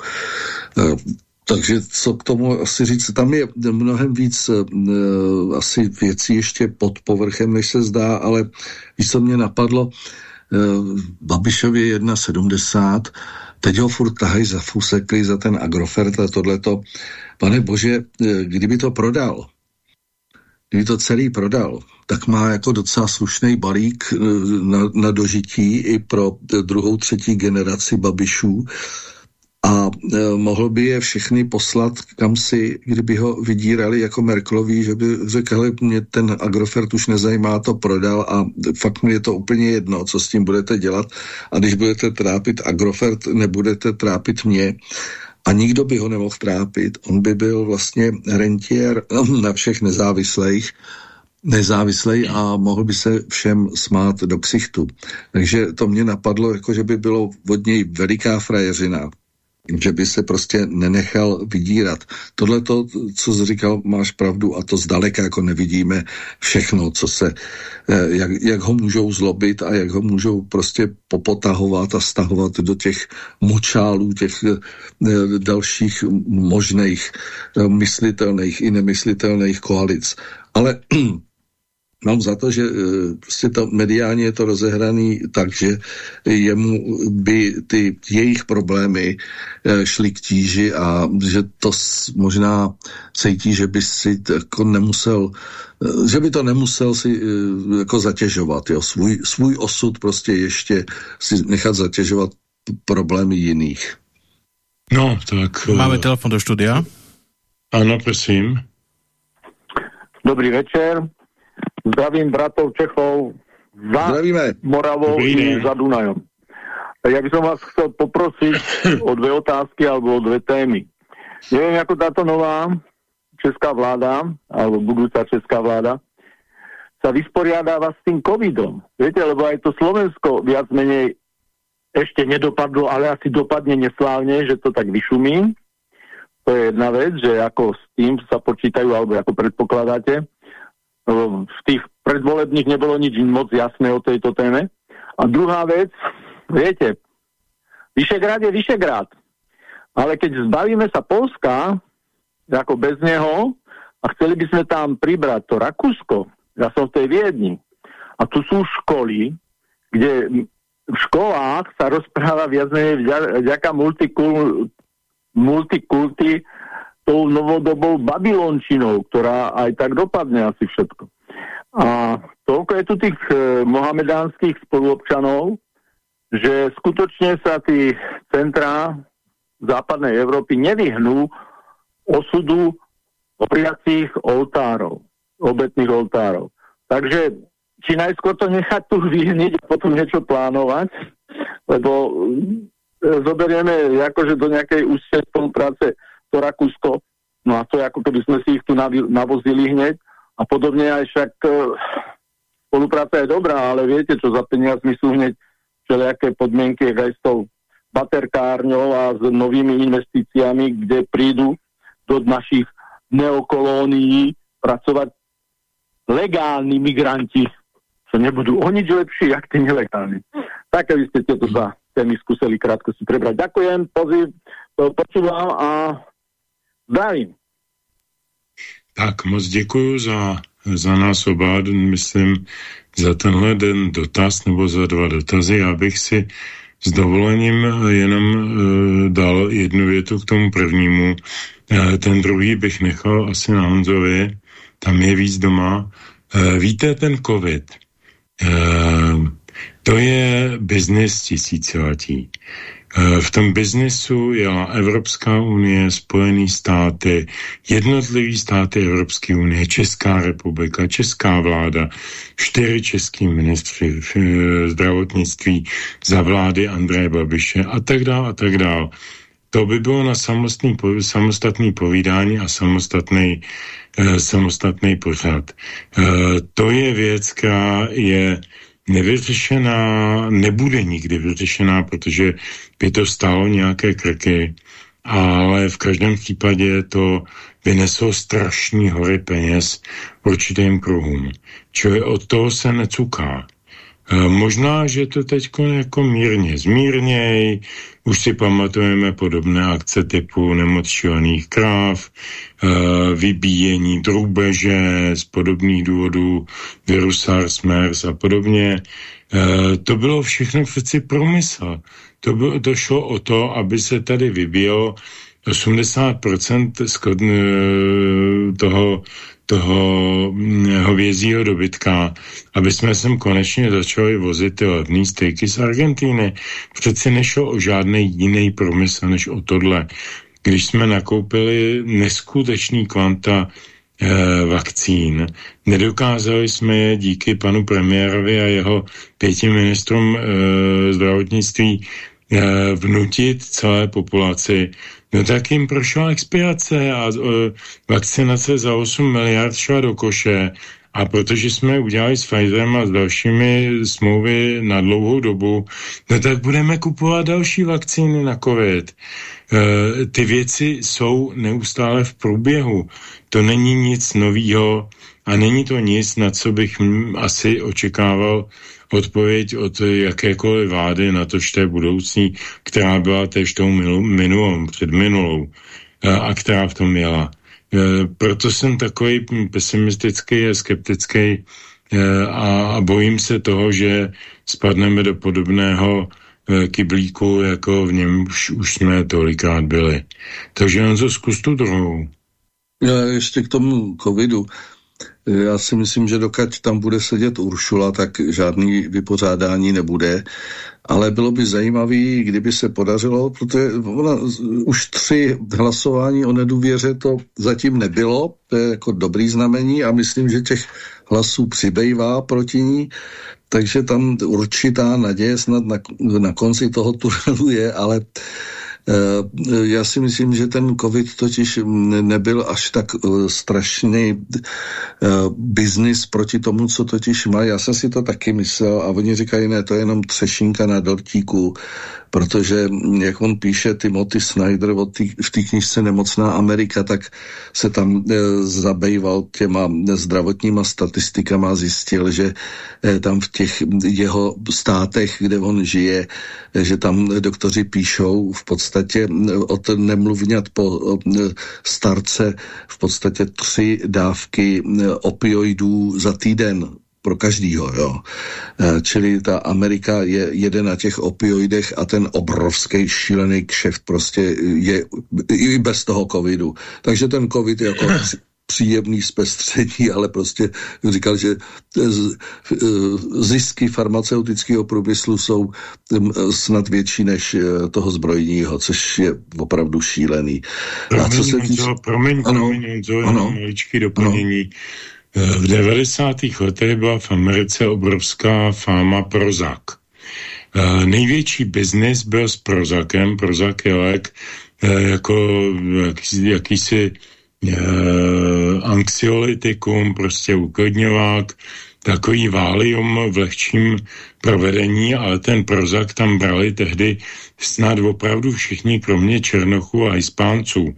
Takže co k tomu asi říct, tam je mnohem víc uh, asi věcí ještě pod povrchem, než se zdá, ale víš, co mě napadlo, Babišovi je 1,70, teď ho furt tahají za fusekli, za ten agrofert a tohleto. Pane bože, uh, kdyby to prodal, kdyby to celý prodal, tak má jako docela slušný balík na, na dožití i pro druhou, třetí generaci Babišů a e, mohl by je všechny poslat kam si, kdyby ho vydírali jako Merklový, že by řekl, mě ten Agrofert už nezajímá, to prodal a fakt mi je to úplně jedno, co s tím budete dělat a když budete trápit Agrofert, nebudete trápit mě a nikdo by ho nemohl trápit. On by byl vlastně rentier na všech nezávislých, nezávislej a mohl by se všem smát do ksichtu. Takže to mě napadlo, jako že by bylo od něj veliká frajeřina, že by se prostě nenechal vydírat. Tohle to, co jsi říkal, máš pravdu a to zdaleka jako nevidíme všechno, co se, eh, jak, jak ho můžou zlobit a jak ho můžou prostě popotahovat a stahovat do těch močálů, těch eh, dalších možných, eh, myslitelných i nemyslitelných koalic. Ale mám za to, že eh, prostě to mediálně je to rozehraný tak, že jemu by ty jejich problémy eh, šly k tíži a že to možná cítí, že by si jako nemusel eh, že by to nemusel si jako zatěžovat, jo, svůj, svůj osud prostě ještě si nechat zatěžovat problémy jiných. No, tak... Máme telefon do studia. Ano, prosím. Dobrý večer. Zdravím bratov Čechov za Zdravíme. Moravou i za Dunajom. Ja by som vás chcel poprosiť o dve otázky alebo o dve témy. Neviem, ako táto nová česká vláda, alebo budúca česká vláda, sa vysporiadáva s tým covidom. Viete, lebo aj to Slovensko viac menej ešte nedopadlo, ale asi dopadne neslávne, že to tak vyšumí. To je jedna vec, že ako s tým sa počítajú, alebo ako predpokladáte v tých predvolebných nebolo nič moc jasné o tejto téme. A druhá vec, viete, Vyšegrad je Vyšegrad. Ale keď zbavíme sa Polska, ako bez neho, a chceli by sme tam pribrať to Rakúsko, ja som v tej Viedni, a tu sú školy, kde v školách sa rozpráva viac menej vďaka multikul, multikulty tou novodobou babylončinou, ktorá aj tak dopadne asi všetko. A toľko je tu tých e, mohamedánskych spoluobčanov, že skutočne sa tí centrá západnej Európy nevyhnú osudu opriacích oltárov, obetných oltárov. Takže či najskôr to nechať tu vyhniť a potom niečo plánovať, lebo e, zoberieme akože do nejakej úzkej spolupráce to Rakúsko, no a to je ako keby sme si ich tu navozili hneď a podobne aj však uh, spolupráca je dobrá, ale viete, čo za peniazmi sú hneď všelijaké podmienky aj s tou baterkárňou a s novými investíciami, kde prídu do našich neokolónií pracovať legální migranti sa nebudú o nič lepší, jak tí nelegálni. Tak, aby ste tieto dva témy skúsili krátko si prebrať. Ďakujem, poziv, počúvam a zdravím. Tak moc děkuji za, za nás oba, myslím, za tenhle den dotaz nebo za dva dotazy. Já bych si s dovolením jenom e, dal jednu větu k tomu prvnímu. E, ten druhý bych nechal asi na Honzovi, tam je víc doma. E, víte, ten covid, e, to je biznis tisíciletí. Eh, v tom biznesu jela Evropská unie, Spojené státy, jednotlivé státy Evropské unie, Česká republika, Česká vláda, čtyři český ministři eh, zdravotnictví za vlády Andreje Babiše a tak dále a tak dále. To by bylo na samostatný, samostatný povídání a samostatný, eh, samostatný pořad. To je věc, která je nevyřešená, nebude nikdy vyřešená, protože by to stálo nějaké krky, ale v každém případě to vyneslo strašný hory peněz určitým kruhům. Čili od toho se necuká. E, možná, že to teď jako mírně zmírněj, už si pamatujeme podobné akce typu nemoc kráv, e, vybíjení drůbeže z podobných důvodů, virus SARS, MERS a podobně. E, to bylo všechno přeci promysl. To, bylo, to šlo o to, aby se tady vybíjelo 80% toho toho mm, hovězího dobytka, aby jsme sem konečně začali vozit ty levný stejky z Argentíny. Přece nešlo o žádný jiný promysl než o tohle. Když jsme nakoupili neskutečný kvanta eh, vakcín. Nedokázali jsme je díky panu premiérovi a jeho pěti ministrům eh, zdravotnictví eh, vnutit celé populaci No tak jim prošla expirace a uh, vakcinace za 8 miliard šla do koše a protože jsme udělali s Pfizerem a s dalšími smlouvy na dlouhou dobu, no tak budeme kupovat další vakcíny na COVID. E, ty věci jsou neustále v průběhu. To není nic novýho a není to nic, na co bych asi očekával odpověď od jakékoliv vlády na to, že budoucí, která byla tež tou minulou, předminulou a která v tom měla. E, proto jsem takový pesimistický a skeptický e, a, bojím se toho, že spadneme do podobného kyblíku, jako v něm už, už jsme tolikrát byli. Takže on zkus tu druhou. Já ještě k tomu covidu. Já si myslím, že dokud tam bude sedět Uršula, tak žádný vypořádání nebude. Ale bylo by zajímavé, kdyby se podařilo, protože ona, už tři hlasování o nedůvěře to zatím nebylo, to je jako dobrý znamení a myslím, že těch hlasů přibývá proti ní, takže tam určitá naděje snad na, na konci toho tunelu je, ale Eh, já si myslím, že ten covid totiž nebyl až tak eh, strašný eh, biznis proti tomu, co totiž má. Já jsem si to taky myslel a oni říkají, ne, to je jenom třešinka na dortíku protože, jak on píše Timothy Snyder tý, v té knižce Nemocná Amerika, tak se tam e, zabýval těma zdravotníma statistikama a zjistil, že e, tam v těch jeho státech, kde on žije, e, že tam doktoři píšou v podstatě e, od nemluvňat po e, starce v podstatě tři dávky e, opioidů za týden pro každýho, jo. E, čili ta Amerika je jeden na těch opioidech a ten obrovský šílený kšeft prostě je i bez toho covidu. Takže ten covid je jako příjemný zpestření, ale prostě říkal, že e, zisky farmaceutického průmyslu jsou snad větší než e, toho zbrojního, což je opravdu šílený. Promiň, a co se týče... Promiň, ano, promiň, ano, maličký doplnění. Ano v 90. letech byla v Americe obrovská fáma Prozac. Eh, největší biznis byl s Prozakem. Prozac je lék eh, jako jaký, jakýsi eh, anxiolitikum, prostě uklidňovák, takový válium v lehčím provedení, ale ten Prozac tam brali tehdy snad opravdu všichni, kromě Černochů a Hispánců.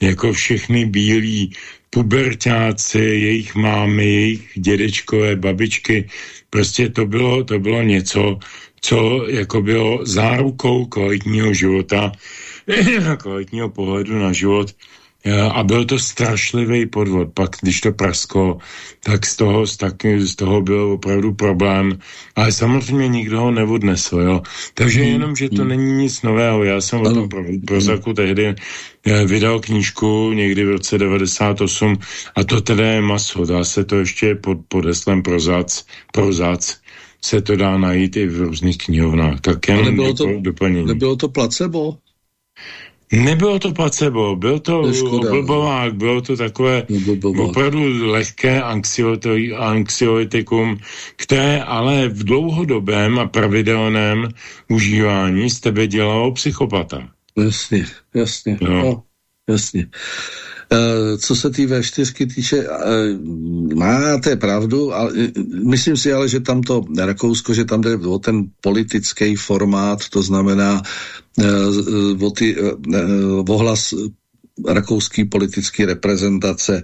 Jako všechny bílí pubertáci, jejich mámy, jejich dědečkové, babičky. Prostě to bylo, to bylo něco, co jako bylo zárukou kvalitního života, kvalitního pohledu na život a byl to strašlivý podvod. Pak, když to prasklo, tak z toho, tak, z toho byl opravdu problém. Ale samozřejmě nikdo ho neodnesl, jo. Takže hmm. jenom, že to hmm. není nic nového. Já jsem o tom pro, Prozaku tehdy eh, vydal knížku někdy v roce 98 a to teda je maso. Dá se to ještě pod, pod heslem Prozac, Prozac se to dá najít i v různých knihovnách. Tak jenom nebylo to, doplnění. Nebylo to placebo? Nebylo to placebo, byl to oblbovák, bylo to takové Oblbovák. opravdu lehké anxiolitikum, které ale v dlouhodobém a pravidelném užívání z tebe dělalo psychopata. Jasně, jasně, no. No, jasně. Uh, co se té V4 týče, uh, máte pravdu, ale, myslím si ale, že tam to Rakousko, že tam jde o ten politický formát, to znamená uh, o, ty, o hlas rakouský politický reprezentace.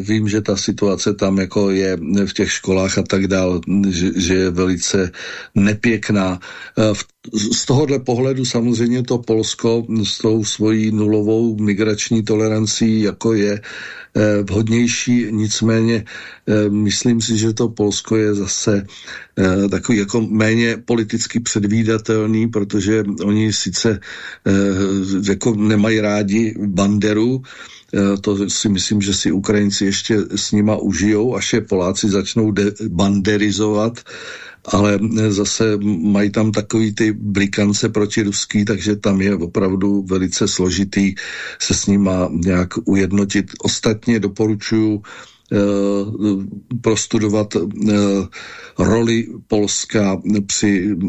Vím, že ta situace tam jako je v těch školách a tak dál, že, že je velice nepěkná. V z tohohle pohledu samozřejmě to Polsko s tou svojí nulovou migrační tolerancí jako je eh, vhodnější, nicméně eh, myslím si, že to Polsko je zase eh, takový jako méně politicky předvídatelný, protože oni sice jako nemají rádi banderu, to si myslím, že si Ukrajinci ještě s nima užijou, až je Poláci začnou banderizovat, ale zase mají tam takový ty blikance ruský, takže tam je opravdu velice složitý se s nima nějak ujednotit. Ostatně doporučuji Eh, prostudovat eh, roli Polska při eh,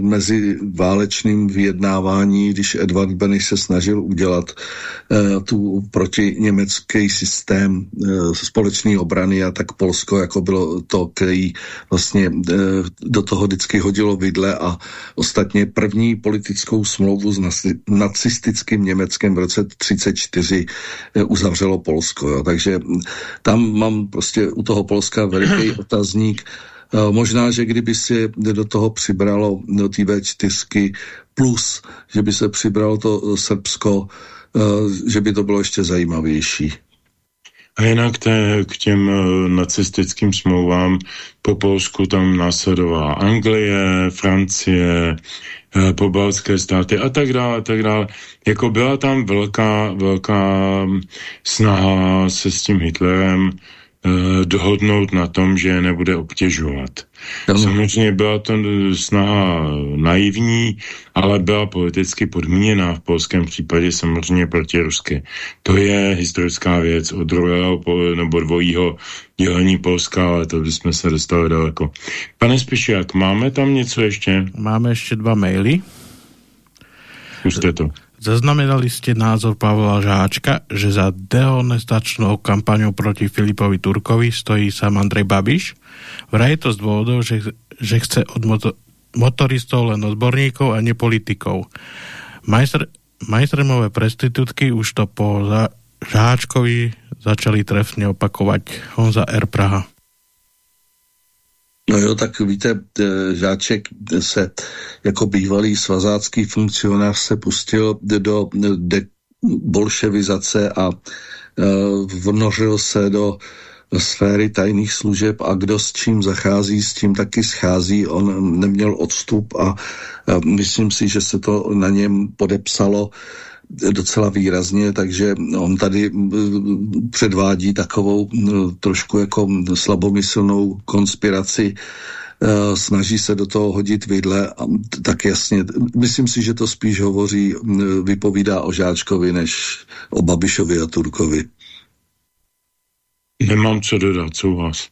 meziválečným vyjednávání, když Edvard Beneš se snažil udělat tu protiněmecký systém společné obrany a tak Polsko jako bylo to, který vlastně do toho vždycky hodilo vidle a ostatně první politickou smlouvu s nacistickým Německem v roce 1934 uzavřelo Polsko. Jo. Takže tam mám prostě u toho Polska veliký otazník. Eh, možná, že kdyby si do toho přibralo do té V4 plus, že by se přibralo to Srbsko, eh, že by to bylo ještě zajímavější. A jinak te, k těm nacistickým smlouvám po Polsku tam následovala Anglie, Francie, pobaltské státy a tak dále, a tak dále. Jako byla tam velká, velká hm, snaha se s tím Hitlerem Eh, dohodnout na tom, že je nebude obtěžovat. Ano. Samozřejmě byla to snaha naivní, ale byla politicky podmíněná v polském případě samozřejmě proti Rusky. To je historická věc od druhého nebo dvojího dělení Polska, ale to bychom se dostali daleko. Pane Spišiak, máme tam něco ještě? Máme ještě dva maily. Puste to. Zaznamenali ste názor Pavla Žáčka, že za dehonestačnou kampaňou proti Filipovi Turkovi stojí sám Andrej Babiš. Vraj je to z dôvodov, že, že chce od moto, motoristov len odborníkov a nepolitikov. Majster, majstremové prestitútky už to po za, Žáčkovi začali trefne opakovať Honza R. Praha. No jo, tak víte, Žáček se jako bývalý svazácký funkcionář se pustil do de bolševizace a uh, vnořil se do sféry tajných služeb a kdo s čím zachází, s tím taky schází. On neměl odstup a myslím si, že se to na něm podepsalo docela výrazně, takže on tady předvádí takovou trošku jako slabomyslnou konspiraci, e, snaží se do toho hodit vidle tak jasně, myslím si, že to spíš hovoří, vypovídá o Žáčkovi, než o Babišovi a Turkovi. Nemám co dodat, souhlas.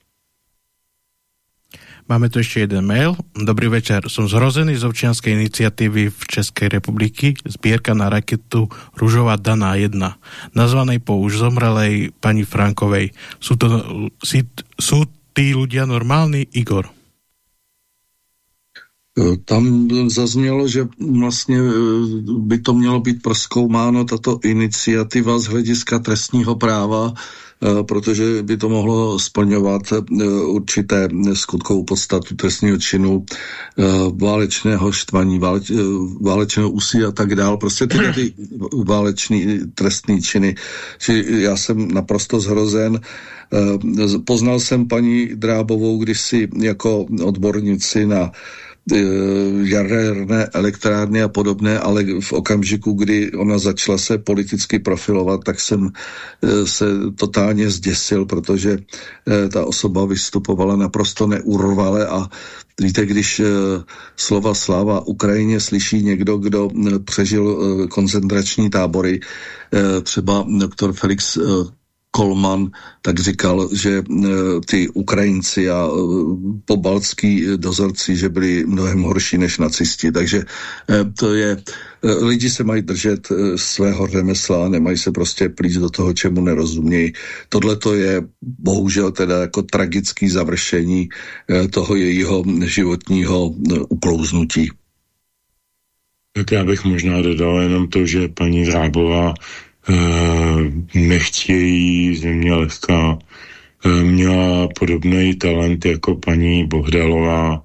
Máme tu ešte jeden mail. Dobrý večer. Som zhrozený z občianskej iniciatívy v Českej republiky Zbierka na raketu Ružová Daná 1, nazvanej po už zomrelej pani Frankovej. Sú, to, si, sú tí ľudia normálni, Igor? Tam zaznělo, že vlastně by to mělo být proskoumáno, tato iniciativa z hlediska trestního práva, protože by to mohlo splňovat eh, určité skutkovou podstatu trestního činu, eh, válečného štvaní, váleč, válečného úsilí a tak dál. Prostě tyhle ty válečný trestný činy. Či já jsem naprosto zhrozen. Poznal jsem paní Drábovou kdysi jako odbornici na Eh, jaderné elektrárny a podobné, ale v okamžiku, kdy ona začala se politicky profilovat, tak jsem eh, se totálně zděsil, protože eh, ta osoba vystupovala naprosto neurvale a víte, když slova sláva Ukrajině slyší někdo, kdo přežil koncentrační tábory, třeba doktor Felix Kolman tak říkal, že e, ty Ukrajinci a e, pobaltský dozorci, že byli mnohem horší než nacisti. Takže e, to je, lidi se mají držet svého remesla, nemají se prostě plíst do toho, čemu nerozumějí. Tohle to je bohužel teda jako tragický završení toho jejího životního uklouznutí. Tak já bych možná dodal jenom to, že paní Drábová Eh, nechtějí, země lehká, eh, měla podobný talent jako paní Bohdalová,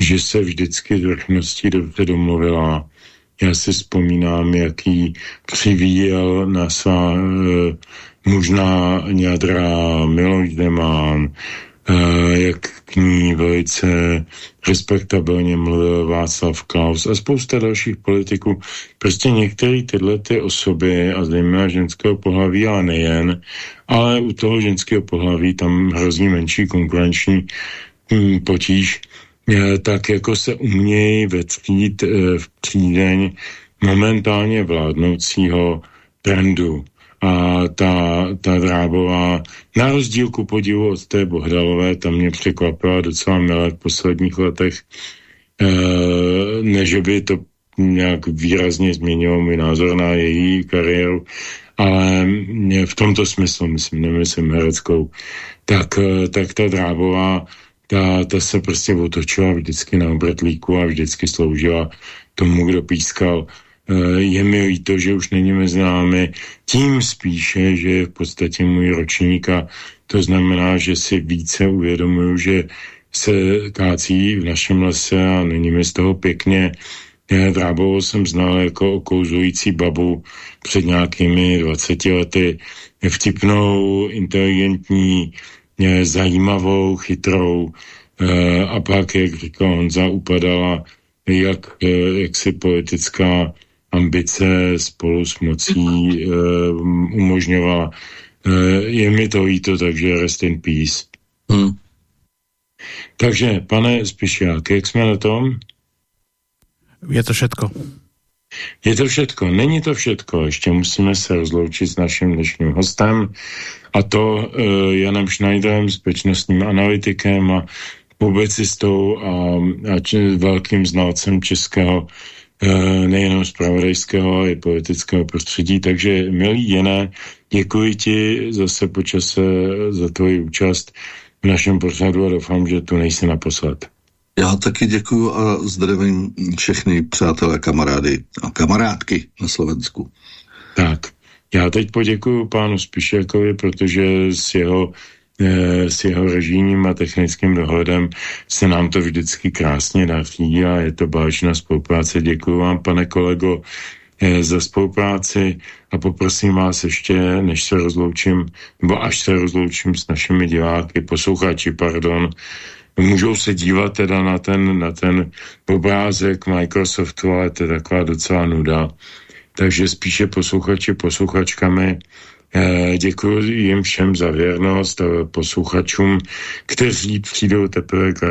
že se vždycky z vrchnosti dobře domluvila. Já si vzpomínám, jaký přivíjel na svá e, mužná ňadra Miloš Demán, Eh, jak k ní velice respektabilně mluvil Václav Klaus a spousta dalších politiků. Prostě některé tyhle ty osoby, a zejména ženského pohlaví, ale nejen, ale u toho ženského pohlaví tam hrozí menší konkurenční hm, potíž, eh, tak jako se umějí vetřít eh, v přídeň momentálně vládnoucího trendu a ta, ta Drábová, na rozdíl ku podivu od té Bohdalové, tam mě překvapila docela milé v posledních letech, e, ne, že by to nějak výrazně změnilo můj názor na její kariéru, ale v tomto smyslu, myslím, nemyslím hereckou, tak, e, tak ta Drábová, ta, ta se prostě otočila vždycky na obratlíku a vždycky sloužila tomu, kdo pískal. Eh, je mi líto, že už není mezi námi, tím spíše, že je v podstatě můj ročník a to znamená, že si více uvědomuju, že se kácí v našem lese a není mi z toho pěkně. Drábovou jsem znal jako okouzlující babu před nějakými 20 lety. Vtipnou, inteligentní, zajímavou, chytrou eh, a pak, jak říkal Honza, upadala jak, eh, jak si politická ambice spolu s mocí uh, umožňovala. Uh, je mi to líto, takže rest in peace. Hmm. Takže, pane Spišiák, jak jsme na tom? Je to všetko. Je to všetko. Není to všetko. Ještě musíme se rozloučit s naším dnešním hostem a to uh, Janem Schneiderem, spečnostním analytikem a publicistou a, a či, velkým znalcem českého Eh, nejenom zpravodajského, ale i politického prostředí. Takže, milý Jené, děkuji ti zase počase za tvoji účast v našem pořadu a doufám, že tu nejsi naposled. Já taky děkuji a zdravím všechny přátelé, kamarády a kamarádky na Slovensku. Tak, já teď poděkuji pánu Spišákovi, protože s jeho Eh, s jeho režijním a technickým dohledem se nám to vždycky krásně daří a je to báječná spolupráce. Děkuji vám, pane kolego, eh, za spolupráci a poprosím vás ještě, než se rozloučím, nebo až se rozloučím s našimi diváky, posluchači, pardon, můžou se dívat teda na ten, na ten obrázek Microsoftu, ale to je taková docela nuda. Takže spíše posluchači, posluchačkami Eh, děkuji jim všem za věrnost, posluchačům, kteří přijdou teprve k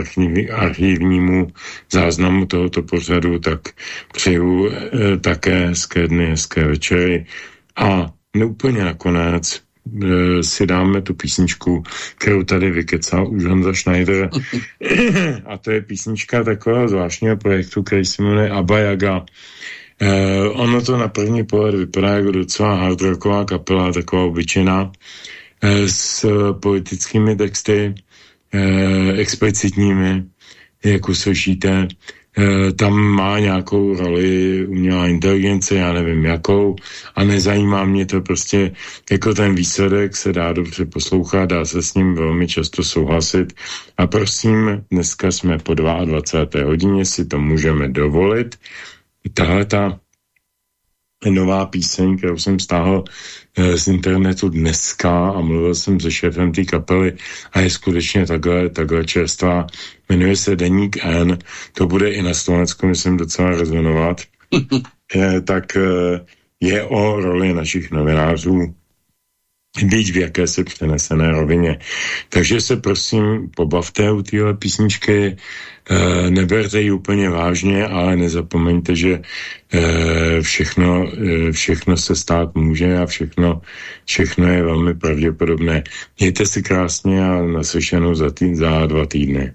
archivnímu záznamu tohoto pořadu, tak přeju eh, také hezké dny, hezké večery. A neúplně nakonec eh, si dáme tu písničku, kterou tady vykecal už Honza Schneider. A to je písnička takového zvláštního projektu, který se jmenuje Abba Yaga. Eh, ono to na první pohled vypadá jako docela hardrocková kapela, taková obyčejná, eh, s politickými texty, eh, explicitními, jak uslyšíte. e, tam má nějakou roli umělá inteligence, já nevím jakou, a nezajímá mě to prostě, jako ten výsledek se dá dobře poslouchat, dá se s ním velmi často souhlasit a prosím, dneska jsme po 22. hodině, si to můžeme dovolit. Tahle ta nová píseň, kterou jsem stáhl e, z internetu dneska a mluvil jsem se šéfem té kapely a je skutečně takhle, takhle čerstvá. Jmenuje se Deník N, to bude i na Slovensku, myslím, docela rezonovat. e, tak e, je o roli našich novinářů být v jakési přenesené rovině. Takže se prosím pobavte u téhle písničky, e, neberte ji úplně vážně, ale nezapomeňte, že e, všechno, e, všechno se stát může a všechno, všechno je velmi pravděpodobné. Mějte si krásně a naslyšenou za, tý, za dva týdny.